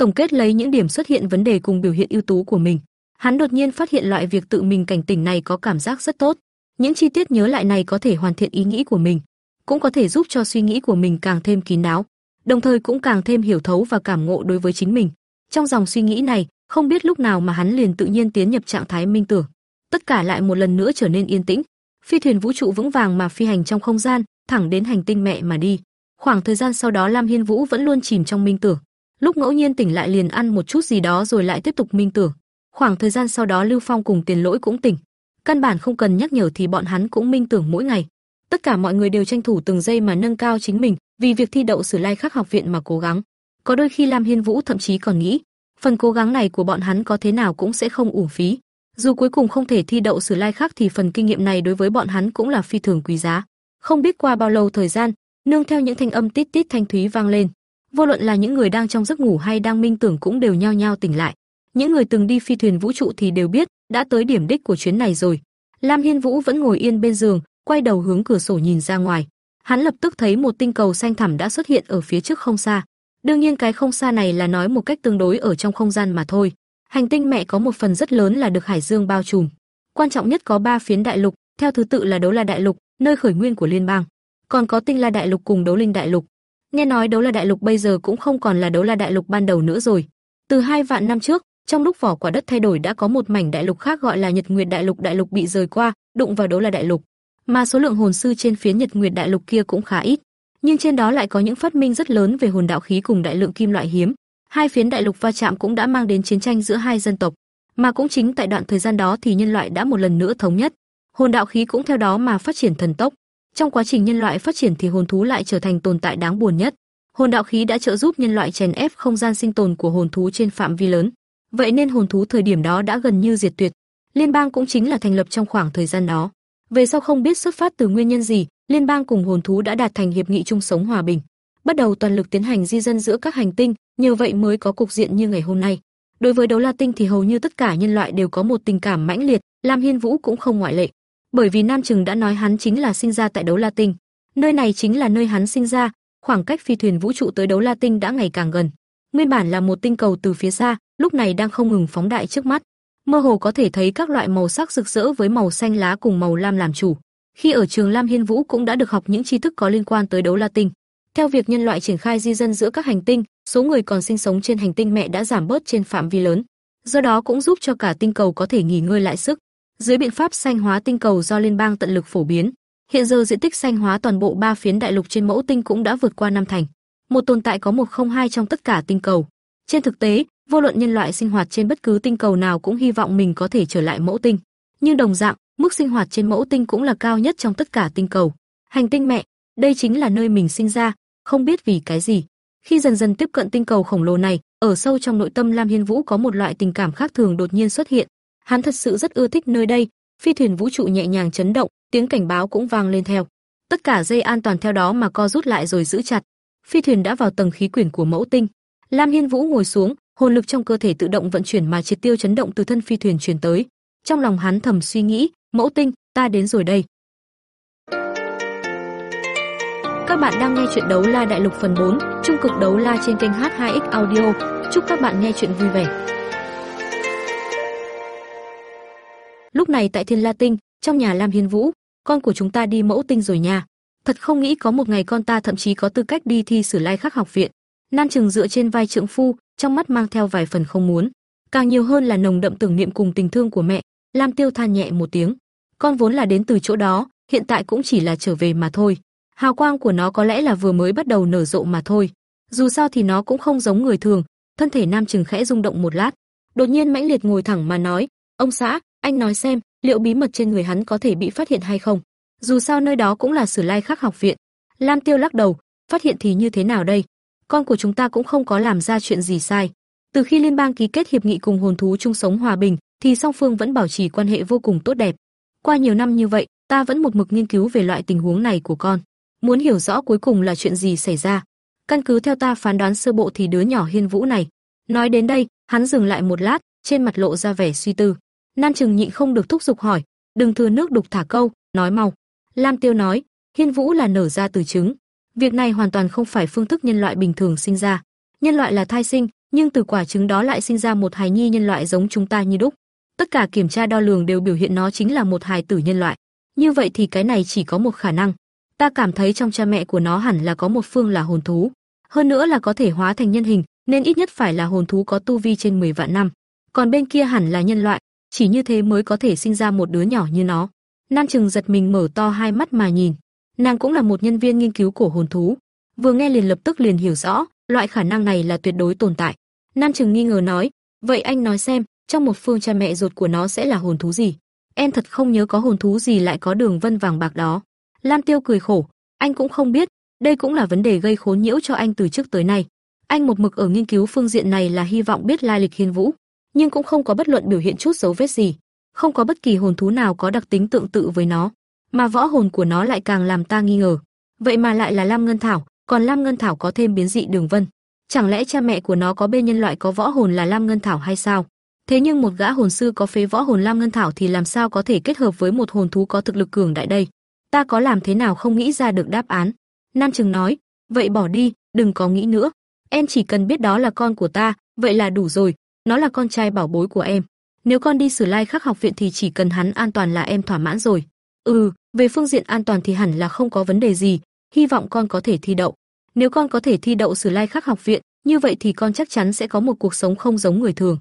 tổng kết lấy những điểm xuất hiện vấn đề cùng biểu hiện ưu tú của mình. Hắn đột nhiên phát hiện loại việc tự mình cảnh tỉnh này có cảm giác rất tốt. Những chi tiết nhớ lại này có thể hoàn thiện ý nghĩ của mình, cũng có thể giúp cho suy nghĩ của mình càng thêm kín đáo, đồng thời cũng càng thêm hiểu thấu và cảm ngộ đối với chính mình. Trong dòng suy nghĩ này, không biết lúc nào mà hắn liền tự nhiên tiến nhập trạng thái minh tưởng. Tất cả lại một lần nữa trở nên yên tĩnh. Phi thuyền vũ trụ vững vàng mà phi hành trong không gian, thẳng đến hành tinh mẹ mà đi. Khoảng thời gian sau đó Lam Hiên Vũ vẫn luôn chìm trong minh tưởng lúc ngẫu nhiên tỉnh lại liền ăn một chút gì đó rồi lại tiếp tục minh tưởng. Khoảng thời gian sau đó Lưu Phong cùng Tiền Lỗi cũng tỉnh, căn bản không cần nhắc nhở thì bọn hắn cũng minh tưởng mỗi ngày. Tất cả mọi người đều tranh thủ từng giây mà nâng cao chính mình, vì việc thi đậu Sử Lai Khắc học viện mà cố gắng. Có đôi khi Lam Hiên Vũ thậm chí còn nghĩ, phần cố gắng này của bọn hắn có thế nào cũng sẽ không uổng phí. Dù cuối cùng không thể thi đậu Sử Lai Khắc thì phần kinh nghiệm này đối với bọn hắn cũng là phi thường quý giá. Không biết qua bao lâu thời gian, nương theo những thanh âm tít tít thanh thúy vang lên, vô luận là những người đang trong giấc ngủ hay đang minh tưởng cũng đều nhao nhao tỉnh lại. Những người từng đi phi thuyền vũ trụ thì đều biết, đã tới điểm đích của chuyến này rồi. Lam Hiên Vũ vẫn ngồi yên bên giường, quay đầu hướng cửa sổ nhìn ra ngoài. Hắn lập tức thấy một tinh cầu xanh thẳm đã xuất hiện ở phía trước không xa. Đương nhiên cái không xa này là nói một cách tương đối ở trong không gian mà thôi. Hành tinh mẹ có một phần rất lớn là được hải dương bao trùm. Quan trọng nhất có ba phiến đại lục, theo thứ tự là Đấu La Đại Lục, nơi khởi nguyên của liên bang, còn có Tinh La Đại Lục cùng Đấu Linh Đại Lục. Nghe nói đấu la đại lục bây giờ cũng không còn là đấu la đại lục ban đầu nữa rồi. Từ hai vạn năm trước, trong lúc vỏ quả đất thay đổi đã có một mảnh đại lục khác gọi là Nhật Nguyệt Đại Lục đại lục bị rời qua, đụng vào đó là đại lục. Mà số lượng hồn sư trên phía Nhật Nguyệt Đại Lục kia cũng khá ít, nhưng trên đó lại có những phát minh rất lớn về hồn đạo khí cùng đại lượng kim loại hiếm. Hai phiến đại lục va chạm cũng đã mang đến chiến tranh giữa hai dân tộc, mà cũng chính tại đoạn thời gian đó thì nhân loại đã một lần nữa thống nhất. Hồn đạo khí cũng theo đó mà phát triển thần tốc. Trong quá trình nhân loại phát triển thì hồn thú lại trở thành tồn tại đáng buồn nhất. Hồn đạo khí đã trợ giúp nhân loại chèn ép không gian sinh tồn của hồn thú trên phạm vi lớn. Vậy nên hồn thú thời điểm đó đã gần như diệt tuyệt. Liên bang cũng chính là thành lập trong khoảng thời gian đó. Về sau không biết xuất phát từ nguyên nhân gì, liên bang cùng hồn thú đã đạt thành hiệp nghị chung sống hòa bình, bắt đầu toàn lực tiến hành di dân giữa các hành tinh, nhờ vậy mới có cục diện như ngày hôm nay. Đối với đấu la tinh thì hầu như tất cả nhân loại đều có một tình cảm mãnh liệt, Lam Hiên Vũ cũng không ngoại lệ bởi vì Nam Trừng đã nói hắn chính là sinh ra tại Đấu La Tinh. Nơi này chính là nơi hắn sinh ra, khoảng cách phi thuyền vũ trụ tới Đấu La Tinh đã ngày càng gần. Nguyên bản là một tinh cầu từ phía xa, lúc này đang không ngừng phóng đại trước mắt. Mơ hồ có thể thấy các loại màu sắc rực rỡ với màu xanh lá cùng màu lam làm chủ. Khi ở trường Lam Hiên Vũ cũng đã được học những tri thức có liên quan tới đấu la tinh. Theo việc nhân loại triển khai di dân giữa các hành tinh, số người còn sinh sống trên hành tinh mẹ đã giảm bớt trên phạm vi lớn. Do đó cũng giúp cho cả tinh cầu có thể nghỉ ngơi lại sức. Dưới biện pháp xanh hóa tinh cầu do liên bang tận lực phổ biến, hiện giờ diện tích xanh hóa toàn bộ ba phiến đại lục trên mẫu tinh cũng đã vượt qua năm thành. Một tồn tại có 102 trong tất cả tinh cầu. Trên thực tế, vô luận nhân loại sinh hoạt trên bất cứ tinh cầu nào cũng hy vọng mình có thể trở lại mẫu tinh. Nhưng đồng dạng, mức sinh hoạt trên mẫu tinh cũng là cao nhất trong tất cả tinh cầu. Hành tinh mẹ, đây chính là nơi mình sinh ra, không biết vì cái gì. Khi dần dần tiếp cận tinh cầu khổng lồ này, ở sâu trong nội tâm Lam Hiên Vũ có một loại tình cảm khác thường đột nhiên xuất hiện. Hắn thật sự rất ưa thích nơi đây, phi thuyền vũ trụ nhẹ nhàng chấn động, tiếng cảnh báo cũng vang lên theo. Tất cả dây an toàn theo đó mà co rút lại rồi giữ chặt. Phi thuyền đã vào tầng khí quyển của mẫu tinh. Lam Hiên Vũ ngồi xuống, hồn lực trong cơ thể tự động vận chuyển mà triệt tiêu chấn động từ thân phi thuyền truyền tới. Trong lòng hắn thầm suy nghĩ, mẫu tinh, ta đến rồi đây. Các bạn đang nghe chuyện đấu la đại lục phần 4, trung cực đấu la trên kênh H2X Audio. Chúc các bạn nghe chuyện vui vẻ. Lúc này tại Thiên La Tinh, trong nhà Lam Hiên Vũ, con của chúng ta đi mẫu tinh rồi nha. Thật không nghĩ có một ngày con ta thậm chí có tư cách đi thi Sử Lai Khắc học viện. Nan Trừng dựa trên vai trượng phu, trong mắt mang theo vài phần không muốn, càng nhiều hơn là nồng đậm tưởng niệm cùng tình thương của mẹ. Lam Tiêu than nhẹ một tiếng, con vốn là đến từ chỗ đó, hiện tại cũng chỉ là trở về mà thôi. Hào quang của nó có lẽ là vừa mới bắt đầu nở rộ mà thôi. Dù sao thì nó cũng không giống người thường. Thân thể Nam Trừng khẽ rung động một lát, đột nhiên mãnh liệt ngồi thẳng mà nói: "Ông xã, anh nói xem, liệu bí mật trên người hắn có thể bị phát hiện hay không? Dù sao nơi đó cũng là Sử Lai Khắc học viện." Lam Tiêu lắc đầu, "Phát hiện thì như thế nào đây? Con của chúng ta cũng không có làm ra chuyện gì sai. Từ khi liên bang ký kết hiệp nghị cùng hồn thú chung sống hòa bình, thì song phương vẫn bảo trì quan hệ vô cùng tốt đẹp. Qua nhiều năm như vậy, ta vẫn một mực nghiên cứu về loại tình huống này của con, muốn hiểu rõ cuối cùng là chuyện gì xảy ra. Căn cứ theo ta phán đoán sơ bộ thì đứa nhỏ Hiên Vũ này. Nói đến đây, hắn dừng lại một lát, trên mặt lộ ra vẻ suy tư. Nan Trừng nhịn không được thúc giục hỏi, đừng thừa nước đục thả câu, nói mau. Lam Tiêu nói, Hiên Vũ là nở ra từ trứng. Việc này hoàn toàn không phải phương thức nhân loại bình thường sinh ra. Nhân loại là thai sinh, nhưng từ quả trứng đó lại sinh ra một hài nhi nhân loại giống chúng ta như đúc. Tất cả kiểm tra đo lường đều biểu hiện nó chính là một hài tử nhân loại. Như vậy thì cái này chỉ có một khả năng. Ta cảm thấy trong cha mẹ của nó hẳn là có một phương là hồn thú, hơn nữa là có thể hóa thành nhân hình, nên ít nhất phải là hồn thú có tu vi trên 10 vạn năm. Còn bên kia hẳn là nhân loại, chỉ như thế mới có thể sinh ra một đứa nhỏ như nó. Nam Trừng giật mình mở to hai mắt mà nhìn. Nàng cũng là một nhân viên nghiên cứu cổ hồn thú, vừa nghe liền lập tức liền hiểu rõ, loại khả năng này là tuyệt đối tồn tại. Nan Trừng nghi ngờ nói, "Vậy anh nói xem, trong một phương cha mẹ ruột của nó sẽ là hồn thú gì?" Em thật không nhớ có hồn thú gì lại có đường vân vàng bạc đó. Lam Tiêu cười khổ, anh cũng không biết, đây cũng là vấn đề gây khốn nhiễu cho anh từ trước tới nay. Anh một mực ở nghiên cứu phương diện này là hy vọng biết lai lịch Hiên Vũ, nhưng cũng không có bất luận biểu hiện chút dấu vết gì, không có bất kỳ hồn thú nào có đặc tính tương tự với nó, mà võ hồn của nó lại càng làm ta nghi ngờ. Vậy mà lại là Lam Ngân Thảo, còn Lam Ngân Thảo có thêm biến dị đường vân. Chẳng lẽ cha mẹ của nó có bên nhân loại có võ hồn là Lam Ngân Thảo hay sao? Thế nhưng một gã hồn sư có phế võ hồn Lam Ngân Thảo thì làm sao có thể kết hợp với một hồn thú có thực lực cường đại đây? Ta có làm thế nào không nghĩ ra được đáp án? Nam Trừng nói, vậy bỏ đi, đừng có nghĩ nữa. Em chỉ cần biết đó là con của ta, vậy là đủ rồi, nó là con trai bảo bối của em. Nếu con đi Sử Lai Khắc học viện thì chỉ cần hắn an toàn là em thỏa mãn rồi. Ừ, về phương diện an toàn thì hẳn là không có vấn đề gì, hy vọng con có thể thi đậu. Nếu con có thể thi đậu Sử Lai Khắc học viện, như vậy thì con chắc chắn sẽ có một cuộc sống không giống người thường.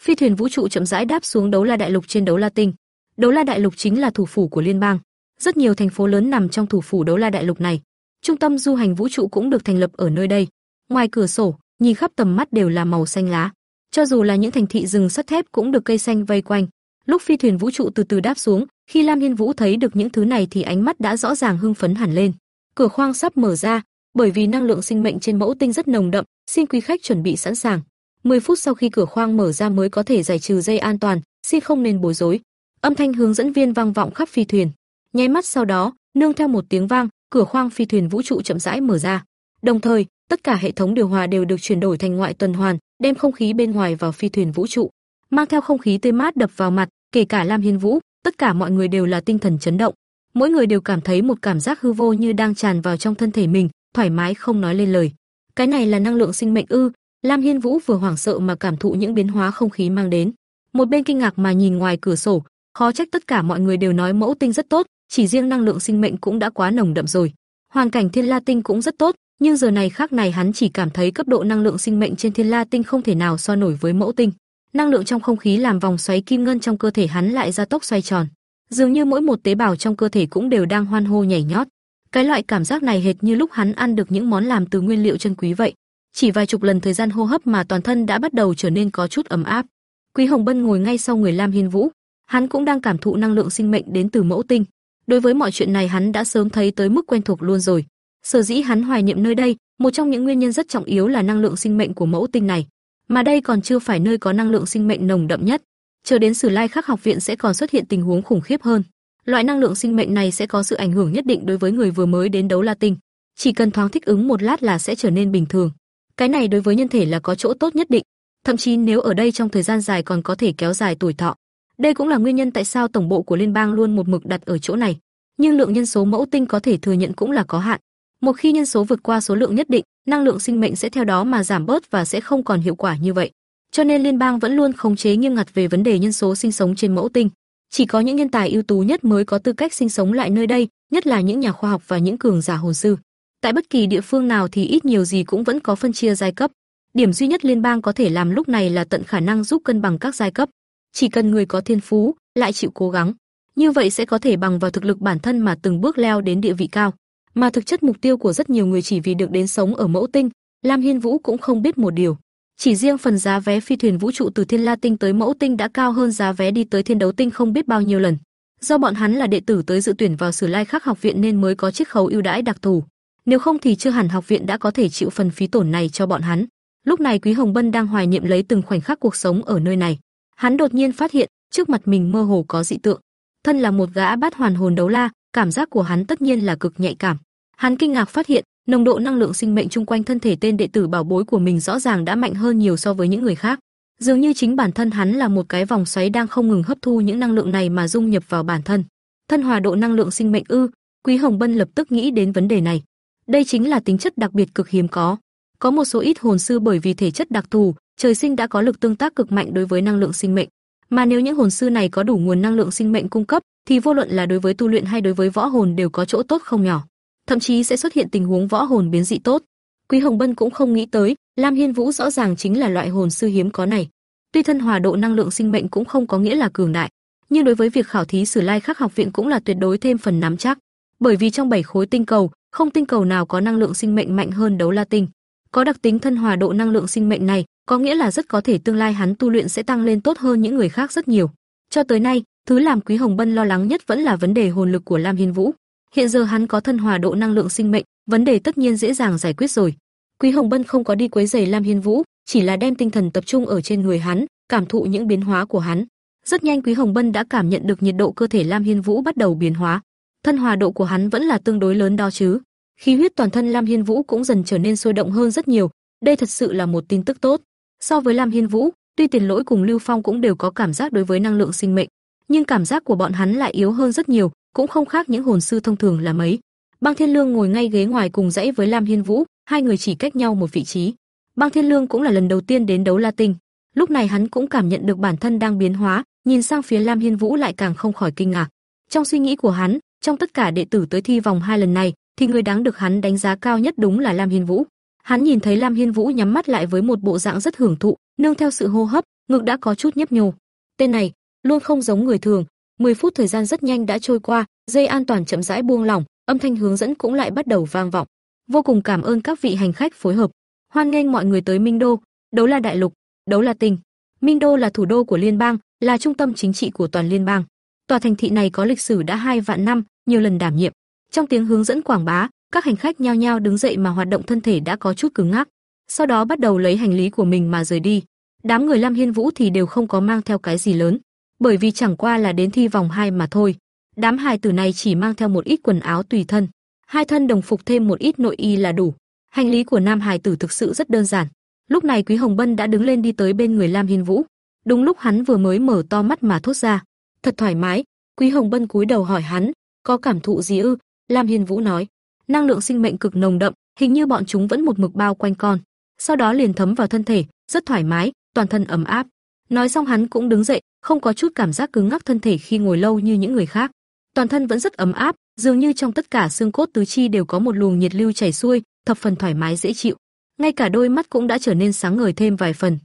Phi thuyền vũ trụ chậm rãi đáp xuống đấu la đại lục trên đấu la tinh. Đấu la đại lục chính là thủ phủ của liên bang. Rất nhiều thành phố lớn nằm trong thủ phủ đấu la đại lục này. Trung tâm du hành vũ trụ cũng được thành lập ở nơi đây. Ngoài cửa sổ, nhìn khắp tầm mắt đều là màu xanh lá. Cho dù là những thành thị rừng sắt thép cũng được cây xanh vây quanh. Lúc phi thuyền vũ trụ từ từ đáp xuống, khi Lam Hiên Vũ thấy được những thứ này thì ánh mắt đã rõ ràng hưng phấn hẳn lên. Cửa khoang sắp mở ra, bởi vì năng lượng sinh mệnh trên mẫu tinh rất nồng đậm, xin quý khách chuẩn bị sẵn sàng. 10 phút sau khi cửa khoang mở ra mới có thể giải trừ dây an toàn, xin không nên bối rối. Âm thanh hướng dẫn viên vang vọng khắp phi thuyền. Nháy mắt sau đó, nương theo một tiếng vang, cửa khoang phi thuyền vũ trụ chậm rãi mở ra. Đồng thời, tất cả hệ thống điều hòa đều được chuyển đổi thành ngoại tuần hoàn, đem không khí bên ngoài vào phi thuyền vũ trụ, mang theo không khí tươi mát đập vào mặt, kể cả Lam Hiên Vũ, tất cả mọi người đều là tinh thần chấn động. Mỗi người đều cảm thấy một cảm giác hư vô như đang tràn vào trong thân thể mình, thoải mái không nói lên lời. Cái này là năng lượng sinh mệnh ư? Lam Hiên Vũ vừa hoảng sợ mà cảm thụ những biến hóa không khí mang đến, một bên kinh ngạc mà nhìn ngoài cửa sổ, khó trách tất cả mọi người đều nói mẫu tinh rất tốt, chỉ riêng năng lượng sinh mệnh cũng đã quá nồng đậm rồi. Hoàn cảnh Thiên La Tinh cũng rất tốt, nhưng giờ này khác này hắn chỉ cảm thấy cấp độ năng lượng sinh mệnh trên Thiên La Tinh không thể nào so nổi với mẫu tinh. Năng lượng trong không khí làm vòng xoáy kim ngân trong cơ thể hắn lại gia tốc xoay tròn, dường như mỗi một tế bào trong cơ thể cũng đều đang hoan hô nhảy nhót. Cái loại cảm giác này hệt như lúc hắn ăn được những món làm từ nguyên liệu chân quý vậy. Chỉ vài chục lần thời gian hô hấp mà toàn thân đã bắt đầu trở nên có chút ấm áp. Quý Hồng Bân ngồi ngay sau người Lam Hiên Vũ, hắn cũng đang cảm thụ năng lượng sinh mệnh đến từ mẫu tinh. Đối với mọi chuyện này hắn đã sớm thấy tới mức quen thuộc luôn rồi. Sở dĩ hắn hoài niệm nơi đây, một trong những nguyên nhân rất trọng yếu là năng lượng sinh mệnh của mẫu tinh này, mà đây còn chưa phải nơi có năng lượng sinh mệnh nồng đậm nhất. Chờ đến Sử Lai Khắc học viện sẽ còn xuất hiện tình huống khủng khiếp hơn. Loại năng lượng sinh mệnh này sẽ có sự ảnh hưởng nhất định đối với người vừa mới đến đấu La Tinh. Chỉ cần thoáng thích ứng một lát là sẽ trở nên bình thường. Cái này đối với nhân thể là có chỗ tốt nhất định, thậm chí nếu ở đây trong thời gian dài còn có thể kéo dài tuổi thọ. Đây cũng là nguyên nhân tại sao tổng bộ của liên bang luôn một mực đặt ở chỗ này. Nhưng lượng nhân số mẫu tinh có thể thừa nhận cũng là có hạn. Một khi nhân số vượt qua số lượng nhất định, năng lượng sinh mệnh sẽ theo đó mà giảm bớt và sẽ không còn hiệu quả như vậy. Cho nên liên bang vẫn luôn khống chế nghiêm ngặt về vấn đề nhân số sinh sống trên mẫu tinh. Chỉ có những nhân tài ưu tú nhất mới có tư cách sinh sống lại nơi đây, nhất là những nhà khoa học và những cường giả hồn sư. Tại bất kỳ địa phương nào thì ít nhiều gì cũng vẫn có phân chia giai cấp. Điểm duy nhất liên bang có thể làm lúc này là tận khả năng giúp cân bằng các giai cấp. Chỉ cần người có thiên phú, lại chịu cố gắng, như vậy sẽ có thể bằng vào thực lực bản thân mà từng bước leo đến địa vị cao. Mà thực chất mục tiêu của rất nhiều người chỉ vì được đến sống ở mẫu tinh, Lam Hiên Vũ cũng không biết một điều. Chỉ riêng phần giá vé phi thuyền vũ trụ từ Thiên La Tinh tới Mẫu Tinh đã cao hơn giá vé đi tới Thiên Đấu Tinh không biết bao nhiêu lần. Do bọn hắn là đệ tử tới dự tuyển vào Sử Lai Khắc học viện nên mới có chiếc khấu ưu đãi đặc thù. Nếu không thì chưa hẳn học viện đã có thể chịu phần phí tổn này cho bọn hắn. Lúc này Quý Hồng Bân đang hoài niệm lấy từng khoảnh khắc cuộc sống ở nơi này. Hắn đột nhiên phát hiện, trước mặt mình mơ hồ có dị tượng. Thân là một gã bát hoàn hồn đấu la, cảm giác của hắn tất nhiên là cực nhạy cảm. Hắn kinh ngạc phát hiện, nồng độ năng lượng sinh mệnh chung quanh thân thể tên đệ tử bảo bối của mình rõ ràng đã mạnh hơn nhiều so với những người khác. Dường như chính bản thân hắn là một cái vòng xoáy đang không ngừng hấp thu những năng lượng này mà dung nhập vào bản thân. Thân hòa độ năng lượng sinh mệnh ư? Quý Hồng Bân lập tức nghĩ đến vấn đề này. Đây chính là tính chất đặc biệt cực hiếm có. Có một số ít hồn sư bởi vì thể chất đặc thù, trời sinh đã có lực tương tác cực mạnh đối với năng lượng sinh mệnh. Mà nếu những hồn sư này có đủ nguồn năng lượng sinh mệnh cung cấp, thì vô luận là đối với tu luyện hay đối với võ hồn đều có chỗ tốt không nhỏ thậm chí sẽ xuất hiện tình huống võ hồn biến dị tốt. Quý Hồng Bân cũng không nghĩ tới, Lam Hiên Vũ rõ ràng chính là loại hồn sư hiếm có này. Tuy thân hòa độ năng lượng sinh mệnh cũng không có nghĩa là cường đại, nhưng đối với việc khảo thí Sử Lai Khắc học viện cũng là tuyệt đối thêm phần nắm chắc, bởi vì trong bảy khối tinh cầu, không tinh cầu nào có năng lượng sinh mệnh mạnh hơn đấu la tinh. Có đặc tính thân hòa độ năng lượng sinh mệnh này, có nghĩa là rất có thể tương lai hắn tu luyện sẽ tăng lên tốt hơn những người khác rất nhiều. Cho tới nay, thứ làm Quý Hồng Bân lo lắng nhất vẫn là vấn đề hồn lực của Lam Hiên Vũ. Hiện giờ hắn có thân hòa độ năng lượng sinh mệnh, vấn đề tất nhiên dễ dàng giải quyết rồi. Quý Hồng Bân không có đi quấy rầy Lam Hiên Vũ, chỉ là đem tinh thần tập trung ở trên người hắn, cảm thụ những biến hóa của hắn. Rất nhanh Quý Hồng Bân đã cảm nhận được nhiệt độ cơ thể Lam Hiên Vũ bắt đầu biến hóa. Thân hòa độ của hắn vẫn là tương đối lớn đó chứ. Khí huyết toàn thân Lam Hiên Vũ cũng dần trở nên sôi động hơn rất nhiều, đây thật sự là một tin tức tốt. So với Lam Hiên Vũ, tuy Tiền Lỗi cùng Lưu Phong cũng đều có cảm giác đối với năng lượng sinh mệnh, nhưng cảm giác của bọn hắn lại yếu hơn rất nhiều, cũng không khác những hồn sư thông thường là mấy. Băng Thiên Lương ngồi ngay ghế ngoài cùng dãy với Lam Hiên Vũ, hai người chỉ cách nhau một vị trí. Băng Thiên Lương cũng là lần đầu tiên đến đấu La Tinh, lúc này hắn cũng cảm nhận được bản thân đang biến hóa, nhìn sang phía Lam Hiên Vũ lại càng không khỏi kinh ngạc. Trong suy nghĩ của hắn, trong tất cả đệ tử tới thi vòng hai lần này, thì người đáng được hắn đánh giá cao nhất đúng là Lam Hiên Vũ. Hắn nhìn thấy Lam Hiên Vũ nhắm mắt lại với một bộ dạng rất hưởng thụ, nương theo sự hô hấp, ngực đã có chút nhấp nhô. Tên này luôn không giống người thường, 10 phút thời gian rất nhanh đã trôi qua, dây an toàn chậm rãi buông lỏng, âm thanh hướng dẫn cũng lại bắt đầu vang vọng. Vô cùng cảm ơn các vị hành khách phối hợp. Hoan nghênh mọi người tới Minh Đô, đấu là đại lục, đấu là tỉnh. Minh Đô là thủ đô của liên bang, là trung tâm chính trị của toàn liên bang. Tòa thành thị này có lịch sử đã hai vạn năm, nhiều lần đảm nhiệm. Trong tiếng hướng dẫn quảng bá, các hành khách nhao nhao đứng dậy mà hoạt động thân thể đã có chút cứng ngắc. Sau đó bắt đầu lấy hành lý của mình mà rời đi. Đám người Lam Hiên Vũ thì đều không có mang theo cái gì lớn, bởi vì chẳng qua là đến thi vòng 2 mà thôi. Đám hài tử này chỉ mang theo một ít quần áo tùy thân, hai thân đồng phục thêm một ít nội y là đủ. Hành lý của nam hài tử thực sự rất đơn giản. Lúc này Quý Hồng Bân đã đứng lên đi tới bên người Lam Hiên Vũ. Đúng lúc hắn vừa mới mở to mắt mà thốt ra, "Thật thoải mái." Quý Hồng Bân cúi đầu hỏi hắn, "Có cảm thụ gì ư?" Lam Hiên Vũ nói, "Năng lượng sinh mệnh cực nồng đậm, hình như bọn chúng vẫn một mực bao quanh con." sau đó liền thấm vào thân thể, rất thoải mái, toàn thân ấm áp. Nói xong hắn cũng đứng dậy, không có chút cảm giác cứng ngắc thân thể khi ngồi lâu như những người khác. Toàn thân vẫn rất ấm áp, dường như trong tất cả xương cốt tứ chi đều có một luồng nhiệt lưu chảy xuôi, thập phần thoải mái dễ chịu. Ngay cả đôi mắt cũng đã trở nên sáng ngời thêm vài phần.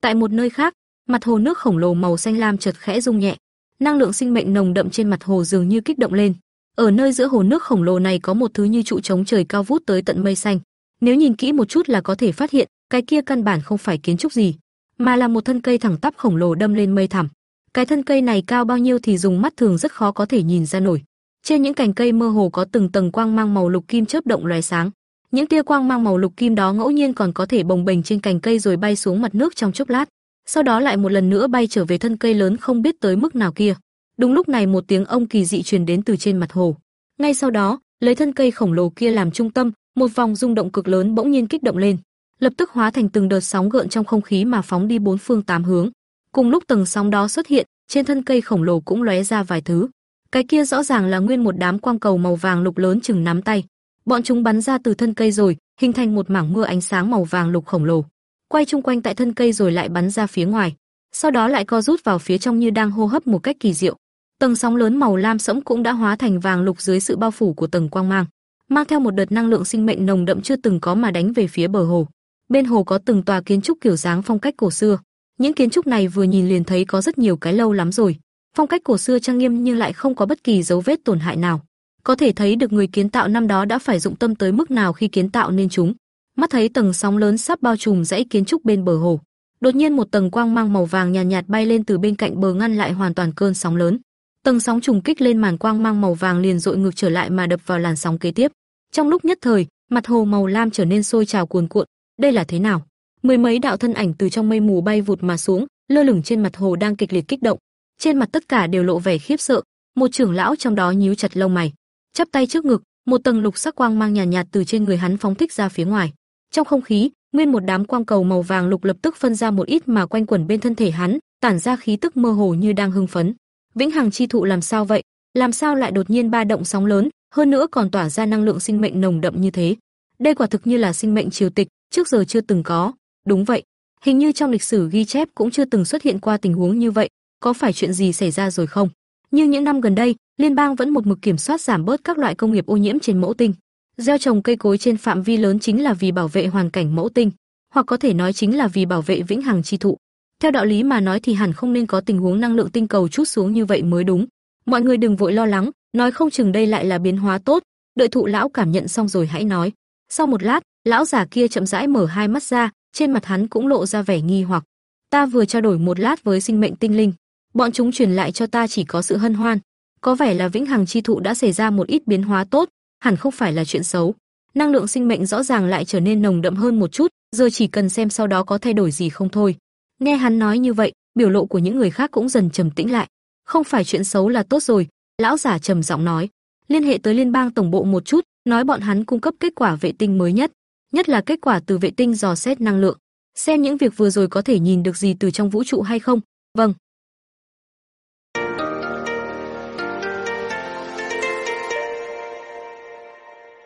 Tại một nơi khác, mặt hồ nước khổng lồ màu xanh lam chợt khẽ rung nhẹ, năng lượng sinh mệnh nồng đậm trên mặt hồ dường như kích động lên. Ở nơi giữa hồ nước khổng lồ này có một thứ như trụ chống trời cao vút tới tận mây xanh. Nếu nhìn kỹ một chút là có thể phát hiện, cái kia căn bản không phải kiến trúc gì, mà là một thân cây thẳng tắp khổng lồ đâm lên mây thẳm. Cái thân cây này cao bao nhiêu thì dùng mắt thường rất khó có thể nhìn ra nổi. Trên những cành cây mơ hồ có từng tầng quang mang màu lục kim chớp động lóe sáng. Những tia quang mang màu lục kim đó ngẫu nhiên còn có thể bồng bềnh trên cành cây rồi bay xuống mặt nước trong chốc lát, sau đó lại một lần nữa bay trở về thân cây lớn không biết tới mức nào kia. Đúng lúc này một tiếng ông kỳ dị truyền đến từ trên mặt hồ. Ngay sau đó, lấy thân cây khổng lồ kia làm trung tâm, một vòng rung động cực lớn bỗng nhiên kích động lên, lập tức hóa thành từng đợt sóng gợn trong không khí mà phóng đi bốn phương tám hướng. Cùng lúc tầng sóng đó xuất hiện, trên thân cây khổng lồ cũng lóe ra vài thứ. Cái kia rõ ràng là nguyên một đám quang cầu màu vàng lục lớn chừng nắm tay. Bọn chúng bắn ra từ thân cây rồi, hình thành một mảng mưa ánh sáng màu vàng lục khổng lồ, quay chung quanh tại thân cây rồi lại bắn ra phía ngoài, sau đó lại co rút vào phía trong như đang hô hấp một cách kỳ diệu. Tầng sóng lớn màu lam sẫm cũng đã hóa thành vàng lục dưới sự bao phủ của tầng quang mang, mang theo một đợt năng lượng sinh mệnh nồng đậm chưa từng có mà đánh về phía bờ hồ. Bên hồ có từng tòa kiến trúc kiểu dáng phong cách cổ xưa. Những kiến trúc này vừa nhìn liền thấy có rất nhiều cái lâu lắm rồi. Phong cách cổ xưa trang nghiêm nhưng lại không có bất kỳ dấu vết tổn hại nào. Có thể thấy được người kiến tạo năm đó đã phải dụng tâm tới mức nào khi kiến tạo nên chúng. Mắt thấy tầng sóng lớn sắp bao trùm dãy kiến trúc bên bờ hồ. Đột nhiên một tầng quang mang màu vàng nhàn nhạt, nhạt bay lên từ bên cạnh bờ ngăn lại hoàn toàn cơn sóng lớn. Tầng sóng trùng kích lên màn quang mang màu vàng liền dội ngược trở lại mà đập vào làn sóng kế tiếp. Trong lúc nhất thời, mặt hồ màu lam trở nên sôi trào cuồn cuộn. Đây là thế nào? Mười mấy đạo thân ảnh từ trong mây mù bay vụt mà xuống, lơ lửng trên mặt hồ đang kịch liệt kích động. Trên mặt tất cả đều lộ vẻ khiếp sợ, một trưởng lão trong đó nhíu chặt lông mày, chắp tay trước ngực, một tầng lục sắc quang mang nhàn nhạt, nhạt từ trên người hắn phóng thích ra phía ngoài. Trong không khí, nguyên một đám quang cầu màu vàng lục lập tức phân ra một ít mà quanh quẩn bên thân thể hắn, tản ra khí tức mơ hồ như đang hưng phấn. Vĩnh Hằng chi thụ làm sao vậy? Làm sao lại đột nhiên ba động sóng lớn, hơn nữa còn tỏa ra năng lượng sinh mệnh nồng đậm như thế? Đây quả thực như là sinh mệnh triều tịch, trước giờ chưa từng có. Đúng vậy, hình như trong lịch sử ghi chép cũng chưa từng xuất hiện qua tình huống như vậy, có phải chuyện gì xảy ra rồi không? Nhưng những năm gần đây, liên bang vẫn một mực kiểm soát giảm bớt các loại công nghiệp ô nhiễm trên mẫu tinh. Gieo trồng cây cối trên phạm vi lớn chính là vì bảo vệ hoàn cảnh mẫu tinh, hoặc có thể nói chính là vì bảo vệ vĩnh hằng chi thụ. Theo đạo lý mà nói thì hẳn không nên có tình huống năng lượng tinh cầu chút xuống như vậy mới đúng. Mọi người đừng vội lo lắng, nói không chừng đây lại là biến hóa tốt, đợi thụ lão cảm nhận xong rồi hãy nói. Sau một lát, lão già kia chậm rãi mở hai mắt ra, trên mặt hắn cũng lộ ra vẻ nghi hoặc. Ta vừa trao đổi một lát với sinh mệnh tinh linh, bọn chúng truyền lại cho ta chỉ có sự hân hoan, có vẻ là vĩnh hằng chi thụ đã xảy ra một ít biến hóa tốt, hẳn không phải là chuyện xấu. Năng lượng sinh mệnh rõ ràng lại trở nên nồng đậm hơn một chút, giờ chỉ cần xem sau đó có thay đổi gì không thôi. Nghe hắn nói như vậy, biểu lộ của những người khác cũng dần trầm tĩnh lại. Không phải chuyện xấu là tốt rồi, lão giả trầm giọng nói. Liên hệ tới liên bang tổng bộ một chút, nói bọn hắn cung cấp kết quả vệ tinh mới nhất, nhất là kết quả từ vệ tinh dò xét năng lượng. Xem những việc vừa rồi có thể nhìn được gì từ trong vũ trụ hay không. Vâng.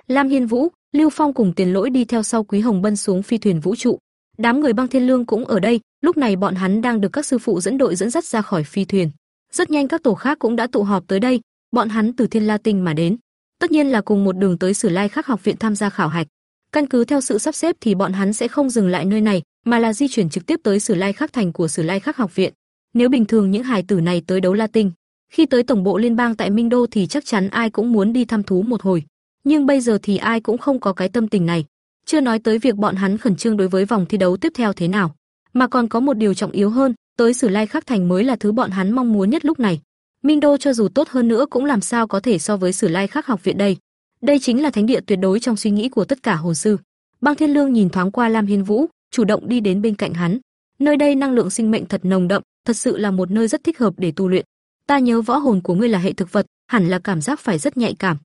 Lam Hiên Vũ, Lưu Phong cùng Tiền Lỗi đi theo sau Quý Hồng Bân xuống phi thuyền vũ trụ. Đám người băng thiên lương cũng ở đây, lúc này bọn hắn đang được các sư phụ dẫn đội dẫn dắt ra khỏi phi thuyền. Rất nhanh các tổ khác cũng đã tụ họp tới đây, bọn hắn từ Thiên La Tinh mà đến. Tất nhiên là cùng một đường tới Sử Lai Khắc học viện tham gia khảo hạch. Căn cứ theo sự sắp xếp thì bọn hắn sẽ không dừng lại nơi này, mà là di chuyển trực tiếp tới Sử Lai Khắc thành của Sử Lai Khắc học viện. Nếu bình thường những hài tử này tới đấu La Tinh, khi tới tổng bộ liên bang tại Minh Đô thì chắc chắn ai cũng muốn đi thăm thú một hồi nhưng bây giờ thì ai cũng không có cái tâm tình này. Chưa nói tới việc bọn hắn khẩn trương đối với vòng thi đấu tiếp theo thế nào, mà còn có một điều trọng yếu hơn, tới Sử Lai Khắc Thành mới là thứ bọn hắn mong muốn nhất lúc này. Minh Đô cho dù tốt hơn nữa cũng làm sao có thể so với Sử Lai Khắc học viện đây. Đây chính là thánh địa tuyệt đối trong suy nghĩ của tất cả hồn sư. Bang Thiên Lương nhìn thoáng qua Lam Hiên Vũ, chủ động đi đến bên cạnh hắn. Nơi đây năng lượng sinh mệnh thật nồng đậm, thật sự là một nơi rất thích hợp để tu luyện. Ta nhớ võ hồn của ngươi là hệ thực vật, hẳn là cảm giác phải rất nhạy cảm.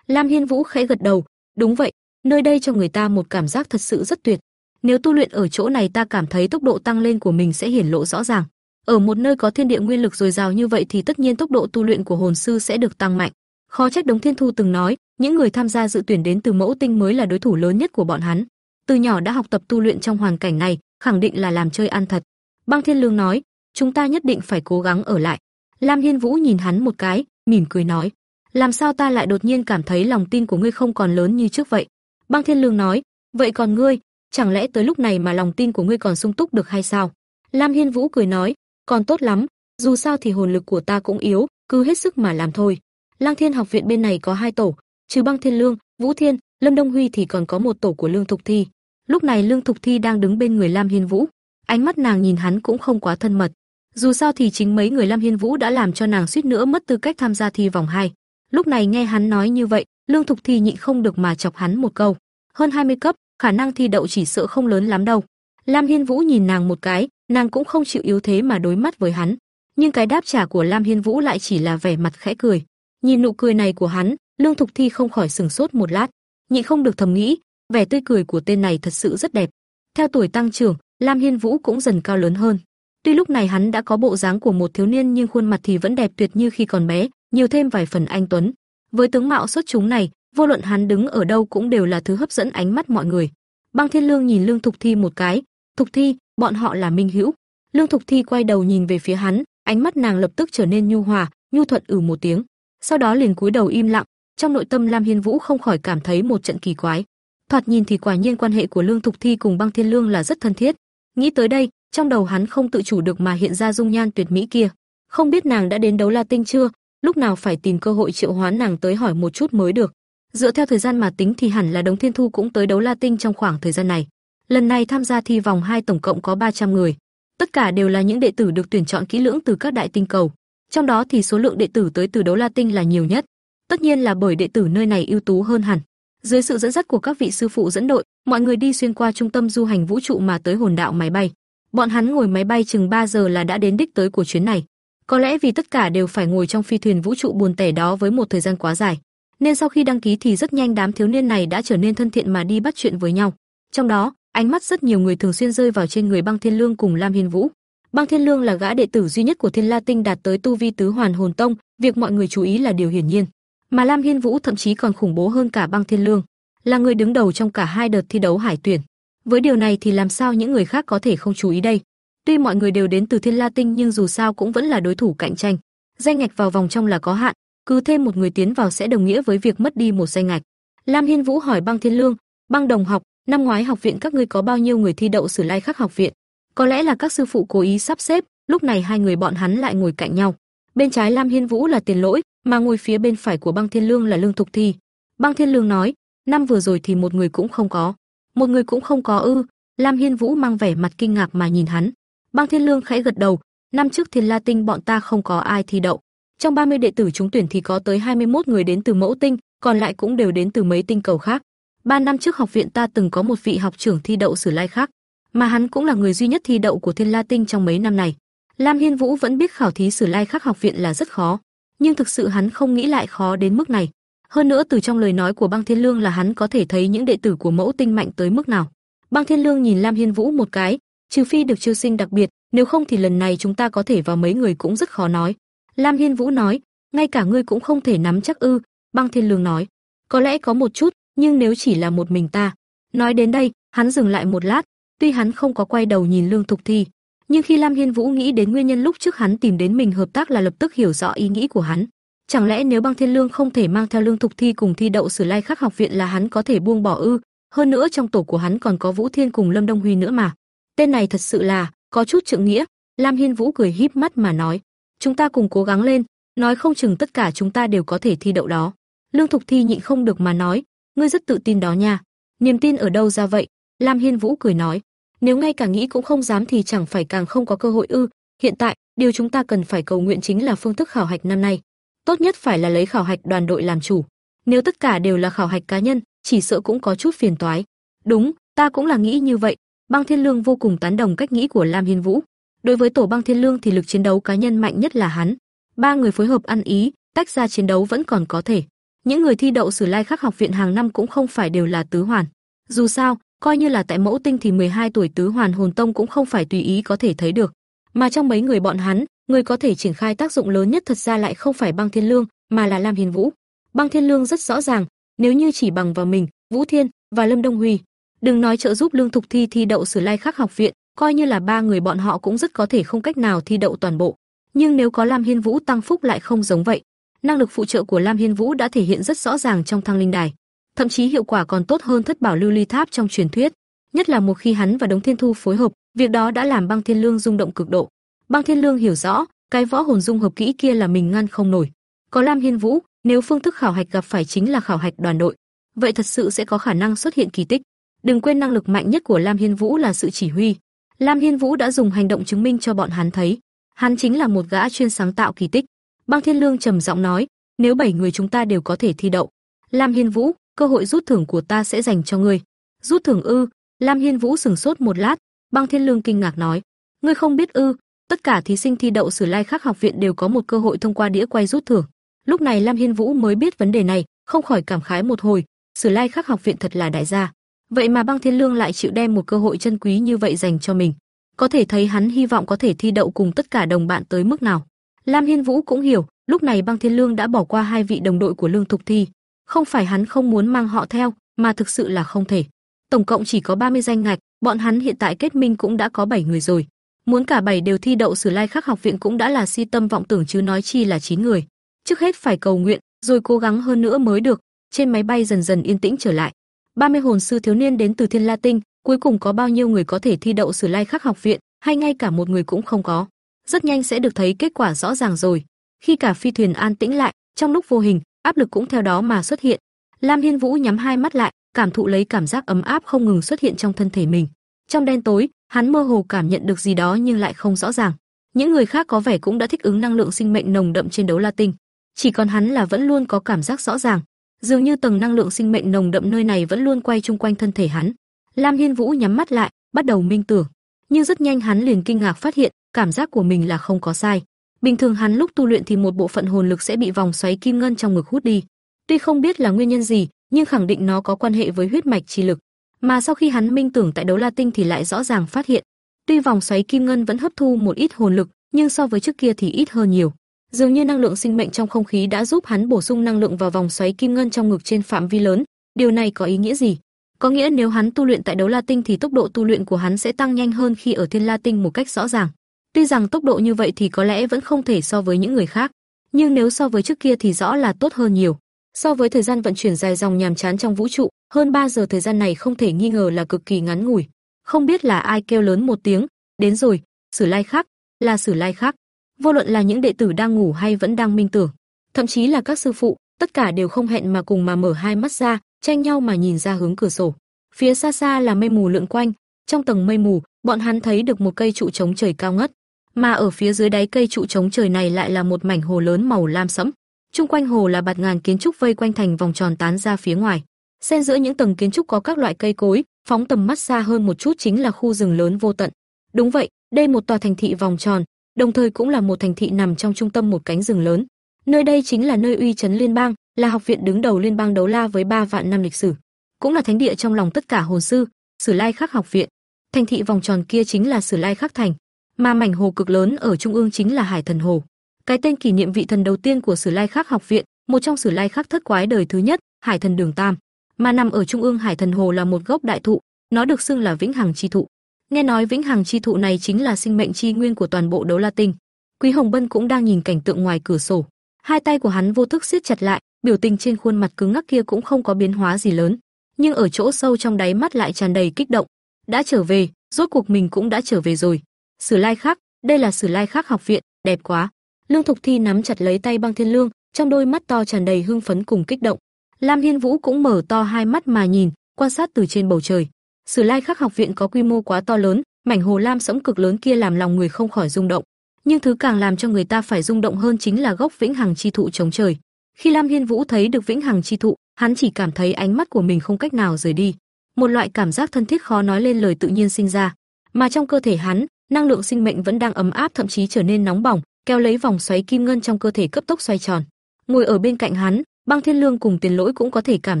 Lam Hiên Vũ khẽ gật đầu, đúng vậy, nơi đây cho người ta một cảm giác thật sự rất tuyệt. Nếu tu luyện ở chỗ này ta cảm thấy tốc độ tăng lên của mình sẽ hiển lộ rõ ràng. Ở một nơi có thiên địa nguyên lực dồi dào như vậy thì tất nhiên tốc độ tu luyện của hồn sư sẽ được tăng mạnh. Khó trách Đống Thiên Thu từng nói, những người tham gia dự tuyển đến từ mẫu tinh mới là đối thủ lớn nhất của bọn hắn. Từ nhỏ đã học tập tu luyện trong hoàn cảnh này, khẳng định là làm chơi ăn thật. Băng Thiên Lương nói, chúng ta nhất định phải cố gắng ở lại. Lam Hiên Vũ nhìn hắn một cái, mỉm cười nói, làm sao ta lại đột nhiên cảm thấy lòng tin của ngươi không còn lớn như trước vậy? Băng Thiên Lương nói, vậy còn ngươi, chẳng lẽ tới lúc này mà lòng tin của ngươi còn sung túc được hay sao? Lam Hiên Vũ cười nói, còn tốt lắm, dù sao thì hồn lực của ta cũng yếu, cứ hết sức mà làm thôi. Lang Thiên học viện bên này có hai tổ, trừ Băng Thiên Lương, Vũ Thiên, Lâm Đông Huy thì còn có một tổ của Lương Thục Thi. Lúc này Lương Thục Thi đang đứng bên người Lam Hiên Vũ, ánh mắt nàng nhìn hắn cũng không quá thân mật. Dù sao thì chính mấy người Lam Hiên Vũ đã làm cho nàng suýt nữa mất tư cách tham gia thi vòng 2. Lúc này nghe hắn nói như vậy, Lương Thục Thi nhịn không được mà chọc hắn một câu. Hơn 20 cấp, khả năng thi đậu chỉ sợ không lớn lắm đâu. Lam Hiên Vũ nhìn nàng một cái, nàng cũng không chịu yếu thế mà đối mắt với hắn. Nhưng cái đáp trả của Lam Hiên Vũ lại chỉ là vẻ mặt khẽ cười. Nhìn nụ cười này của hắn, Lương Thục Thi không khỏi sừng sốt một lát, nhịn không được thầm nghĩ, vẻ tươi cười của tên này thật sự rất đẹp. Theo tuổi tăng trưởng, Lam Hiên Vũ cũng dần cao lớn hơn. Tuy lúc này hắn đã có bộ dáng của một thiếu niên nhưng khuôn mặt thì vẫn đẹp tuyệt như khi còn bé, nhiều thêm vài phần anh tuấn. Với tướng mạo xuất chúng này, vô luận hắn đứng ở đâu cũng đều là thứ hấp dẫn ánh mắt mọi người. Băng Thiên Lương nhìn Lương Thục Thi một cái, "Thục Thi, bọn họ là minh hữu." Lương Thục Thi quay đầu nhìn về phía hắn, ánh mắt nàng lập tức trở nên nhu hòa, nhu thuận ử ừ một tiếng. Sau đó liền cúi đầu im lặng, trong nội tâm Lam Hiên Vũ không khỏi cảm thấy một trận kỳ quái. Thoạt nhìn thì quả nhiên quan hệ của Lương Thục Thi cùng Băng Thiên Lương là rất thân thiết. Nghĩ tới đây, trong đầu hắn không tự chủ được mà hiện ra dung nhan tuyệt mỹ kia. Không biết nàng đã đến đấu La Tinh chưa, lúc nào phải tìm cơ hội triệu hoán nàng tới hỏi một chút mới được. Dựa theo thời gian mà tính thì hẳn là Đống Thiên Thu cũng tới đấu La Tinh trong khoảng thời gian này. Lần này tham gia thi vòng 2 tổng cộng có 300 người. Tất cả đều là những đệ tử được tuyển chọn kỹ lưỡng từ các đại tinh cầu. Trong đó thì số lượng đệ tử tới từ đấu La Tinh là nhiều nhất. Tất nhiên là bởi đệ tử nơi này ưu tú hơn hẳn. Dưới sự dẫn dắt của các vị sư phụ dẫn đội, mọi người đi xuyên qua trung tâm du hành vũ trụ mà tới hồn đạo máy bay. Bọn hắn ngồi máy bay chừng 3 giờ là đã đến đích tới của chuyến này. Có lẽ vì tất cả đều phải ngồi trong phi thuyền vũ trụ buồn tẻ đó với một thời gian quá dài, nên sau khi đăng ký thì rất nhanh đám thiếu niên này đã trở nên thân thiện mà đi bắt chuyện với nhau. Trong đó, ánh mắt rất nhiều người thường xuyên rơi vào trên người Băng Thiên Lương cùng Lam Hiên Vũ. Băng Thiên Lương là gã đệ tử duy nhất của Thiên La Tinh đạt tới tu vi tứ hoàn hồn tông, việc mọi người chú ý là điều hiển nhiên. Mà Lam Hiên Vũ thậm chí còn khủng bố hơn cả Băng Thiên Lương, là người đứng đầu trong cả hai đợt thi đấu hải tuyển. Với điều này thì làm sao những người khác có thể không chú ý đây? Tuy mọi người đều đến từ Thiên La Tinh nhưng dù sao cũng vẫn là đối thủ cạnh tranh. Danh ngạch vào vòng trong là có hạn, cứ thêm một người tiến vào sẽ đồng nghĩa với việc mất đi một danh ngạch. Lam Hiên Vũ hỏi Băng Thiên Lương, "Băng đồng học, năm ngoái học viện các ngươi có bao nhiêu người thi đậu Sử Lai Khắc học viện?" Có lẽ là các sư phụ cố ý sắp xếp, lúc này hai người bọn hắn lại ngồi cạnh nhau. Bên trái Lam Hiên Vũ là Tiền Lỗi, mà ngồi phía bên phải của Băng Thiên Lương là Lương Thục Thi. Băng Thiên Lương nói, "Năm vừa rồi thì một người cũng không có." "Một người cũng không có ư?" Lam Hiên Vũ mang vẻ mặt kinh ngạc mà nhìn hắn. Băng Thiên Lương khẽ gật đầu, năm trước Thiên La Tinh bọn ta không có ai thi đậu. Trong 30 đệ tử trúng tuyển thì có tới 21 người đến từ Mẫu Tinh, còn lại cũng đều đến từ mấy tinh cầu khác. Ba năm trước học viện ta từng có một vị học trưởng thi đậu Sử Lai khác, mà hắn cũng là người duy nhất thi đậu của Thiên La Tinh trong mấy năm này. Lam Hiên Vũ vẫn biết khảo thí Sử Lai khác học viện là rất khó, nhưng thực sự hắn không nghĩ lại khó đến mức này. Hơn nữa từ trong lời nói của Băng Thiên Lương là hắn có thể thấy những đệ tử của Mẫu Tinh mạnh tới mức nào. Băng Thiên Lương nhìn Lam Hiên Vũ một cái, trừ phi được chiêu sinh đặc biệt, nếu không thì lần này chúng ta có thể vào mấy người cũng rất khó nói. Lam Hiên Vũ nói, ngay cả ngươi cũng không thể nắm chắc ư? Băng Thiên Lương nói, có lẽ có một chút, nhưng nếu chỉ là một mình ta. Nói đến đây, hắn dừng lại một lát, tuy hắn không có quay đầu nhìn Lương Thục Thi, nhưng khi Lam Hiên Vũ nghĩ đến nguyên nhân lúc trước hắn tìm đến mình hợp tác là lập tức hiểu rõ ý nghĩ của hắn. Chẳng lẽ nếu Băng Thiên Lương không thể mang theo Lương Thục Thi cùng thi đậu Sử Lai Khắc học viện là hắn có thể buông bỏ ư? Hơn nữa trong tổ của hắn còn có Vũ Thiên cùng Lâm Đông Huy nữa mà. Tên này thật sự là có chút trượng nghĩa. Lam Hiên Vũ cười híp mắt mà nói, chúng ta cùng cố gắng lên, nói không chừng tất cả chúng ta đều có thể thi đậu đó. Lương Thục Thi nhịn không được mà nói, ngươi rất tự tin đó nha. Niềm tin ở đâu ra vậy? Lam Hiên Vũ cười nói, nếu ngay cả nghĩ cũng không dám thì chẳng phải càng không có cơ hội ư? Hiện tại, điều chúng ta cần phải cầu nguyện chính là phương thức khảo hạch năm nay. Tốt nhất phải là lấy khảo hạch đoàn đội làm chủ. Nếu tất cả đều là khảo hạch cá nhân, chỉ sợ cũng có chút phiền toái. Đúng, ta cũng là nghĩ như vậy. Băng Thiên Lương vô cùng tán đồng cách nghĩ của Lam Hiên Vũ. Đối với tổ Băng Thiên Lương thì lực chiến đấu cá nhân mạnh nhất là hắn. Ba người phối hợp ăn ý, tách ra chiến đấu vẫn còn có thể. Những người thi đậu Sử Lai Khắc học viện hàng năm cũng không phải đều là tứ hoàn. Dù sao, coi như là tại Mẫu Tinh thì 12 tuổi tứ hoàn hồn tông cũng không phải tùy ý có thể thấy được. Mà trong mấy người bọn hắn, người có thể triển khai tác dụng lớn nhất thật ra lại không phải Băng Thiên Lương, mà là Lam Hiên Vũ. Băng Thiên Lương rất rõ ràng, nếu như chỉ bằng vào mình, Vũ Thiên và Lâm Đông Huy, đừng nói trợ giúp Lương Thục Thi thi đậu Sử Lai Khắc học viện, coi như là ba người bọn họ cũng rất có thể không cách nào thi đậu toàn bộ. Nhưng nếu có Lam Hiên Vũ tăng phúc lại không giống vậy. Năng lực phụ trợ của Lam Hiên Vũ đã thể hiện rất rõ ràng trong thăng linh đài, thậm chí hiệu quả còn tốt hơn thất bảo lưu ly tháp trong truyền thuyết, nhất là một khi hắn và Đống Thiên Thu phối hợp, việc đó đã làm Băng Thiên Lương rung động cực độ. Băng Thiên Lương hiểu rõ, cái võ hồn dung hợp kỹ kia là mình ngăn không nổi. Có Lam Hiên Vũ, nếu phương thức khảo hạch gặp phải chính là khảo hạch đoàn đội, vậy thật sự sẽ có khả năng xuất hiện kỳ tích. Đừng quên năng lực mạnh nhất của Lam Hiên Vũ là sự chỉ huy. Lam Hiên Vũ đã dùng hành động chứng minh cho bọn hắn thấy, hắn chính là một gã chuyên sáng tạo kỳ tích. Băng Thiên Lương trầm giọng nói, nếu bảy người chúng ta đều có thể thi đậu, Lam Hiên Vũ, cơ hội rút thưởng của ta sẽ dành cho ngươi. Rút thưởng ư? Lam Hiên Vũ sừng sốt một lát, Băng Thiên Lương kinh ngạc nói, ngươi không biết ư? Tất cả thí sinh thi đậu Sử Lai Khắc học viện đều có một cơ hội thông qua đĩa quay rút thưởng. Lúc này Lam Hiên Vũ mới biết vấn đề này, không khỏi cảm khái một hồi, Sử Lai Khắc học viện thật là đại gia. Vậy mà Băng Thiên Lương lại chịu đem một cơ hội chân quý như vậy dành cho mình. Có thể thấy hắn hy vọng có thể thi đậu cùng tất cả đồng bạn tới mức nào. Lam Hiên Vũ cũng hiểu, lúc này Băng Thiên Lương đã bỏ qua hai vị đồng đội của Lương Thục Thi, không phải hắn không muốn mang họ theo, mà thực sự là không thể. Tổng cộng chỉ có 30 danh ngạch, bọn hắn hiện tại kết minh cũng đã có 7 người rồi. Muốn cả bảy đều thi đậu Sử Lai Khắc học viện cũng đã là si tâm vọng tưởng chứ nói chi là 9 người. Trước hết phải cầu nguyện, rồi cố gắng hơn nữa mới được. Trên máy bay dần dần yên tĩnh trở lại. 30 hồn sư thiếu niên đến từ Thiên La Tinh, cuối cùng có bao nhiêu người có thể thi đậu Sử Lai Khắc học viện, hay ngay cả một người cũng không có. Rất nhanh sẽ được thấy kết quả rõ ràng rồi. Khi cả phi thuyền an tĩnh lại, trong lúc vô hình, áp lực cũng theo đó mà xuất hiện. Lam Hiên Vũ nhắm hai mắt lại, cảm thụ lấy cảm giác ấm áp không ngừng xuất hiện trong thân thể mình. Trong đen tối, hắn mơ hồ cảm nhận được gì đó nhưng lại không rõ ràng. Những người khác có vẻ cũng đã thích ứng năng lượng sinh mệnh nồng đậm trên đấu la tinh, chỉ còn hắn là vẫn luôn có cảm giác rõ ràng, dường như tầng năng lượng sinh mệnh nồng đậm nơi này vẫn luôn quay chung quanh thân thể hắn. Lam Hiên Vũ nhắm mắt lại, bắt đầu minh tưởng, nhưng rất nhanh hắn liền kinh ngạc phát hiện, cảm giác của mình là không có sai. Bình thường hắn lúc tu luyện thì một bộ phận hồn lực sẽ bị vòng xoáy kim ngân trong ngực hút đi. Tuy không biết là nguyên nhân gì, nhưng khẳng định nó có quan hệ với huyết mạch chi lực. Mà sau khi hắn minh tưởng tại đấu la tinh thì lại rõ ràng phát hiện, tuy vòng xoáy kim ngân vẫn hấp thu một ít hồn lực, nhưng so với trước kia thì ít hơn nhiều. Dường như năng lượng sinh mệnh trong không khí đã giúp hắn bổ sung năng lượng vào vòng xoáy kim ngân trong ngực trên phạm vi lớn. Điều này có ý nghĩa gì? Có nghĩa nếu hắn tu luyện tại đấu la tinh thì tốc độ tu luyện của hắn sẽ tăng nhanh hơn khi ở thiên la tinh một cách rõ ràng. Tuy rằng tốc độ như vậy thì có lẽ vẫn không thể so với những người khác, nhưng nếu so với trước kia thì rõ là tốt hơn nhiều. So với thời gian vận chuyển dài dòng nhàm chán trong vũ trụ, hơn 3 giờ thời gian này không thể nghi ngờ là cực kỳ ngắn ngủi. Không biết là ai kêu lớn một tiếng, đến rồi, Sử Lai Khắc, là Sử Lai Khắc. Vô luận là những đệ tử đang ngủ hay vẫn đang minh tưởng, thậm chí là các sư phụ, tất cả đều không hẹn mà cùng mà mở hai mắt ra, tranh nhau mà nhìn ra hướng cửa sổ. Phía xa xa là mây mù lượn quanh, trong tầng mây mù, bọn hắn thấy được một cây trụ chống trời cao ngất, mà ở phía dưới đáy cây trụ chống trời này lại là một mảnh hồ lớn màu lam sẫm. Trung quanh hồ là bạt ngàn kiến trúc vây quanh thành vòng tròn tán ra phía ngoài. Xen giữa những tầng kiến trúc có các loại cây cối, phóng tầm mắt xa hơn một chút chính là khu rừng lớn vô tận. Đúng vậy, đây một tòa thành thị vòng tròn, đồng thời cũng là một thành thị nằm trong trung tâm một cánh rừng lớn. Nơi đây chính là nơi uy chấn liên bang, là học viện đứng đầu liên bang đấu la với 3 vạn năm lịch sử, cũng là thánh địa trong lòng tất cả hồn sư, Sử Lai Khắc học viện. Thành thị vòng tròn kia chính là Sử Lai Khắc thành, mà mảnh hồ cực lớn ở trung ương chính là Hải Thần Hồ. Cái tên kỷ niệm vị thần đầu tiên của Sử Lai Khắc học viện, một trong Sử Lai Khắc thất quái đời thứ nhất, Hải Thần Đường Tam, mà nằm ở trung ương Hải Thần Hồ là một gốc đại thụ, nó được xưng là Vĩnh Hằng chi thụ. Nghe nói Vĩnh Hằng chi thụ này chính là sinh mệnh chi nguyên của toàn bộ đấu la tinh. Quý Hồng Bân cũng đang nhìn cảnh tượng ngoài cửa sổ, hai tay của hắn vô thức siết chặt lại, biểu tình trên khuôn mặt cứng ngắc kia cũng không có biến hóa gì lớn, nhưng ở chỗ sâu trong đáy mắt lại tràn đầy kích động. Đã trở về, rốt cuộc mình cũng đã trở về rồi. Sử Lai khác, đây là Sử Lai khác học viện, đẹp quá. Lương Thục Thi nắm chặt lấy tay Băng Thiên Lương, trong đôi mắt to tràn đầy hưng phấn cùng kích động. Lam Hiên Vũ cũng mở to hai mắt mà nhìn, quan sát từ trên bầu trời. Sử Lai Khắc học viện có quy mô quá to lớn, mảnh hồ lam sẫm cực lớn kia làm lòng người không khỏi rung động. Nhưng thứ càng làm cho người ta phải rung động hơn chính là gốc vĩnh hằng chi thụ chống trời. Khi Lam Hiên Vũ thấy được vĩnh hằng chi thụ, hắn chỉ cảm thấy ánh mắt của mình không cách nào rời đi. Một loại cảm giác thân thiết khó nói lên lời tự nhiên sinh ra, mà trong cơ thể hắn, năng lượng sinh mệnh vẫn đang ấm áp thậm chí trở nên nóng bỏng, kéo lấy vòng xoáy kim ngân trong cơ thể cấp tốc xoay tròn. Ngồi ở bên cạnh hắn, Băng Thiên Lương cùng Tiền Lỗi cũng có thể cảm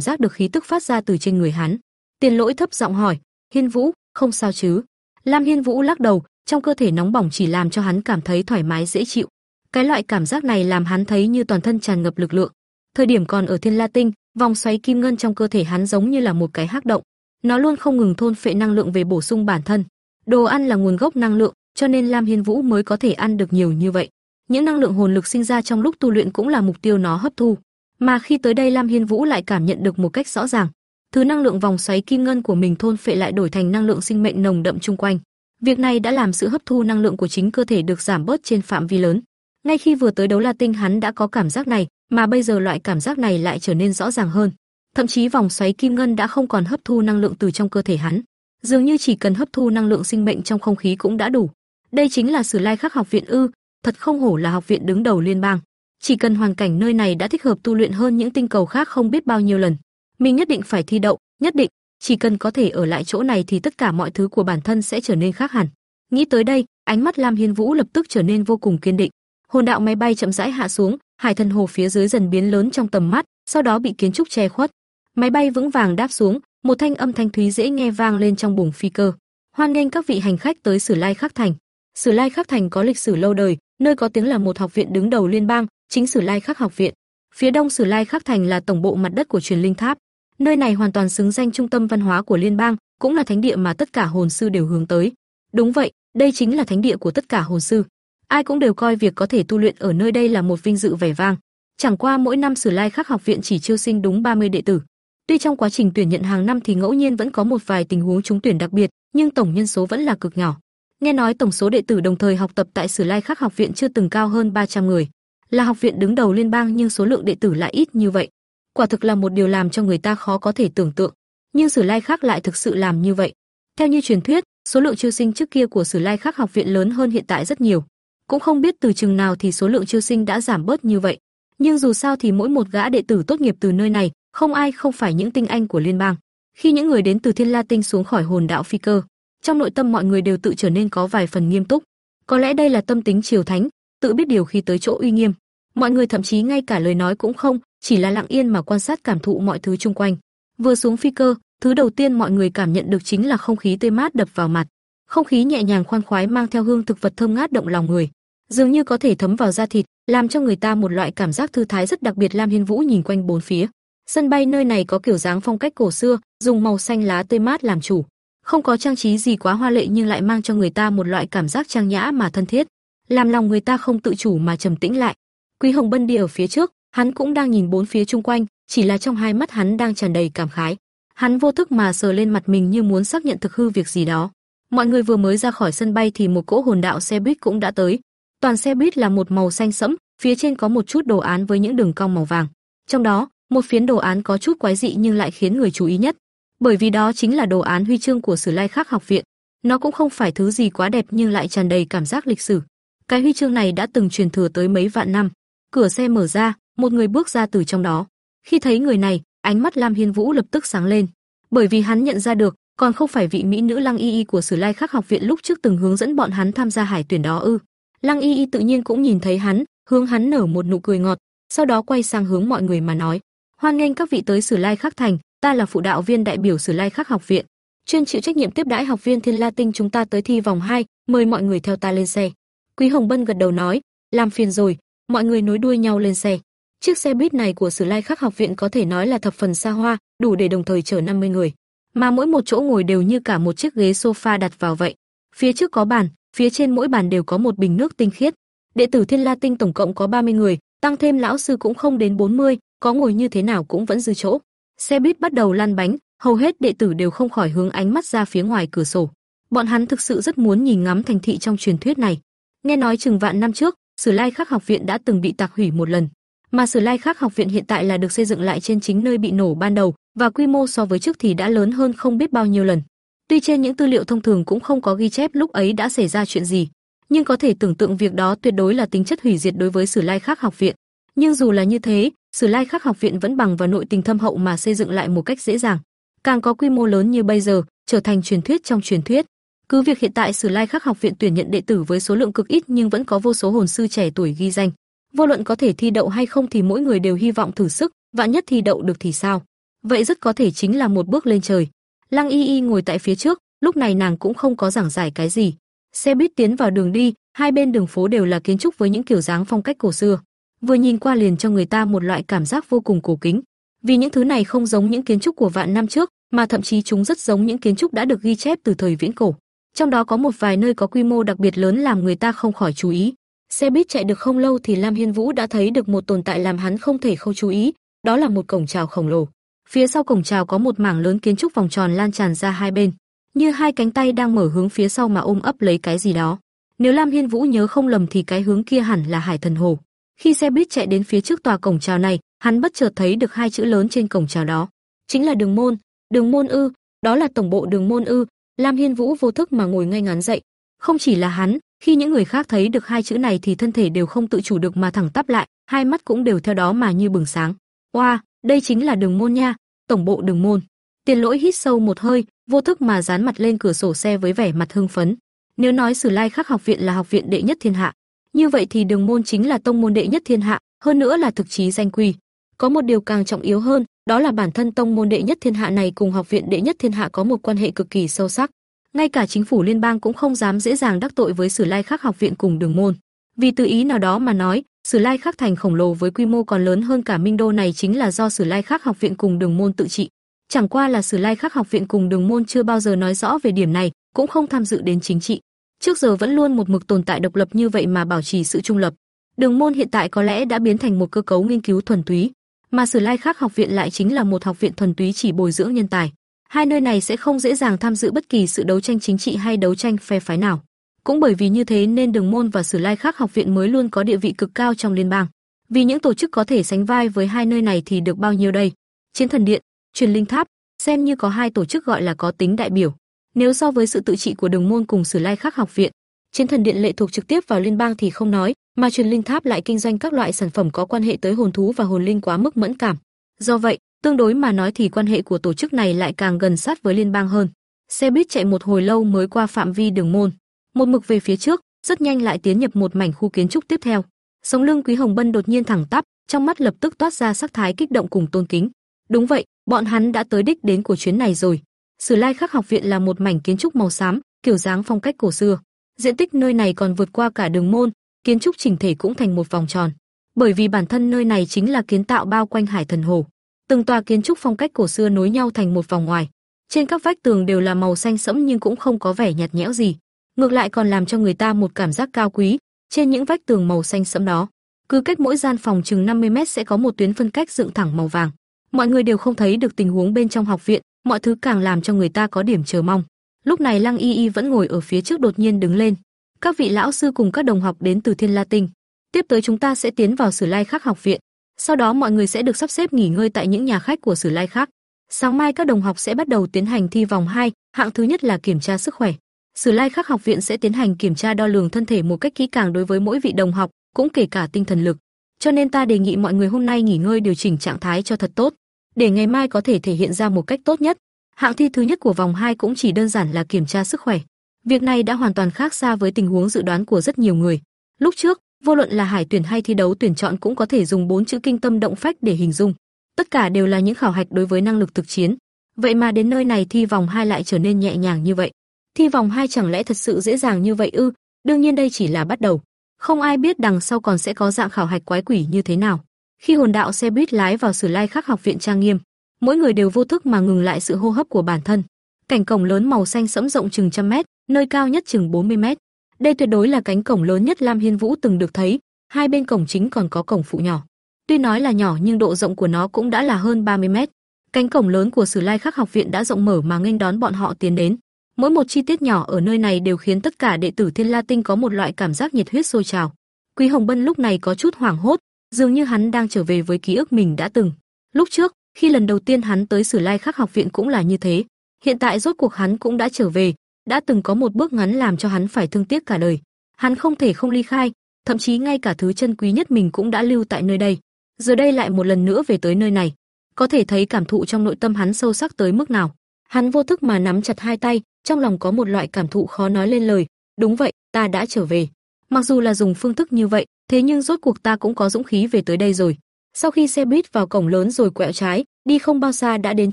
giác được khí tức phát ra từ trên người hắn. Tiền Lỗi thấp giọng hỏi, "Hiên Vũ, không sao chứ?" Lam Hiên Vũ lắc đầu, trong cơ thể nóng bỏng chỉ làm cho hắn cảm thấy thoải mái dễ chịu. Cái loại cảm giác này làm hắn thấy như toàn thân tràn ngập lực lượng. Thời điểm còn ở Thiên La Tinh, vòng xoáy kim ngân trong cơ thể hắn giống như là một cái hắc động, nó luôn không ngừng thôn phệ năng lượng về bổ sung bản thân. Đồ ăn là nguồn gốc năng lượng, cho nên Lam Hiên Vũ mới có thể ăn được nhiều như vậy. Những năng lượng hồn lực sinh ra trong lúc tu luyện cũng là mục tiêu nó hấp thu. Mà khi tới đây Lam Hiên Vũ lại cảm nhận được một cách rõ ràng, thứ năng lượng vòng xoáy kim ngân của mình thôn phệ lại đổi thành năng lượng sinh mệnh nồng đậm chung quanh. Việc này đã làm sự hấp thu năng lượng của chính cơ thể được giảm bớt trên phạm vi lớn. Ngay khi vừa tới đấu La Tinh hắn đã có cảm giác này, mà bây giờ loại cảm giác này lại trở nên rõ ràng hơn. Thậm chí vòng xoáy kim ngân đã không còn hấp thu năng lượng từ trong cơ thể hắn, dường như chỉ cần hấp thu năng lượng sinh mệnh trong không khí cũng đã đủ. Đây chính là Sử Lai Khắc học viện ư? Thật không hổ là học viện đứng đầu liên bang. Chỉ cần hoàn cảnh nơi này đã thích hợp tu luyện hơn những tinh cầu khác không biết bao nhiêu lần. Mình nhất định phải thi đậu, nhất định, chỉ cần có thể ở lại chỗ này thì tất cả mọi thứ của bản thân sẽ trở nên khác hẳn. Nghĩ tới đây, ánh mắt Lam Hiên Vũ lập tức trở nên vô cùng kiên định. Hồn đạo máy bay chậm rãi hạ xuống, hải thần hồ phía dưới dần biến lớn trong tầm mắt, sau đó bị kiến trúc che khuất. Máy bay vững vàng đáp xuống, một thanh âm thanh thúy dễ nghe vang lên trong buồng phi cơ. Hoan nghênh các vị hành khách tới Sử Lai Khắc Thành. Sử Lai Khắc Thành có lịch sử lâu đời, nơi có tiếng là một học viện đứng đầu liên bang, chính Sử Lai Khắc học viện. Phía đông Sử Lai Khắc Thành là tổng bộ mặt đất của truyền linh tháp. Nơi này hoàn toàn xứng danh trung tâm văn hóa của liên bang, cũng là thánh địa mà tất cả hồn sư đều hướng tới. Đúng vậy, đây chính là thánh địa của tất cả hồn sư. Ai cũng đều coi việc có thể tu luyện ở nơi đây là một vinh dự vẻ vang. Chẳng qua mỗi năm Sử Lai Khắc học viện chỉ chiêu sinh đúng 30 đệ tử. Tuy trong quá trình tuyển nhận hàng năm thì ngẫu nhiên vẫn có một vài tình huống trúng tuyển đặc biệt, nhưng tổng nhân số vẫn là cực nhỏ. Nghe nói tổng số đệ tử đồng thời học tập tại Sử Lai Khắc học viện chưa từng cao hơn 300 người. Là học viện đứng đầu liên bang nhưng số lượng đệ tử lại ít như vậy. Quả thực là một điều làm cho người ta khó có thể tưởng tượng. Nhưng Sử Lai Khắc lại thực sự làm như vậy. Theo như truyền thuyết, số lượng chiêu sinh trước kia của Sử Lai Khắc học viện lớn hơn hiện tại rất nhiều. Cũng không biết từ chừng nào thì số lượng chiêu sinh đã giảm bớt như vậy. Nhưng dù sao thì mỗi một gã đệ tử tốt nghiệp từ nơi này, không ai không phải những tinh anh của liên bang. Khi những người đến từ Thiên La Tinh xuống khỏi hồn đạo phi cơ, trong nội tâm mọi người đều tự trở nên có vài phần nghiêm túc. Có lẽ đây là tâm tính triều thánh, tự biết điều khi tới chỗ uy nghiêm. Mọi người thậm chí ngay cả lời nói cũng không, chỉ là lặng yên mà quan sát cảm thụ mọi thứ xung quanh. Vừa xuống phi cơ, thứ đầu tiên mọi người cảm nhận được chính là không khí tươi mát đập vào mặt. Không khí nhẹ nhàng khoan khoái mang theo hương thực vật thơm ngát động lòng người, dường như có thể thấm vào da thịt, làm cho người ta một loại cảm giác thư thái rất đặc biệt. Lam Hiên Vũ nhìn quanh bốn phía, sân bay nơi này có kiểu dáng phong cách cổ xưa, dùng màu xanh lá tươi mát làm chủ, không có trang trí gì quá hoa lệ nhưng lại mang cho người ta một loại cảm giác trang nhã mà thân thiết, làm lòng người ta không tự chủ mà trầm tĩnh lại. Quý Hồng Bân đi ở phía trước, hắn cũng đang nhìn bốn phía chung quanh, chỉ là trong hai mắt hắn đang tràn đầy cảm khái. Hắn vô thức mà sờ lên mặt mình như muốn xác nhận thực hư việc gì đó. Mọi người vừa mới ra khỏi sân bay thì một cỗ hồn đạo xe buýt cũng đã tới. Toàn xe buýt là một màu xanh sẫm, phía trên có một chút đồ án với những đường cong màu vàng. Trong đó, một phiến đồ án có chút quái dị nhưng lại khiến người chú ý nhất, bởi vì đó chính là đồ án huy chương của Sử Lai Khắc học viện. Nó cũng không phải thứ gì quá đẹp nhưng lại tràn đầy cảm giác lịch sử. Cái huy chương này đã từng truyền thừa tới mấy vạn năm. Cửa xe mở ra, một người bước ra từ trong đó. Khi thấy người này, ánh mắt Lam Hiên Vũ lập tức sáng lên, bởi vì hắn nhận ra được, còn không phải vị mỹ nữ Lăng Y Y của Sử Lai Khắc học viện lúc trước từng hướng dẫn bọn hắn tham gia hải tuyển đó ư? Lăng Y Y tự nhiên cũng nhìn thấy hắn, hướng hắn nở một nụ cười ngọt, sau đó quay sang hướng mọi người mà nói: "Hoan nghênh các vị tới Sử Lai Khắc thành, ta là phụ đạo viên đại biểu Sử Lai Khắc học viện, chuyên chịu trách nhiệm tiếp đãi học viên Thiên La Tinh chúng ta tới thi vòng 2, mời mọi người theo ta lên xe." Quý Hồng Bân gật đầu nói: "Làm phiền rồi." Mọi người nối đuôi nhau lên xe. Chiếc xe buýt này của Sử Lai Khắc học viện có thể nói là thập phần xa hoa, đủ để đồng thời chở 50 người, mà mỗi một chỗ ngồi đều như cả một chiếc ghế sofa đặt vào vậy. Phía trước có bàn, phía trên mỗi bàn đều có một bình nước tinh khiết. Đệ tử Thiên La Tinh tổng cộng có 30 người, tăng thêm lão sư cũng không đến 40, có ngồi như thế nào cũng vẫn dư chỗ. Xe buýt bắt đầu lăn bánh, hầu hết đệ tử đều không khỏi hướng ánh mắt ra phía ngoài cửa sổ. Bọn hắn thực sự rất muốn nhìn ngắm thành thị trong truyền thuyết này. Nghe nói chừng vạn năm trước, Sử Lai Khắc học viện đã từng bị tạc hủy một lần, mà Sử Lai Khắc học viện hiện tại là được xây dựng lại trên chính nơi bị nổ ban đầu, và quy mô so với trước thì đã lớn hơn không biết bao nhiêu lần. Tuy trên những tư liệu thông thường cũng không có ghi chép lúc ấy đã xảy ra chuyện gì, nhưng có thể tưởng tượng việc đó tuyệt đối là tính chất hủy diệt đối với Sử Lai Khắc học viện. Nhưng dù là như thế, Sử Lai Khắc học viện vẫn bằng vào nội tình thâm hậu mà xây dựng lại một cách dễ dàng. Càng có quy mô lớn như bây giờ, trở thành truyền thuyết trong truyền thuyết. Cứ việc hiện tại Sử Lai Khắc học viện tuyển nhận đệ tử với số lượng cực ít nhưng vẫn có vô số hồn sư trẻ tuổi ghi danh. Vô luận có thể thi đậu hay không thì mỗi người đều hy vọng thử sức, vạn nhất thi đậu được thì sao? Vậy rất có thể chính là một bước lên trời. Lăng Y Y ngồi tại phía trước, lúc này nàng cũng không có giảng giải cái gì. Xe buýt tiến vào đường đi, hai bên đường phố đều là kiến trúc với những kiểu dáng phong cách cổ xưa. vừa nhìn qua liền cho người ta một loại cảm giác vô cùng cổ kính. Vì những thứ này không giống những kiến trúc của vạn năm trước, mà thậm chí chúng rất giống những kiến trúc đã được ghi chép từ thời viễn cổ. Trong đó có một vài nơi có quy mô đặc biệt lớn làm người ta không khỏi chú ý. Xe buýt chạy được không lâu thì Lam Hiên Vũ đã thấy được một tồn tại làm hắn không thể không chú ý, đó là một cổng chào khổng lồ. Phía sau cổng chào có một mảng lớn kiến trúc vòng tròn lan tràn ra hai bên, như hai cánh tay đang mở hướng phía sau mà ôm ấp lấy cái gì đó. Nếu Lam Hiên Vũ nhớ không lầm thì cái hướng kia hẳn là Hải Thần Hồ. Khi xe buýt chạy đến phía trước tòa cổng chào này, hắn bất chợt thấy được hai chữ lớn trên cổng chào đó, chính là Đường môn. Đường môn ư? Đó là tổng bộ Đường môn ư? Lam Hiên Vũ vô thức mà ngồi ngay ngắn dậy. Không chỉ là hắn, khi những người khác thấy được hai chữ này thì thân thể đều không tự chủ được mà thẳng tắp lại, hai mắt cũng đều theo đó mà như bừng sáng. Oa, wow, đây chính là Đường môn nha, tổng bộ Đường môn. Tiền Lỗi hít sâu một hơi, vô thức mà dán mặt lên cửa sổ xe với vẻ mặt hưng phấn. Nếu nói Sử Lai Khắc học viện là học viện đệ nhất thiên hạ, như vậy thì Đường môn chính là tông môn đệ nhất thiên hạ, hơn nữa là thực chí danh quy. Có một điều càng trọng yếu hơn, đó là bản thân tông môn đệ nhất thiên hạ này cùng học viện đệ nhất thiên hạ có một quan hệ cực kỳ sâu sắc. Ngay cả chính phủ liên bang cũng không dám dễ dàng đắc tội với Sử Lai Khắc học viện cùng Đường môn. Vì từ ý nào đó mà nói, Sử Lai Khắc thành khổng lồ với quy mô còn lớn hơn cả Minh Đô này chính là do Sử Lai Khắc học viện cùng Đường môn tự trị. Chẳng qua là Sử Lai Khắc học viện cùng Đường môn chưa bao giờ nói rõ về điểm này, cũng không tham dự đến chính trị. Trước giờ vẫn luôn một mực tồn tại độc lập như vậy mà bảo trì sự trung lập. Đường môn hiện tại có lẽ đã biến thành một cơ cấu nghiên cứu thuần túy, mà Sử Lai Khắc học viện lại chính là một học viện thuần túy chỉ bồi dưỡng nhân tài. Hai nơi này sẽ không dễ dàng tham dự bất kỳ sự đấu tranh chính trị hay đấu tranh phe phái nào. Cũng bởi vì như thế nên Đường môn và Sử Lai Khắc học viện mới luôn có địa vị cực cao trong liên bang. Vì những tổ chức có thể sánh vai với hai nơi này thì được bao nhiêu đây? Chiến thần điện, truyền linh tháp, xem như có hai tổ chức gọi là có tính đại biểu. Nếu so với sự tự trị của Đường môn cùng Sử Lai Khắc học viện, Chiến thần điện lệ thuộc trực tiếp vào liên bang thì không nói, mà truyền linh tháp lại kinh doanh các loại sản phẩm có quan hệ tới hồn thú và hồn linh quá mức mẫn cảm. Do vậy, tương đối mà nói thì quan hệ của tổ chức này lại càng gần sát với liên bang hơn. Xe buýt chạy một hồi lâu mới qua phạm vi đường môn, một mực về phía trước, rất nhanh lại tiến nhập một mảnh khu kiến trúc tiếp theo. Sống lưng Quý Hồng Bân đột nhiên thẳng tắp, trong mắt lập tức toát ra sắc thái kích động cùng tôn kính. Đúng vậy, bọn hắn đã tới đích đến của chuyến này rồi. Sử Lai Khắc học viện là một mảnh kiến trúc màu xám, kiểu dáng phong cách cổ xưa. Diện tích nơi này còn vượt qua cả đường môn, kiến trúc chỉnh thể cũng thành một vòng tròn. Bởi vì bản thân nơi này chính là kiến tạo bao quanh Hải Thần Hồ. Từng tòa kiến trúc phong cách cổ xưa nối nhau thành một vòng ngoài. Trên các vách tường đều là màu xanh sẫm nhưng cũng không có vẻ nhạt nhẽo gì, ngược lại còn làm cho người ta một cảm giác cao quý. Trên những vách tường màu xanh sẫm đó, cứ cách mỗi gian phòng chừng 50 mét sẽ có một tuyến phân cách dựng thẳng màu vàng. Mọi người đều không thấy được tình huống bên trong học viện, mọi thứ càng làm cho người ta có điểm chờ mong. Lúc này Lăng Y Y vẫn ngồi ở phía trước đột nhiên đứng lên. Các vị lão sư cùng các đồng học đến từ Thiên La Tinh, tiếp tới chúng ta sẽ tiến vào Sử Lai Khắc học viện. Sau đó mọi người sẽ được sắp xếp nghỉ ngơi tại những nhà khách của Sử Lai Khắc. Sáng mai các đồng học sẽ bắt đầu tiến hành thi vòng 2, hạng thứ nhất là kiểm tra sức khỏe. Sử Lai Khắc học viện sẽ tiến hành kiểm tra đo lường thân thể một cách kỹ càng đối với mỗi vị đồng học, cũng kể cả tinh thần lực. Cho nên ta đề nghị mọi người hôm nay nghỉ ngơi điều chỉnh trạng thái cho thật tốt, để ngày mai có thể thể hiện ra một cách tốt nhất. Hạng thi thứ nhất của vòng 2 cũng chỉ đơn giản là kiểm tra sức khỏe. Việc này đã hoàn toàn khác xa với tình huống dự đoán của rất nhiều người. Lúc trước, vô luận là hải tuyển hay thi đấu tuyển chọn cũng có thể dùng bốn chữ kinh tâm động phách để hình dung. Tất cả đều là những khảo hạch đối với năng lực thực chiến. Vậy mà đến nơi này thi vòng 2 lại trở nên nhẹ nhàng như vậy. Thi vòng 2 chẳng lẽ thật sự dễ dàng như vậy ư? Đương nhiên đây chỉ là bắt đầu. Không ai biết đằng sau còn sẽ có dạng khảo hạch quái quỷ như thế nào. Khi hồn đạo xe buýt lái vào Sử Lai Khắc học viện trang nghiêm, mỗi người đều vô thức mà ngừng lại sự hô hấp của bản thân. Cảnh cổng lớn màu xanh sẫm rộng chừng trăm mét, nơi cao nhất chừng 40 mét. Đây tuyệt đối là cánh cổng lớn nhất Lam Hiên Vũ từng được thấy, hai bên cổng chính còn có cổng phụ nhỏ. Tuy nói là nhỏ nhưng độ rộng của nó cũng đã là hơn 30 mét. Cánh cổng lớn của Sử Lai Khắc học viện đã rộng mở mà nghênh đón bọn họ tiến đến. Mỗi một chi tiết nhỏ ở nơi này đều khiến tất cả đệ tử Thiên La Tinh có một loại cảm giác nhiệt huyết sôi trào. Quý Hồng Bân lúc này có chút hoảng hốt, dường như hắn đang trở về với ký ức mình đã từng. Lúc trước, khi lần đầu tiên hắn tới Sử Lai Khắc học viện cũng là như thế. Hiện tại rốt cuộc hắn cũng đã trở về, đã từng có một bước ngắn làm cho hắn phải thương tiếc cả đời. Hắn không thể không ly khai, thậm chí ngay cả thứ chân quý nhất mình cũng đã lưu tại nơi đây. Giờ đây lại một lần nữa về tới nơi này, có thể thấy cảm thụ trong nội tâm hắn sâu sắc tới mức nào. Hắn vô thức mà nắm chặt hai tay, trong lòng có một loại cảm thụ khó nói lên lời. Đúng vậy, ta đã trở về. Mặc dù là dùng phương thức như vậy, thế nhưng rốt cuộc ta cũng có dũng khí về tới đây rồi. Sau khi xe buýt vào cổng lớn rồi quẹo trái, đi không bao xa đã đến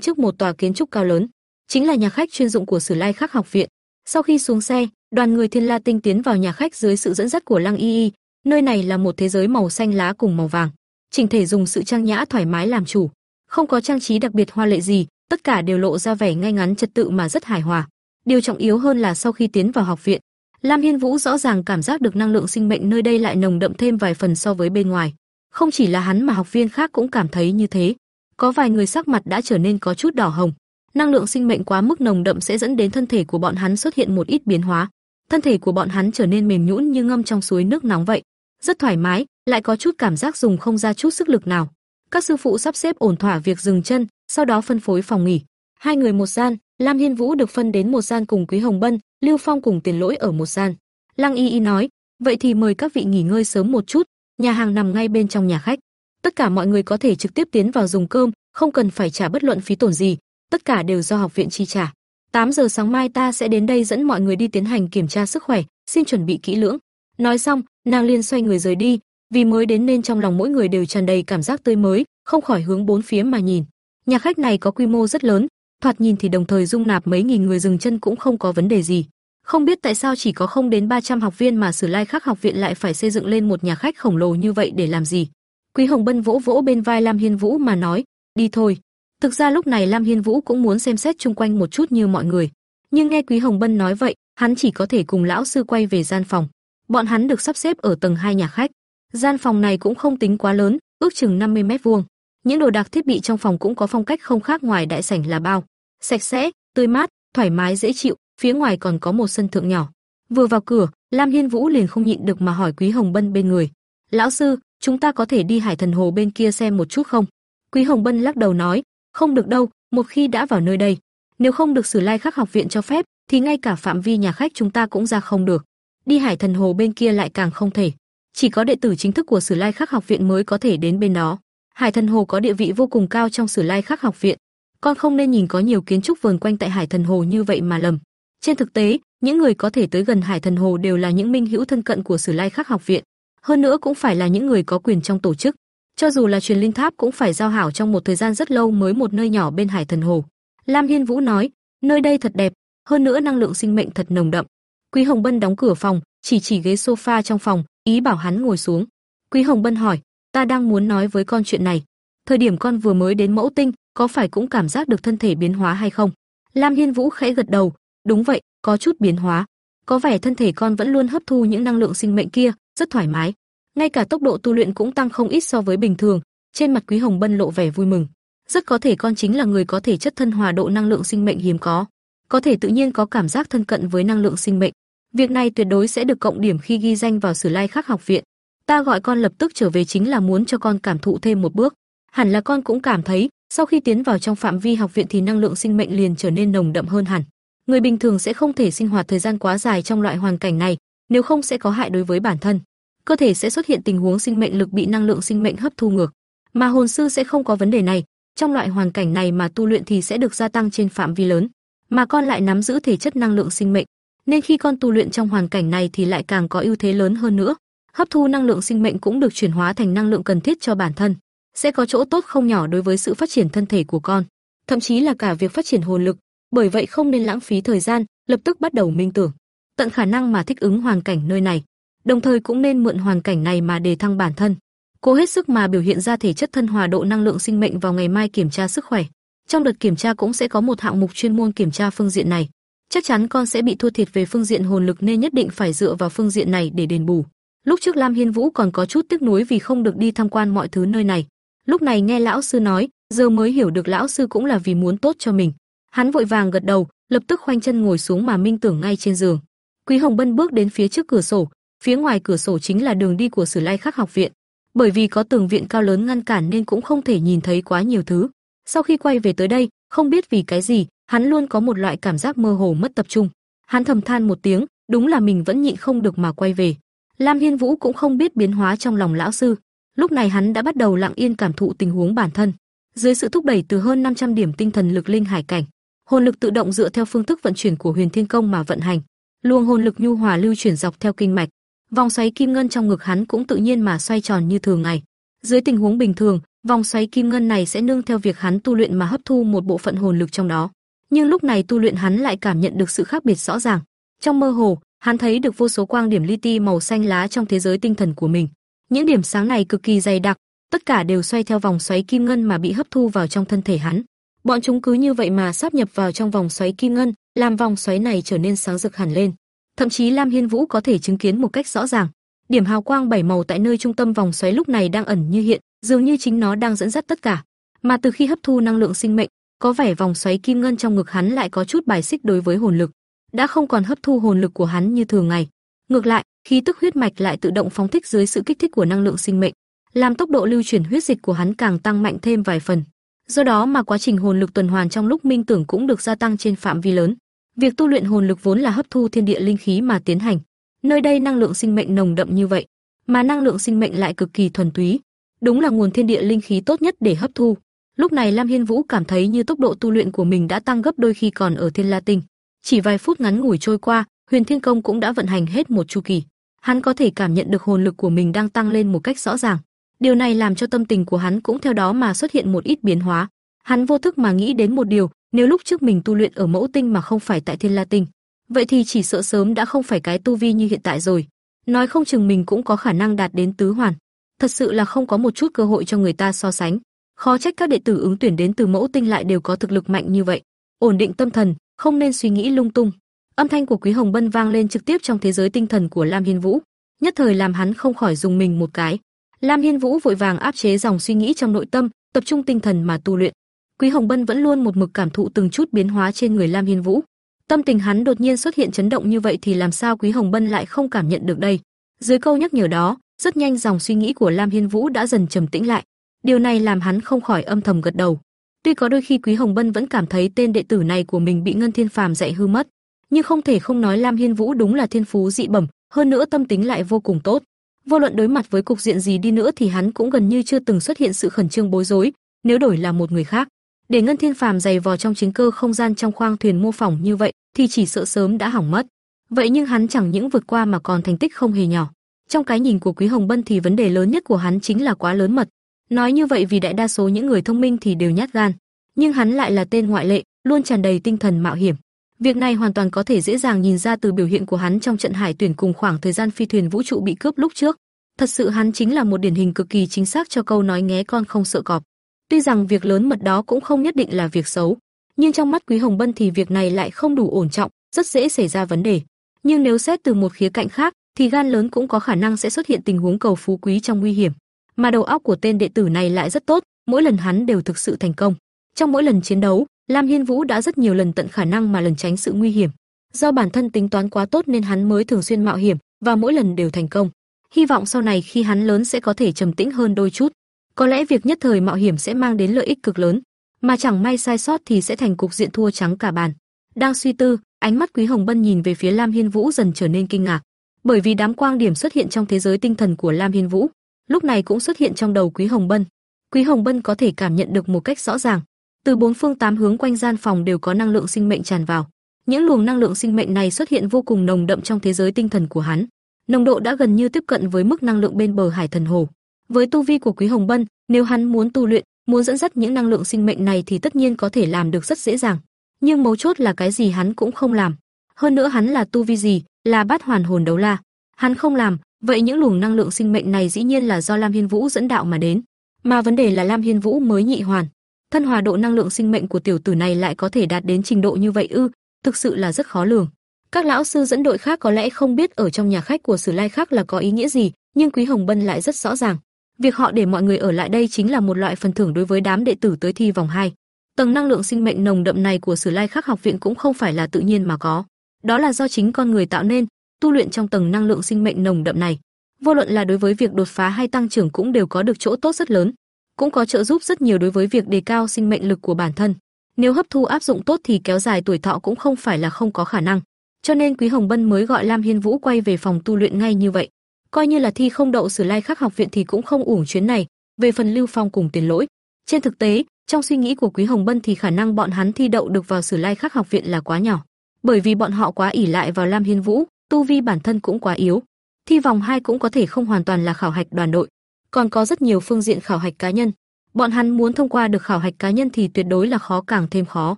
trước một tòa kiến trúc cao lớn, chính là nhà khách chuyên dụng của Sử Lai Khắc học viện. Sau khi xuống xe, đoàn người Thiên La Tinh tiến vào nhà khách dưới sự dẫn dắt của Lăng Y Y, Nơi này là một thế giới màu xanh lá cùng màu vàng, chỉnh thể dùng sự trang nhã thoải mái làm chủ, không có trang trí đặc biệt hoa lệ gì, tất cả đều lộ ra vẻ ngay ngắn trật tự mà rất hài hòa. Điều trọng yếu hơn là sau khi tiến vào học viện, Lam Hiên Vũ rõ ràng cảm giác được năng lượng sinh mệnh nơi đây lại nồng đậm thêm vài phần so với bên ngoài. Không chỉ là hắn mà học viên khác cũng cảm thấy như thế. Có vài người sắc mặt đã trở nên có chút đỏ hồng. Năng lượng sinh mệnh quá mức nồng đậm sẽ dẫn đến thân thể của bọn hắn xuất hiện một ít biến hóa. Thân thể của bọn hắn trở nên mềm nhũn như ngâm trong suối nước nóng vậy, rất thoải mái, lại có chút cảm giác dùng không ra chút sức lực nào. Các sư phụ sắp xếp ổn thỏa việc dừng chân, sau đó phân phối phòng nghỉ. Hai người một gian, Lam Hiên Vũ được phân đến một gian cùng Quý Hồng Bân, Lưu Phong cùng Tiền Lỗi ở một gian. Lăng Y Y nói, vậy thì mời các vị nghỉ ngơi sớm một chút, nhà hàng nằm ngay bên trong nhà khách. Tất cả mọi người có thể trực tiếp tiến vào dùng cơm, không cần phải trả bất luận phí tổn gì, tất cả đều do học viện chi trả. 8 giờ sáng mai ta sẽ đến đây dẫn mọi người đi tiến hành kiểm tra sức khỏe, xin chuẩn bị kỹ lưỡng. Nói xong, nàng liền xoay người rời đi, vì mới đến nên trong lòng mỗi người đều tràn đầy cảm giác tươi mới, không khỏi hướng bốn phía mà nhìn. Nhà khách này có quy mô rất lớn, thoạt nhìn thì đồng thời dung nạp mấy nghìn người dừng chân cũng không có vấn đề gì. Không biết tại sao chỉ có không đến 300 học viên mà Sử Lai Khắc học viện lại phải xây dựng lên một nhà khách khổng lồ như vậy để làm gì? Quý Hồng Bân vỗ vỗ bên vai Lam Hiên Vũ mà nói, đi thôi. Thực ra lúc này Lam Hiên Vũ cũng muốn xem xét chung quanh một chút như mọi người, nhưng nghe Quý Hồng Bân nói vậy, hắn chỉ có thể cùng lão sư quay về gian phòng. Bọn hắn được sắp xếp ở tầng 2 nhà khách. Gian phòng này cũng không tính quá lớn, ước chừng 50 mét vuông. Những đồ đạc thiết bị trong phòng cũng có phong cách không khác ngoài đại sảnh là bao, sạch sẽ, tươi mát, thoải mái dễ chịu, phía ngoài còn có một sân thượng nhỏ. Vừa vào cửa, Lam Hiên Vũ liền không nhịn được mà hỏi Quý Hồng Bân bên người: "Lão sư, chúng ta có thể đi Hải Thần Hồ bên kia xem một chút không?" Quý Hồng Bân lắc đầu nói: "Không được đâu, một khi đã vào nơi đây, nếu không được Sử Lai Khắc học viện cho phép, thì ngay cả phạm vi nhà khách chúng ta cũng ra không được. Đi Hải Thần Hồ bên kia lại càng không thể. Chỉ có đệ tử chính thức của Sử Lai Khắc học viện mới có thể đến bên đó. Hải Thần Hồ có địa vị vô cùng cao trong Sử Lai Khắc học viện. Con không nên nhìn có nhiều kiến trúc vờn quanh tại Hải Thần Hồ như vậy mà lầm. Trên thực tế, những người có thể tới gần Hải Thần Hồ đều là những minh hữu thân cận của Sử Lai Khắc học viện, hơn nữa cũng phải là những người có quyền trong tổ chức. Cho dù là truyền linh tháp cũng phải giao hảo trong một thời gian rất lâu mới một nơi nhỏ bên Hải Thần Hồ. Lam Hiên Vũ nói, nơi đây thật đẹp, hơn nữa năng lượng sinh mệnh thật nồng đậm. Quý Hồng Bân đóng cửa phòng, chỉ chỉ ghế sofa trong phòng, ý bảo hắn ngồi xuống. Quý Hồng Bân hỏi, ta đang muốn nói với con chuyện này. Thời điểm con vừa mới đến mẫu tinh, có phải cũng cảm giác được thân thể biến hóa hay không? Lam Hiên Vũ khẽ gật đầu, đúng vậy, có chút biến hóa. Có vẻ thân thể con vẫn luôn hấp thu những năng lượng sinh mệnh kia, rất thoải mái. Ngay cả tốc độ tu luyện cũng tăng không ít so với bình thường. Trên mặt Quý Hồng Bân lộ vẻ vui mừng. Rất có thể con chính là người có thể chất thân hòa độ năng lượng sinh mệnh hiếm có, có thể tự nhiên có cảm giác thân cận với năng lượng sinh mệnh. Việc này tuyệt đối sẽ được cộng điểm khi ghi danh vào Sử Lai Khắc học viện. Ta gọi con lập tức trở về chính là muốn cho con cảm thụ thêm một bước. Hẳn là con cũng cảm thấy, sau khi tiến vào trong phạm vi học viện thì năng lượng sinh mệnh liền trở nên nồng đậm hơn hẳn. Người bình thường sẽ không thể sinh hoạt thời gian quá dài trong loại hoàn cảnh này, nếu không sẽ có hại đối với bản thân. Cơ thể sẽ xuất hiện tình huống sinh mệnh lực bị năng lượng sinh mệnh hấp thu ngược, mà hồn sư sẽ không có vấn đề này, trong loại hoàn cảnh này mà tu luyện thì sẽ được gia tăng trên phạm vi lớn, mà con lại nắm giữ thể chất năng lượng sinh mệnh, nên khi con tu luyện trong hoàn cảnh này thì lại càng có ưu thế lớn hơn nữa. Hấp thu năng lượng sinh mệnh cũng được chuyển hóa thành năng lượng cần thiết cho bản thân, sẽ có chỗ tốt không nhỏ đối với sự phát triển thân thể của con, thậm chí là cả việc phát triển hồn lực, bởi vậy không nên lãng phí thời gian, lập tức bắt đầu minh tưởng, tận khả năng mà thích ứng hoàn cảnh nơi này, đồng thời cũng nên mượn hoàn cảnh này mà đề thăng bản thân. Cố hết sức mà biểu hiện ra thể chất thân hòa độ năng lượng sinh mệnh vào ngày mai kiểm tra sức khỏe. Trong đợt kiểm tra cũng sẽ có một hạng mục chuyên môn kiểm tra phương diện này. Chắc chắn con sẽ bị thua thiệt về phương diện hồn lực nên nhất định phải dựa vào phương diện này để đền bù. Lúc trước Lam Hiên Vũ còn có chút tiếc nuối vì không được đi tham quan mọi thứ nơi này. Lúc này nghe lão sư nói, giờ mới hiểu được lão sư cũng là vì muốn tốt cho mình. Hắn vội vàng gật đầu, lập tức khoanh chân ngồi xuống mà minh tưởng ngay trên giường. Quý Hồng Bân bước đến phía trước cửa sổ, phía ngoài cửa sổ chính là đường đi của Sử Lai Khắc học viện bởi vì có tường viện cao lớn ngăn cản nên cũng không thể nhìn thấy quá nhiều thứ. Sau khi quay về tới đây, không biết vì cái gì, hắn luôn có một loại cảm giác mơ hồ mất tập trung. Hắn thầm than một tiếng, đúng là mình vẫn nhịn không được mà quay về. Lam Hiên Vũ cũng không biết biến hóa trong lòng lão sư, lúc này hắn đã bắt đầu lặng yên cảm thụ tình huống bản thân. Dưới sự thúc đẩy từ hơn 500 điểm tinh thần lực linh hải cảnh, hồn lực tự động dựa theo phương thức vận chuyển của Huyền Thiên Công mà vận hành, luồng hồn lực nhu hòa lưu chuyển dọc theo kinh mạch, Vòng xoáy kim ngân trong ngực hắn cũng tự nhiên mà xoay tròn như thường ngày. Dưới tình huống bình thường, vòng xoáy kim ngân này sẽ nương theo việc hắn tu luyện mà hấp thu một bộ phận hồn lực trong đó. Nhưng lúc này tu luyện hắn lại cảm nhận được sự khác biệt rõ ràng. Trong mơ hồ, hắn thấy được vô số quang điểm li ti màu xanh lá trong thế giới tinh thần của mình. Những điểm sáng này cực kỳ dày đặc, tất cả đều xoay theo vòng xoáy kim ngân mà bị hấp thu vào trong thân thể hắn. Bọn chúng cứ như vậy mà sáp nhập vào trong vòng xoáy kim ngân, làm vòng xoáy này trở nên sáng rực hẳn lên. Thậm chí Lam Hiên Vũ có thể chứng kiến một cách rõ ràng, điểm hào quang bảy màu tại nơi trung tâm vòng xoáy lúc này đang ẩn như hiện, dường như chính nó đang dẫn dắt tất cả. Mà từ khi hấp thu năng lượng sinh mệnh, có vẻ vòng xoáy kim ngân trong ngực hắn lại có chút bài xích đối với hồn lực, đã không còn hấp thu hồn lực của hắn như thường ngày. Ngược lại, khí tức huyết mạch lại tự động phóng thích dưới sự kích thích của năng lượng sinh mệnh, làm tốc độ lưu chuyển huyết dịch của hắn càng tăng mạnh thêm vài phần. Do đó mà quá trình hồn lực tuần hoàn trong lúc minh tưởng cũng được gia tăng trên phạm vi lớn. Việc tu luyện hồn lực vốn là hấp thu thiên địa linh khí mà tiến hành. Nơi đây năng lượng sinh mệnh nồng đậm như vậy, mà năng lượng sinh mệnh lại cực kỳ thuần túy, đúng là nguồn thiên địa linh khí tốt nhất để hấp thu. Lúc này Lam Hiên Vũ cảm thấy như tốc độ tu luyện của mình đã tăng gấp đôi khi còn ở Thiên La Tinh. Chỉ vài phút ngắn ngủi trôi qua, Huyền Thiên Công cũng đã vận hành hết một chu kỳ. Hắn có thể cảm nhận được hồn lực của mình đang tăng lên một cách rõ ràng. Điều này làm cho tâm tình của hắn cũng theo đó mà xuất hiện một ít biến hóa. Hắn vô thức mà nghĩ đến một điều, nếu lúc trước mình tu luyện ở Mẫu Tinh mà không phải tại Thiên La Tinh, vậy thì chỉ sợ sớm đã không phải cái tu vi như hiện tại rồi. Nói không chừng mình cũng có khả năng đạt đến tứ hoàn. Thật sự là không có một chút cơ hội cho người ta so sánh. Khó trách các đệ tử ứng tuyển đến từ Mẫu Tinh lại đều có thực lực mạnh như vậy. Ổn định tâm thần, không nên suy nghĩ lung tung. Âm thanh của Quý Hồng Bân vang lên trực tiếp trong thế giới tinh thần của Lam Hiên Vũ, nhất thời làm hắn không khỏi dùng mình một cái. Lam Hiên Vũ vội vàng áp chế dòng suy nghĩ trong nội tâm, tập trung tinh thần mà tu luyện. Quý Hồng Bân vẫn luôn một mực cảm thụ từng chút biến hóa trên người Lam Hiên Vũ. Tâm tình hắn đột nhiên xuất hiện chấn động như vậy thì làm sao Quý Hồng Bân lại không cảm nhận được đây? Dưới câu nhắc nhở đó, rất nhanh dòng suy nghĩ của Lam Hiên Vũ đã dần trầm tĩnh lại. Điều này làm hắn không khỏi âm thầm gật đầu. Tuy có đôi khi Quý Hồng Bân vẫn cảm thấy tên đệ tử này của mình bị Ngân Thiên Phàm dạy hư mất, nhưng không thể không nói Lam Hiên Vũ đúng là thiên phú dị bẩm, hơn nữa tâm tính lại vô cùng tốt. Vô luận đối mặt với cục diện gì đi nữa thì hắn cũng gần như chưa từng xuất hiện sự khẩn trương bối rối, nếu đổi là một người khác, để Ngân Thiên Phàm dày vò trong chính cơ không gian trong khoang thuyền mô phỏng như vậy thì chỉ sợ sớm đã hỏng mất. Vậy nhưng hắn chẳng những vượt qua mà còn thành tích không hề nhỏ. Trong cái nhìn của Quý Hồng Bân thì vấn đề lớn nhất của hắn chính là quá lớn mật. Nói như vậy vì đại đa số những người thông minh thì đều nhát gan, nhưng hắn lại là tên ngoại lệ, luôn tràn đầy tinh thần mạo hiểm. Việc này hoàn toàn có thể dễ dàng nhìn ra từ biểu hiện của hắn trong trận hải tuyển cùng khoảng thời gian phi thuyền vũ trụ bị cướp lúc trước. Thật sự hắn chính là một điển hình cực kỳ chính xác cho câu nói nghé con không sợ cọp. Tuy rằng việc lớn mật đó cũng không nhất định là việc xấu, nhưng trong mắt Quý Hồng Bân thì việc này lại không đủ ổn trọng, rất dễ xảy ra vấn đề. Nhưng nếu xét từ một khía cạnh khác, thì gan lớn cũng có khả năng sẽ xuất hiện tình huống cầu phú quý trong nguy hiểm. Mà đầu óc của tên đệ tử này lại rất tốt, mỗi lần hắn đều thực sự thành công. Trong mỗi lần chiến đấu, Lam Hiên Vũ đã rất nhiều lần tận khả năng mà lần tránh sự nguy hiểm. Do bản thân tính toán quá tốt nên hắn mới thường xuyên mạo hiểm và mỗi lần đều thành công. Hy vọng sau này khi hắn lớn sẽ có thể trầm tĩnh hơn đôi chút. Có lẽ việc nhất thời mạo hiểm sẽ mang đến lợi ích cực lớn, mà chẳng may sai sót thì sẽ thành cục diện thua trắng cả bàn. Đang suy tư, ánh mắt Quý Hồng Bân nhìn về phía Lam Hiên Vũ dần trở nên kinh ngạc, bởi vì đám quang điểm xuất hiện trong thế giới tinh thần của Lam Hiên Vũ, lúc này cũng xuất hiện trong đầu Quý Hồng Bân. Quý Hồng Bân có thể cảm nhận được một cách rõ ràng, từ bốn phương tám hướng quanh gian phòng đều có năng lượng sinh mệnh tràn vào. Những luồng năng lượng sinh mệnh này xuất hiện vô cùng nồng đậm trong thế giới tinh thần của hắn. Nồng độ đã gần như tiếp cận với mức năng lượng bên bờ Hải Thần Hồ. Với tu vi của Quý Hồng Bân, nếu hắn muốn tu luyện, muốn dẫn dắt những năng lượng sinh mệnh này thì tất nhiên có thể làm được rất dễ dàng. Nhưng mấu chốt là cái gì hắn cũng không làm. Hơn nữa hắn là tu vi gì, là bát hoàn hồn đấu la. Hắn không làm, vậy những luồng năng lượng sinh mệnh này dĩ nhiên là do Lam Hiên Vũ dẫn đạo mà đến. Mà vấn đề là Lam Hiên Vũ mới nhị hoàn, thân hòa độ năng lượng sinh mệnh của tiểu tử này lại có thể đạt đến trình độ như vậy ư, thực sự là rất khó lường. Các lão sư dẫn đội khác có lẽ không biết ở trong nhà khách của Sử Lai khác là có ý nghĩa gì, nhưng Quý Hồng Bân lại rất rõ ràng. Việc họ để mọi người ở lại đây chính là một loại phần thưởng đối với đám đệ tử tới thi vòng 2. Tầng năng lượng sinh mệnh nồng đậm này của Sử Lai Khắc học viện cũng không phải là tự nhiên mà có, đó là do chính con người tạo nên, tu luyện trong tầng năng lượng sinh mệnh nồng đậm này. Vô luận là đối với việc đột phá hay tăng trưởng cũng đều có được chỗ tốt rất lớn cũng có trợ giúp rất nhiều đối với việc đề cao sinh mệnh lực của bản thân. Nếu hấp thu áp dụng tốt thì kéo dài tuổi thọ cũng không phải là không có khả năng. Cho nên Quý Hồng Bân mới gọi Lam Hiên Vũ quay về phòng tu luyện ngay như vậy. Coi như là thi không đậu Sử Lai Khắc học viện thì cũng không uổng chuyến này. Về phần Lưu Phong cùng Tiền Lỗi, trên thực tế, trong suy nghĩ của Quý Hồng Bân thì khả năng bọn hắn thi đậu được vào Sử Lai Khắc học viện là quá nhỏ, bởi vì bọn họ quá ỷ lại vào Lam Hiên Vũ, tu vi bản thân cũng quá yếu. Thi vòng 2 cũng có thể không hoàn toàn là khảo hạch đoàn đội, còn có rất nhiều phương diện khảo hạch cá nhân. Bọn hắn muốn thông qua được khảo hạch cá nhân thì tuyệt đối là khó càng thêm khó.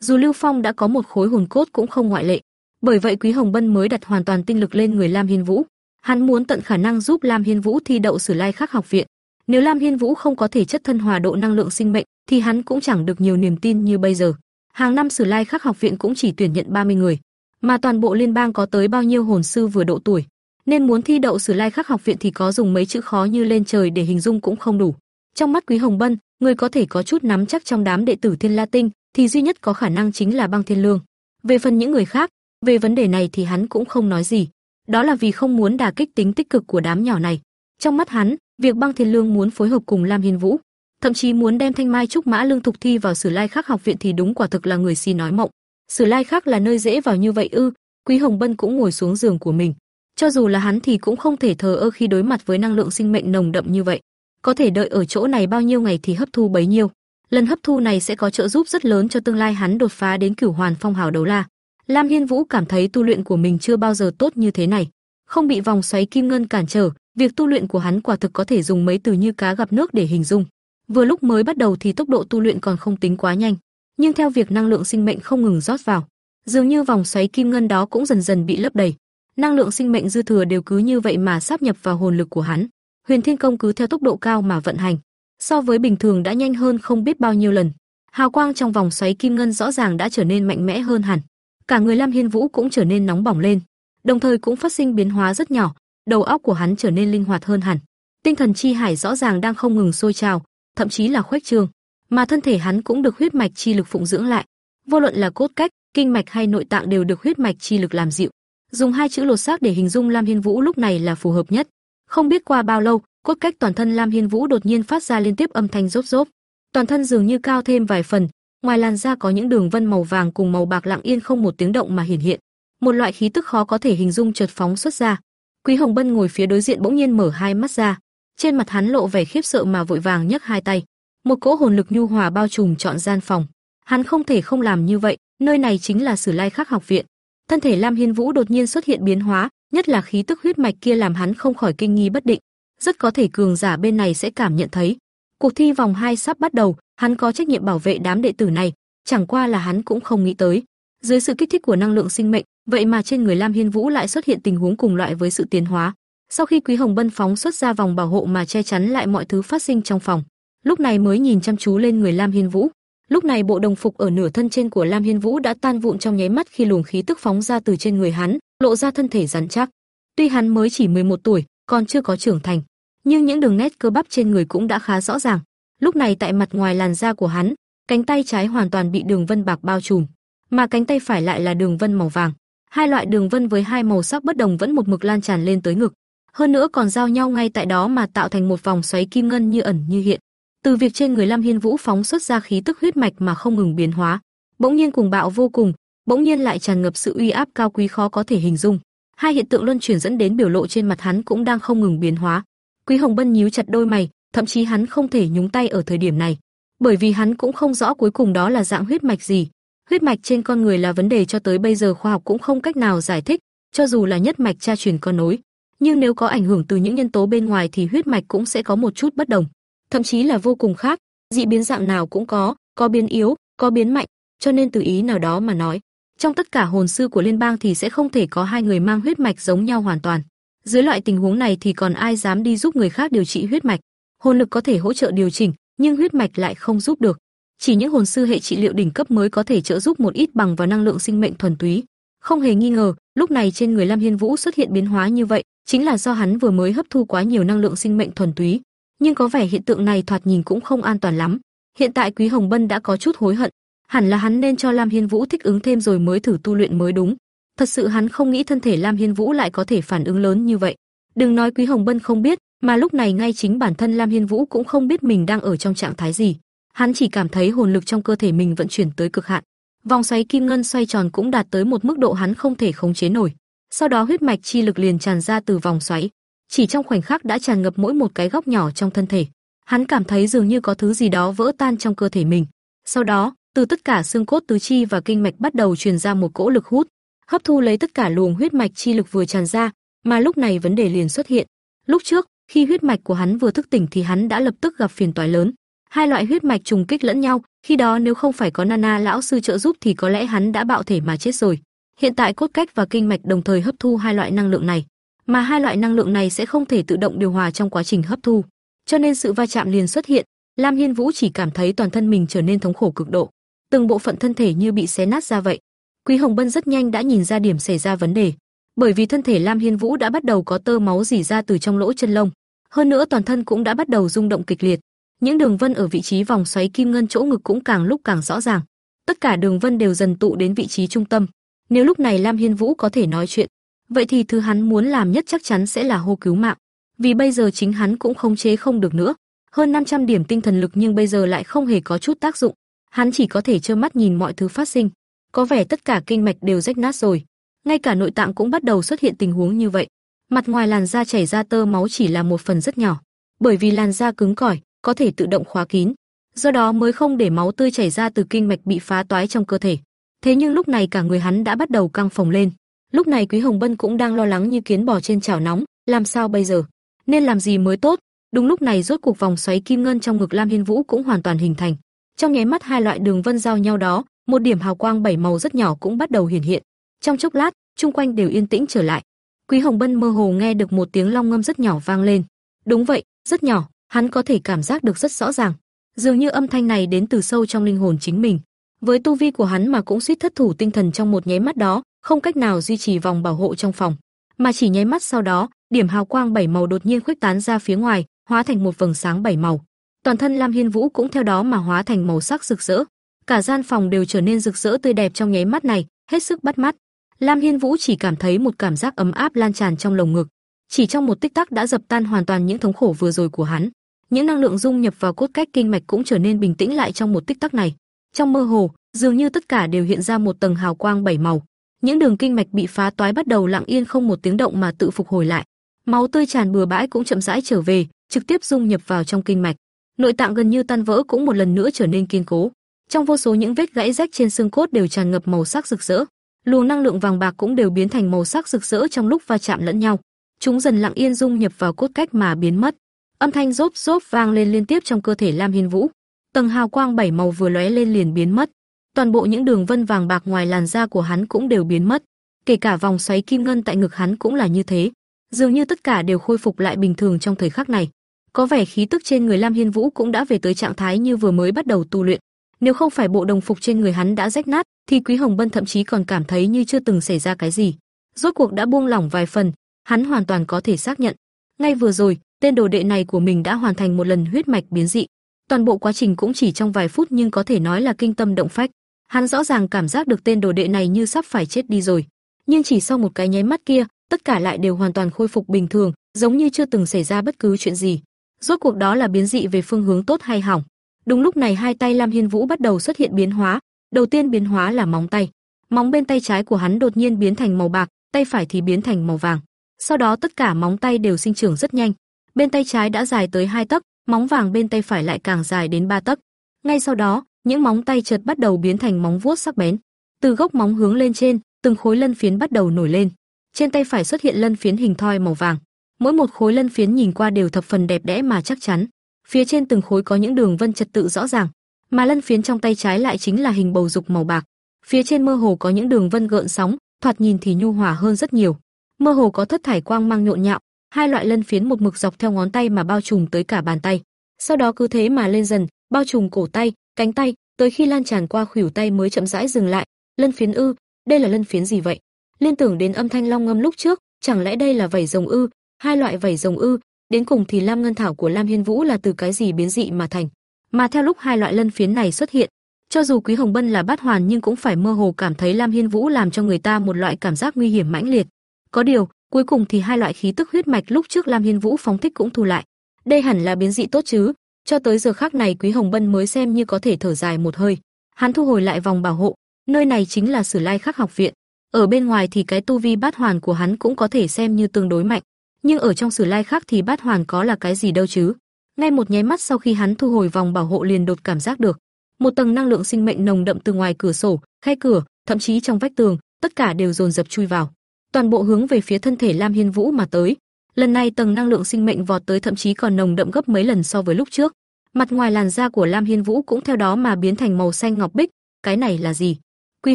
Dù Lưu Phong đã có một khối hồn cốt cũng không ngoại lệ, Bởi vậy Quý Hồng Bân mới đặt hoàn toàn tinh lực lên người Lam Hiên Vũ. Hắn muốn tận khả năng giúp Lam Hiên Vũ thi đậu Sử Lai Khắc học viện. Nếu Lam Hiên Vũ không có thể chất thân hòa độ năng lượng sinh mệnh, thì hắn cũng chẳng được nhiều niềm tin như bây giờ. Hàng năm Sử Lai Khắc học viện cũng chỉ tuyển nhận 30 người, mà toàn bộ liên bang có tới bao nhiêu hồn sư vừa độ tuổi, nên muốn thi đậu Sử Lai Khắc học viện thì có dùng mấy chữ khó như lên trời để hình dung cũng không đủ. Trong mắt Quý Hồng Bân, người có thể có chút nắm chắc trong đám đệ tử Thiên La Tinh thì duy nhất có khả năng chính là Băng Thiên Lương. Về phần những người khác, về vấn đề này thì hắn cũng không nói gì. Đó là vì không muốn đả kích tính tích cực của đám nhỏ này. Trong mắt hắn, việc Băng Thiên Lương muốn phối hợp cùng Lam Hiên Vũ, thậm chí muốn đem Thanh Mai Trúc Mã Lương Thục thi vào Sử Lai Khắc học viện thì đúng quả thực là người si nói mộng. Sử Lai Khắc là nơi dễ vào như vậy ư? Quý Hồng Bân cũng ngồi xuống giường của mình. Cho dù là hắn thì cũng không thể thờ ơ khi đối mặt với năng lượng sinh mệnh nồng đậm như vậy. Có thể đợi ở chỗ này bao nhiêu ngày thì hấp thu bấy nhiêu. Lần hấp thu này sẽ có trợ giúp rất lớn cho tương lai hắn đột phá đến Cửu Hoàn Phong Hào Đấu La. Lam Hiên Vũ cảm thấy tu luyện của mình chưa bao giờ tốt như thế này, không bị vòng xoáy kim ngân cản trở, việc tu luyện của hắn quả thực có thể dùng mấy từ như cá gặp nước để hình dung. Vừa lúc mới bắt đầu thì tốc độ tu luyện còn không tính quá nhanh, nhưng theo việc năng lượng sinh mệnh không ngừng rót vào, dường như vòng xoáy kim ngân đó cũng dần dần bị lấp đầy. Năng lượng sinh mệnh dư thừa đều cứ như vậy mà sáp nhập vào hồn lực của hắn. Huyền Thiên Công cứ theo tốc độ cao mà vận hành, so với bình thường đã nhanh hơn không biết bao nhiêu lần. Hào quang trong vòng xoáy kim ngân rõ ràng đã trở nên mạnh mẽ hơn hẳn. Cả người Lam Hiên Vũ cũng trở nên nóng bỏng lên, đồng thời cũng phát sinh biến hóa rất nhỏ, đầu óc của hắn trở nên linh hoạt hơn hẳn. Tinh thần chi hải rõ ràng đang không ngừng sôi trào, thậm chí là khuếch trương, mà thân thể hắn cũng được huyết mạch chi lực phụng dưỡng lại. Vô luận là cốt cách, kinh mạch hay nội tạng đều được huyết mạch chi lực làm dịu. Dùng hai chữ lột xác để hình dung Lam Hiên Vũ lúc này là phù hợp nhất. Không biết qua bao lâu, cốt cách toàn thân Lam Hiên Vũ đột nhiên phát ra liên tiếp âm thanh rốp rốp. Toàn thân dường như cao thêm vài phần, ngoài làn da có những đường vân màu vàng cùng màu bạc lặng yên không một tiếng động mà hiển hiện. Một loại khí tức khó có thể hình dung chợt phóng xuất ra. Quý Hồng Bân ngồi phía đối diện bỗng nhiên mở hai mắt ra, trên mặt hắn lộ vẻ khiếp sợ mà vội vàng nhấc hai tay. Một cỗ hồn lực nhu hòa bao trùm trọn gian phòng. Hắn không thể không làm như vậy, nơi này chính là Sử Lai Khắc học viện. Thân thể Lam Hiên Vũ đột nhiên xuất hiện biến hóa, nhất là khí tức huyết mạch kia làm hắn không khỏi kinh nghi bất định. Rất có thể cường giả bên này sẽ cảm nhận thấy. Cuộc thi vòng 2 sắp bắt đầu, hắn có trách nhiệm bảo vệ đám đệ tử này, chẳng qua là hắn cũng không nghĩ tới. Dưới sự kích thích của năng lượng sinh mệnh, vậy mà trên người Lam Hiên Vũ lại xuất hiện tình huống cùng loại với sự tiến hóa. Sau khi Quý Hồng Bân phóng xuất ra vòng bảo hộ mà che chắn lại mọi thứ phát sinh trong phòng, lúc này mới nhìn chăm chú lên người Lam Hiên Vũ. Lúc này bộ đồng phục ở nửa thân trên của Lam Hiên Vũ đã tan vụn trong nháy mắt khi luồng khí tức phóng ra từ trên người hắn, lộ ra thân thể rắn chắc. Tuy hắn mới chỉ 11 tuổi, còn chưa có trưởng thành, nhưng những đường nét cơ bắp trên người cũng đã khá rõ ràng. Lúc này tại mặt ngoài làn da của hắn, cánh tay trái hoàn toàn bị đường vân bạc bao trùm, mà cánh tay phải lại là đường vân màu vàng. Hai loại đường vân với hai màu sắc bất đồng vẫn một mực lan tràn lên tới ngực, hơn nữa còn giao nhau ngay tại đó mà tạo thành một vòng xoáy kim ngân như ẩn như hiện. Từ việc trên người Lam Hiên Vũ phóng xuất ra khí tức huyết mạch mà không ngừng biến hóa, bỗng nhiên cuồng bạo vô cùng, bỗng nhiên lại tràn ngập sự uy áp cao quý khó có thể hình dung. Hai hiện tượng luân chuyển dẫn đến biểu lộ trên mặt hắn cũng đang không ngừng biến hóa. Quý Hồng Bân nhíu chặt đôi mày, thậm chí hắn không thể nhúng tay ở thời điểm này, bởi vì hắn cũng không rõ cuối cùng đó là dạng huyết mạch gì. Huyết mạch trên con người là vấn đề cho tới bây giờ khoa học cũng không cách nào giải thích, cho dù là nhất mạch cha truyền con nối, nhưng nếu có ảnh hưởng từ những nhân tố bên ngoài thì huyết mạch cũng sẽ có một chút bất đồng, thậm chí là vô cùng khác, dị biến dạng nào cũng có, có biến yếu, có biến mạnh, cho nên từ ý nào đó mà nói, trong tất cả hồn sư của liên bang thì sẽ không thể có hai người mang huyết mạch giống nhau hoàn toàn. Dưới loại tình huống này thì còn ai dám đi giúp người khác điều trị huyết mạch? Hồn lực có thể hỗ trợ điều chỉnh, nhưng huyết mạch lại không giúp được. Chỉ những hồn sư hệ trị liệu đỉnh cấp mới có thể trợ giúp một ít bằng vào năng lượng sinh mệnh thuần túy. Không hề nghi ngờ, lúc này trên người Lam Hiên Vũ xuất hiện biến hóa như vậy, chính là do hắn vừa mới hấp thu quá nhiều năng lượng sinh mệnh thuần túy. Nhưng có vẻ hiện tượng này thoạt nhìn cũng không an toàn lắm. Hiện tại Quý Hồng Bân đã có chút hối hận, hẳn là hắn nên cho Lam Hiên Vũ thích ứng thêm rồi mới thử tu luyện mới đúng. Thật sự hắn không nghĩ thân thể Lam Hiên Vũ lại có thể phản ứng lớn như vậy. Đừng nói Quý Hồng Bân không biết, mà lúc này ngay chính bản thân Lam Hiên Vũ cũng không biết mình đang ở trong trạng thái gì. Hắn chỉ cảm thấy hồn lực trong cơ thể mình vận chuyển tới cực hạn. Vòng xoáy kim ngân xoay tròn cũng đạt tới một mức độ hắn không thể khống chế nổi. Sau đó huyết mạch chi lực liền tràn ra từ vòng xoáy, chỉ trong khoảnh khắc đã tràn ngập mỗi một cái góc nhỏ trong thân thể. Hắn cảm thấy dường như có thứ gì đó vỡ tan trong cơ thể mình. Sau đó, từ tất cả xương cốt tứ chi và kinh mạch bắt đầu truyền ra một cỗ lực hút, hấp thu lấy tất cả luồng huyết mạch chi lực vừa tràn ra, mà lúc này vấn đề liền xuất hiện. Lúc trước, khi huyết mạch của hắn vừa thức tỉnh thì hắn đã lập tức gặp phiền toái lớn. Hai loại huyết mạch trùng kích lẫn nhau, khi đó nếu không phải có Nana lão sư trợ giúp thì có lẽ hắn đã bạo thể mà chết rồi. Hiện tại cốt cách và kinh mạch đồng thời hấp thu hai loại năng lượng này, mà hai loại năng lượng này sẽ không thể tự động điều hòa trong quá trình hấp thu, cho nên sự va chạm liền xuất hiện. Lam Hiên Vũ chỉ cảm thấy toàn thân mình trở nên thống khổ cực độ, từng bộ phận thân thể như bị xé nát ra vậy. Quý Hồng Bân rất nhanh đã nhìn ra điểm xảy ra vấn đề, bởi vì thân thể Lam Hiên Vũ đã bắt đầu có tơ máu rỉ ra từ trong lỗ chân lông, hơn nữa toàn thân cũng đã bắt đầu rung động kịch liệt. Những đường vân ở vị trí vòng xoáy kim ngân chỗ ngực cũng càng lúc càng rõ ràng. Tất cả đường vân đều dần tụ đến vị trí trung tâm. Nếu lúc này Lam Hiên Vũ có thể nói chuyện, vậy thì thứ hắn muốn làm nhất chắc chắn sẽ là hô cứu mạng. Vì bây giờ chính hắn cũng không chế không được nữa. Hơn 500 điểm tinh thần lực nhưng bây giờ lại không hề có chút tác dụng. Hắn chỉ có thể trơ mắt nhìn mọi thứ phát sinh. Có vẻ tất cả kinh mạch đều rách nát rồi. Ngay cả nội tạng cũng bắt đầu xuất hiện tình huống như vậy. Mặt ngoài làn da chảy ra tơ máu chỉ là một phần rất nhỏ, bởi vì làn da cứng cỏi, có thể tự động khóa kín, do đó mới không để máu tươi chảy ra từ kinh mạch bị phá toái trong cơ thể. Thế nhưng lúc này cả người hắn đã bắt đầu căng phồng lên. Lúc này Quý Hồng Bân cũng đang lo lắng như kiến bò trên chảo nóng, làm sao bây giờ? Nên làm gì mới tốt? Đúng lúc này rốt cuộc vòng xoáy kim ngân trong ngực Lam Hiên Vũ cũng hoàn toàn hình thành. Trong nháy mắt hai loại đường vân giao nhau đó, một điểm hào quang bảy màu rất nhỏ cũng bắt đầu hiển hiện. Trong chốc lát, chung quanh đều yên tĩnh trở lại. Quý Hồng Bân mơ hồ nghe được một tiếng long ngâm rất nhỏ vang lên. Đúng vậy, rất nhỏ, hắn có thể cảm giác được rất rõ ràng. Dường như âm thanh này đến từ sâu trong linh hồn chính mình. Với tu vi của hắn mà cũng suýt thất thủ tinh thần trong một nháy mắt đó, không cách nào duy trì vòng bảo hộ trong phòng, mà chỉ nháy mắt sau đó, điểm hào quang bảy màu đột nhiên khuếch tán ra phía ngoài, hóa thành một vầng sáng bảy màu. Toàn thân Lam Hiên Vũ cũng theo đó mà hóa thành màu sắc rực rỡ. Cả gian phòng đều trở nên rực rỡ tươi đẹp trong nháy mắt này, hết sức bắt mắt. Lam Hiên Vũ chỉ cảm thấy một cảm giác ấm áp lan tràn trong lồng ngực, chỉ trong một tích tắc đã dập tan hoàn toàn những thống khổ vừa rồi của hắn. Những năng lượng dung nhập vào cốt cách kinh mạch cũng trở nên bình tĩnh lại trong một tích tắc này. Trong mơ hồ, dường như tất cả đều hiện ra một tầng hào quang bảy màu. Những đường kinh mạch bị phá toái bắt đầu lặng yên không một tiếng động mà tự phục hồi lại. Máu tươi tràn bừa bãi cũng chậm rãi trở về, trực tiếp dung nhập vào trong kinh mạch. Nội tạng gần như tan vỡ cũng một lần nữa trở nên kiên cố. Trong vô số những vết gãy rách trên xương cốt đều tràn ngập màu sắc rực rỡ luồng năng lượng vàng bạc cũng đều biến thành màu sắc rực rỡ trong lúc va chạm lẫn nhau. Chúng dần lặng yên dung nhập vào cốt cách mà biến mất. Âm thanh rốp rốp vang lên liên tiếp trong cơ thể Lam Hiên Vũ. Tầng hào quang bảy màu vừa lóe lên liền biến mất. Toàn bộ những đường vân vàng bạc ngoài làn da của hắn cũng đều biến mất, kể cả vòng xoáy kim ngân tại ngực hắn cũng là như thế. Dường như tất cả đều khôi phục lại bình thường trong thời khắc này. Có vẻ khí tức trên người Lam Hiên Vũ cũng đã về tới trạng thái như vừa mới bắt đầu tu luyện. Nếu không phải bộ đồng phục trên người hắn đã rách nát, thì Quý Hồng Bân thậm chí còn cảm thấy như chưa từng xảy ra cái gì. Rốt cuộc đã buông lỏng vài phần, hắn hoàn toàn có thể xác nhận. Ngay vừa rồi, tên đồ đệ này của mình đã hoàn thành một lần huyết mạch biến dị. Toàn bộ quá trình cũng chỉ trong vài phút nhưng có thể nói là kinh tâm động phách. Hắn rõ ràng cảm giác được tên đồ đệ này như sắp phải chết đi rồi. Nhưng chỉ sau một cái nháy mắt kia, tất cả lại đều hoàn toàn khôi phục bình thường, giống như chưa từng xảy ra bất cứ chuyện gì. Rốt cuộc đó là biến dị về phương hướng tốt hay hỏng. Đúng lúc này hai tay Lam Hiên Vũ bắt đầu xuất hiện biến hóa, đầu tiên biến hóa là móng tay. Móng bên tay trái của hắn đột nhiên biến thành màu bạc, tay phải thì biến thành màu vàng. Sau đó tất cả móng tay đều sinh trưởng rất nhanh. Bên tay trái đã dài tới hai tấc, móng vàng bên tay phải lại càng dài đến ba tấc. Ngay sau đó, những móng tay chợt bắt đầu biến thành móng vuốt sắc bén. Từ gốc móng hướng lên trên, từng khối lân phiến bắt đầu nổi lên. Trên tay phải xuất hiện lân phiến hình thoi màu vàng. Mỗi một khối lân phiến nhìn qua đều thập phần đẹp đẽ mà chắc chắn. Phía trên từng khối có những đường vân trật tự rõ ràng, mà lân phiến trong tay trái lại chính là hình bầu dục màu bạc. Phía trên mơ hồ có những đường vân gợn sóng, thoạt nhìn thì nhu hòa hơn rất nhiều. Mơ hồ có thất thải quang mang nhộn nhạo, hai loại lân phiến một mực dọc theo ngón tay mà bao trùm tới cả bàn tay. Sau đó cứ thế mà lên dần, bao trùm cổ tay, cánh tay, tới khi lan tràn qua khuỷu tay mới chậm rãi dừng lại. Lân phiến ư? Đây là lân phiến gì vậy? Liên tưởng đến âm thanh long ngâm lúc trước, chẳng lẽ đây là vảy rồng ư? Hai loại vảy rồng ư? Đến cùng thì Lam Ngân Thảo của Lam Hiên Vũ là từ cái gì biến dị mà thành? Mà theo lúc hai loại lân phiến này xuất hiện, cho dù Quý Hồng Bân là bát hoàn nhưng cũng phải mơ hồ cảm thấy Lam Hiên Vũ làm cho người ta một loại cảm giác nguy hiểm mãnh liệt. Có điều, cuối cùng thì hai loại khí tức huyết mạch lúc trước Lam Hiên Vũ phóng thích cũng thu lại. Đây hẳn là biến dị tốt chứ? Cho tới giờ khắc này Quý Hồng Bân mới xem như có thể thở dài một hơi. Hắn thu hồi lại vòng bảo hộ, nơi này chính là Sử Lai Khắc học viện. Ở bên ngoài thì cái tu vi bát hoàn của hắn cũng có thể xem như tương đối mạnh nhưng ở trong Sử Lai khác thì bát hoàn có là cái gì đâu chứ? Ngay một nháy mắt sau khi hắn thu hồi vòng bảo hộ liền đột cảm giác được, một tầng năng lượng sinh mệnh nồng đậm từ ngoài cửa sổ, khe cửa, thậm chí trong vách tường, tất cả đều dồn dập chui vào, toàn bộ hướng về phía thân thể Lam Hiên Vũ mà tới. Lần này tầng năng lượng sinh mệnh vọt tới thậm chí còn nồng đậm gấp mấy lần so với lúc trước. Mặt ngoài làn da của Lam Hiên Vũ cũng theo đó mà biến thành màu xanh ngọc bích, cái này là gì? Quý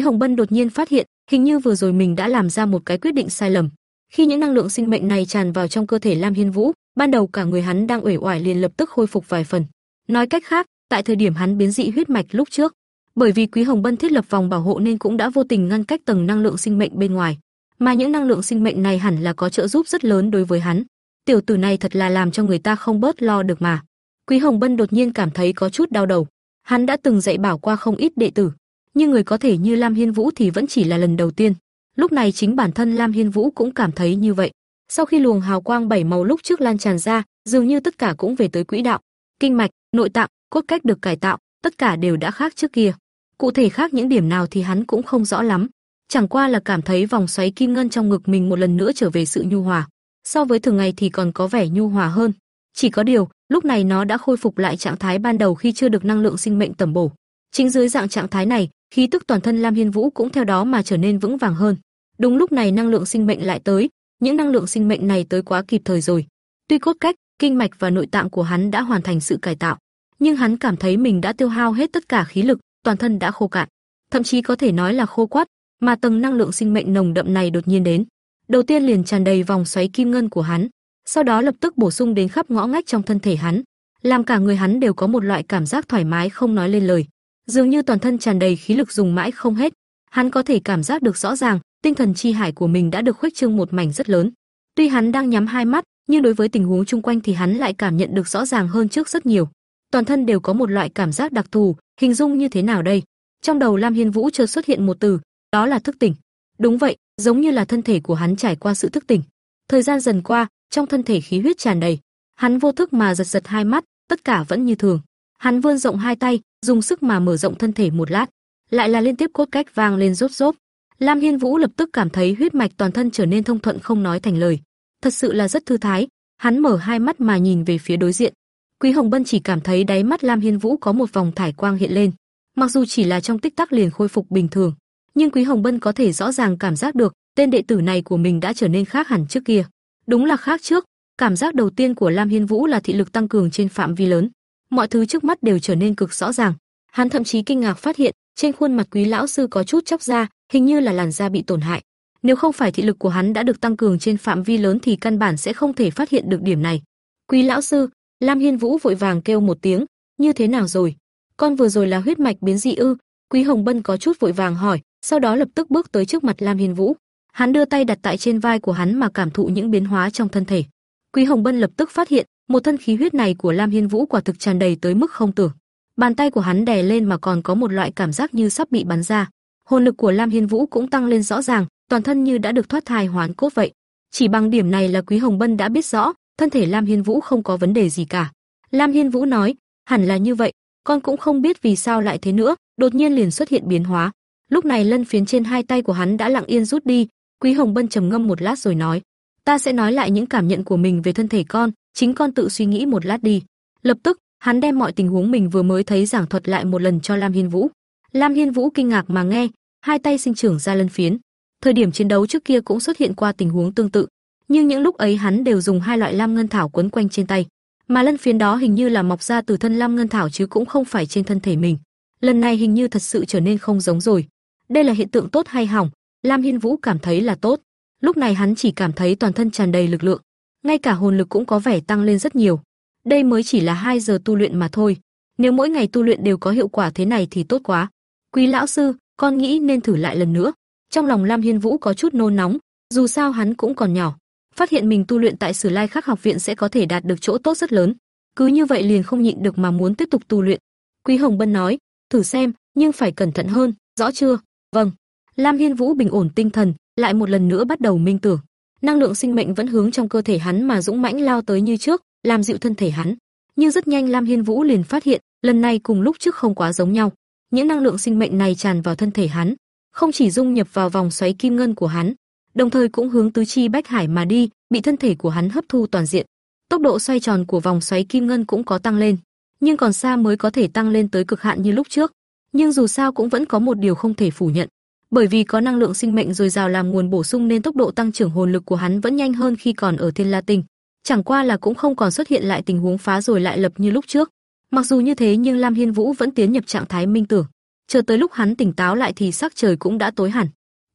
Hồng Bân đột nhiên phát hiện, hình như vừa rồi mình đã làm ra một cái quyết định sai lầm. Khi những năng lượng sinh mệnh này tràn vào trong cơ thể Lam Hiên Vũ, ban đầu cả người hắn đang uể oải liền lập tức khôi phục vài phần. Nói cách khác, tại thời điểm hắn biến dị huyết mạch lúc trước, bởi vì Quý Hồng Bân thiết lập vòng bảo hộ nên cũng đã vô tình ngăn cách tầng năng lượng sinh mệnh bên ngoài, mà những năng lượng sinh mệnh này hẳn là có trợ giúp rất lớn đối với hắn. Tiểu tử này thật là làm cho người ta không bớt lo được mà. Quý Hồng Bân đột nhiên cảm thấy có chút đau đầu. Hắn đã từng dạy bảo qua không ít đệ tử, nhưng người có thể như Lam Hiên Vũ thì vẫn chỉ là lần đầu tiên. Lúc này chính bản thân Lam Hiên Vũ cũng cảm thấy như vậy. Sau khi luồng hào quang bảy màu lúc trước lan tràn ra, dường như tất cả cũng về tới quỹ đạo. Kinh mạch, nội tạng, cốt cách được cải tạo, tất cả đều đã khác trước kia. Cụ thể khác những điểm nào thì hắn cũng không rõ lắm, chẳng qua là cảm thấy vòng xoáy kim ngân trong ngực mình một lần nữa trở về sự nhu hòa. So với thường ngày thì còn có vẻ nhu hòa hơn. Chỉ có điều, lúc này nó đã khôi phục lại trạng thái ban đầu khi chưa được năng lượng sinh mệnh tầm bổ. Chính dưới dạng trạng thái này, khí tức toàn thân Lam Hiên Vũ cũng theo đó mà trở nên vững vàng hơn. Đúng lúc này năng lượng sinh mệnh lại tới, những năng lượng sinh mệnh này tới quá kịp thời rồi. Tuy cốt cách, kinh mạch và nội tạng của hắn đã hoàn thành sự cải tạo, nhưng hắn cảm thấy mình đã tiêu hao hết tất cả khí lực, toàn thân đã khô cạn, thậm chí có thể nói là khô quắt, mà tầng năng lượng sinh mệnh nồng đậm này đột nhiên đến. Đầu tiên liền tràn đầy vòng xoáy kim ngân của hắn, sau đó lập tức bổ sung đến khắp ngõ ngách trong thân thể hắn, làm cả người hắn đều có một loại cảm giác thoải mái không nói lên lời, dường như toàn thân tràn đầy khí lực dùng mãi không hết. Hắn có thể cảm giác được rõ ràng, tinh thần chi hải của mình đã được khuếch trương một mảnh rất lớn. Tuy hắn đang nhắm hai mắt, nhưng đối với tình huống chung quanh thì hắn lại cảm nhận được rõ ràng hơn trước rất nhiều. Toàn thân đều có một loại cảm giác đặc thù, hình dung như thế nào đây? Trong đầu Lam Hiên Vũ chợt xuất hiện một từ, đó là thức tỉnh. Đúng vậy, giống như là thân thể của hắn trải qua sự thức tỉnh. Thời gian dần qua, trong thân thể khí huyết tràn đầy, hắn vô thức mà giật giật hai mắt, tất cả vẫn như thường. Hắn vươn rộng hai tay, dùng sức mà mở rộng thân thể một lát, lại là liên tiếp cốt cách vang lên rốt rốt. Lam Hiên Vũ lập tức cảm thấy huyết mạch toàn thân trở nên thông thuận không nói thành lời, thật sự là rất thư thái. Hắn mở hai mắt mà nhìn về phía đối diện. Quý Hồng Bân chỉ cảm thấy đáy mắt Lam Hiên Vũ có một vòng thải quang hiện lên, mặc dù chỉ là trong tích tắc liền khôi phục bình thường, nhưng Quý Hồng Bân có thể rõ ràng cảm giác được, tên đệ tử này của mình đã trở nên khác hẳn trước kia. Đúng là khác trước, cảm giác đầu tiên của Lam Hiên Vũ là thị lực tăng cường trên phạm vi lớn, mọi thứ trước mắt đều trở nên cực rõ ràng. Hắn thậm chí kinh ngạc phát hiện, trên khuôn mặt Quý lão sư có chút chóc ra hình như là làn da bị tổn hại. Nếu không phải thị lực của hắn đã được tăng cường trên phạm vi lớn thì căn bản sẽ không thể phát hiện được điểm này. Quý lão sư, Lam Hiên Vũ vội vàng kêu một tiếng, như thế nào rồi? Con vừa rồi là huyết mạch biến dị ư? Quý Hồng Bân có chút vội vàng hỏi, sau đó lập tức bước tới trước mặt Lam Hiên Vũ. Hắn đưa tay đặt tại trên vai của hắn mà cảm thụ những biến hóa trong thân thể. Quý Hồng Bân lập tức phát hiện, một thân khí huyết này của Lam Hiên Vũ quả thực tràn đầy tới mức không tưởng. Bàn tay của hắn đè lên mà còn có một loại cảm giác như sắp bị bắn ra. Hồn lực của Lam Hiên Vũ cũng tăng lên rõ ràng, toàn thân như đã được thoát thai hoán cốt vậy. Chỉ bằng điểm này là Quý Hồng Bân đã biết rõ, thân thể Lam Hiên Vũ không có vấn đề gì cả. Lam Hiên Vũ nói, hẳn là như vậy, con cũng không biết vì sao lại thế nữa, đột nhiên liền xuất hiện biến hóa. Lúc này lân phiến trên hai tay của hắn đã lặng yên rút đi, Quý Hồng Bân trầm ngâm một lát rồi nói, ta sẽ nói lại những cảm nhận của mình về thân thể con, chính con tự suy nghĩ một lát đi. Lập tức, hắn đem mọi tình huống mình vừa mới thấy giảng thuật lại một lần cho Lam Hiên Vũ. Lam Hiên Vũ kinh ngạc mà nghe, hai tay sinh trưởng ra lân phiến. Thời điểm chiến đấu trước kia cũng xuất hiện qua tình huống tương tự, nhưng những lúc ấy hắn đều dùng hai loại lam ngân thảo quấn quanh trên tay, mà lân phiến đó hình như là mọc ra từ thân lam ngân thảo chứ cũng không phải trên thân thể mình. Lần này hình như thật sự trở nên không giống rồi. Đây là hiện tượng tốt hay hỏng? Lam Hiên Vũ cảm thấy là tốt. Lúc này hắn chỉ cảm thấy toàn thân tràn đầy lực lượng, ngay cả hồn lực cũng có vẻ tăng lên rất nhiều. Đây mới chỉ là 2 giờ tu luyện mà thôi. Nếu mỗi ngày tu luyện đều có hiệu quả thế này thì tốt quá. Quý lão sư, con nghĩ nên thử lại lần nữa. Trong lòng Lam Hiên Vũ có chút nôn nóng, dù sao hắn cũng còn nhỏ, phát hiện mình tu luyện tại Sử Lai Khắc học viện sẽ có thể đạt được chỗ tốt rất lớn. Cứ như vậy liền không nhịn được mà muốn tiếp tục tu luyện. Quý Hồng Bân nói, thử xem, nhưng phải cẩn thận hơn, rõ chưa? Vâng. Lam Hiên Vũ bình ổn tinh thần, lại một lần nữa bắt đầu minh tưởng. Năng lượng sinh mệnh vẫn hướng trong cơ thể hắn mà dũng mãnh lao tới như trước, làm dịu thân thể hắn. Nhưng rất nhanh Lam Hiên Vũ liền phát hiện, lần này cùng lúc trước không quá giống nhau. Những năng lượng sinh mệnh này tràn vào thân thể hắn, không chỉ dung nhập vào vòng xoáy kim ngân của hắn, đồng thời cũng hướng tứ chi bách hải mà đi, bị thân thể của hắn hấp thu toàn diện. Tốc độ xoay tròn của vòng xoáy kim ngân cũng có tăng lên, nhưng còn xa mới có thể tăng lên tới cực hạn như lúc trước. Nhưng dù sao cũng vẫn có một điều không thể phủ nhận, bởi vì có năng lượng sinh mệnh dồi dào làm nguồn bổ sung nên tốc độ tăng trưởng hồn lực của hắn vẫn nhanh hơn khi còn ở Thiên La Tinh. Chẳng qua là cũng không còn xuất hiện lại tình huống phá rồi lại lập như lúc trước. Mặc dù như thế nhưng Lam Hiên Vũ vẫn tiến nhập trạng thái minh tưởng. Chờ tới lúc hắn tỉnh táo lại thì sắc trời cũng đã tối hẳn.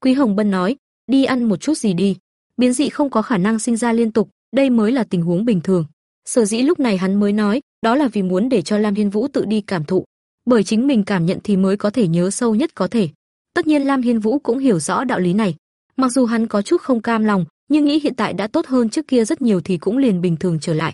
Quý Hồng Bân nói, đi ăn một chút gì đi. Biến dị không có khả năng sinh ra liên tục, đây mới là tình huống bình thường. Sở dĩ lúc này hắn mới nói, đó là vì muốn để cho Lam Hiên Vũ tự đi cảm thụ, bởi chính mình cảm nhận thì mới có thể nhớ sâu nhất có thể. Tất nhiên Lam Hiên Vũ cũng hiểu rõ đạo lý này, mặc dù hắn có chút không cam lòng, nhưng nghĩ hiện tại đã tốt hơn trước kia rất nhiều thì cũng liền bình thường trở lại.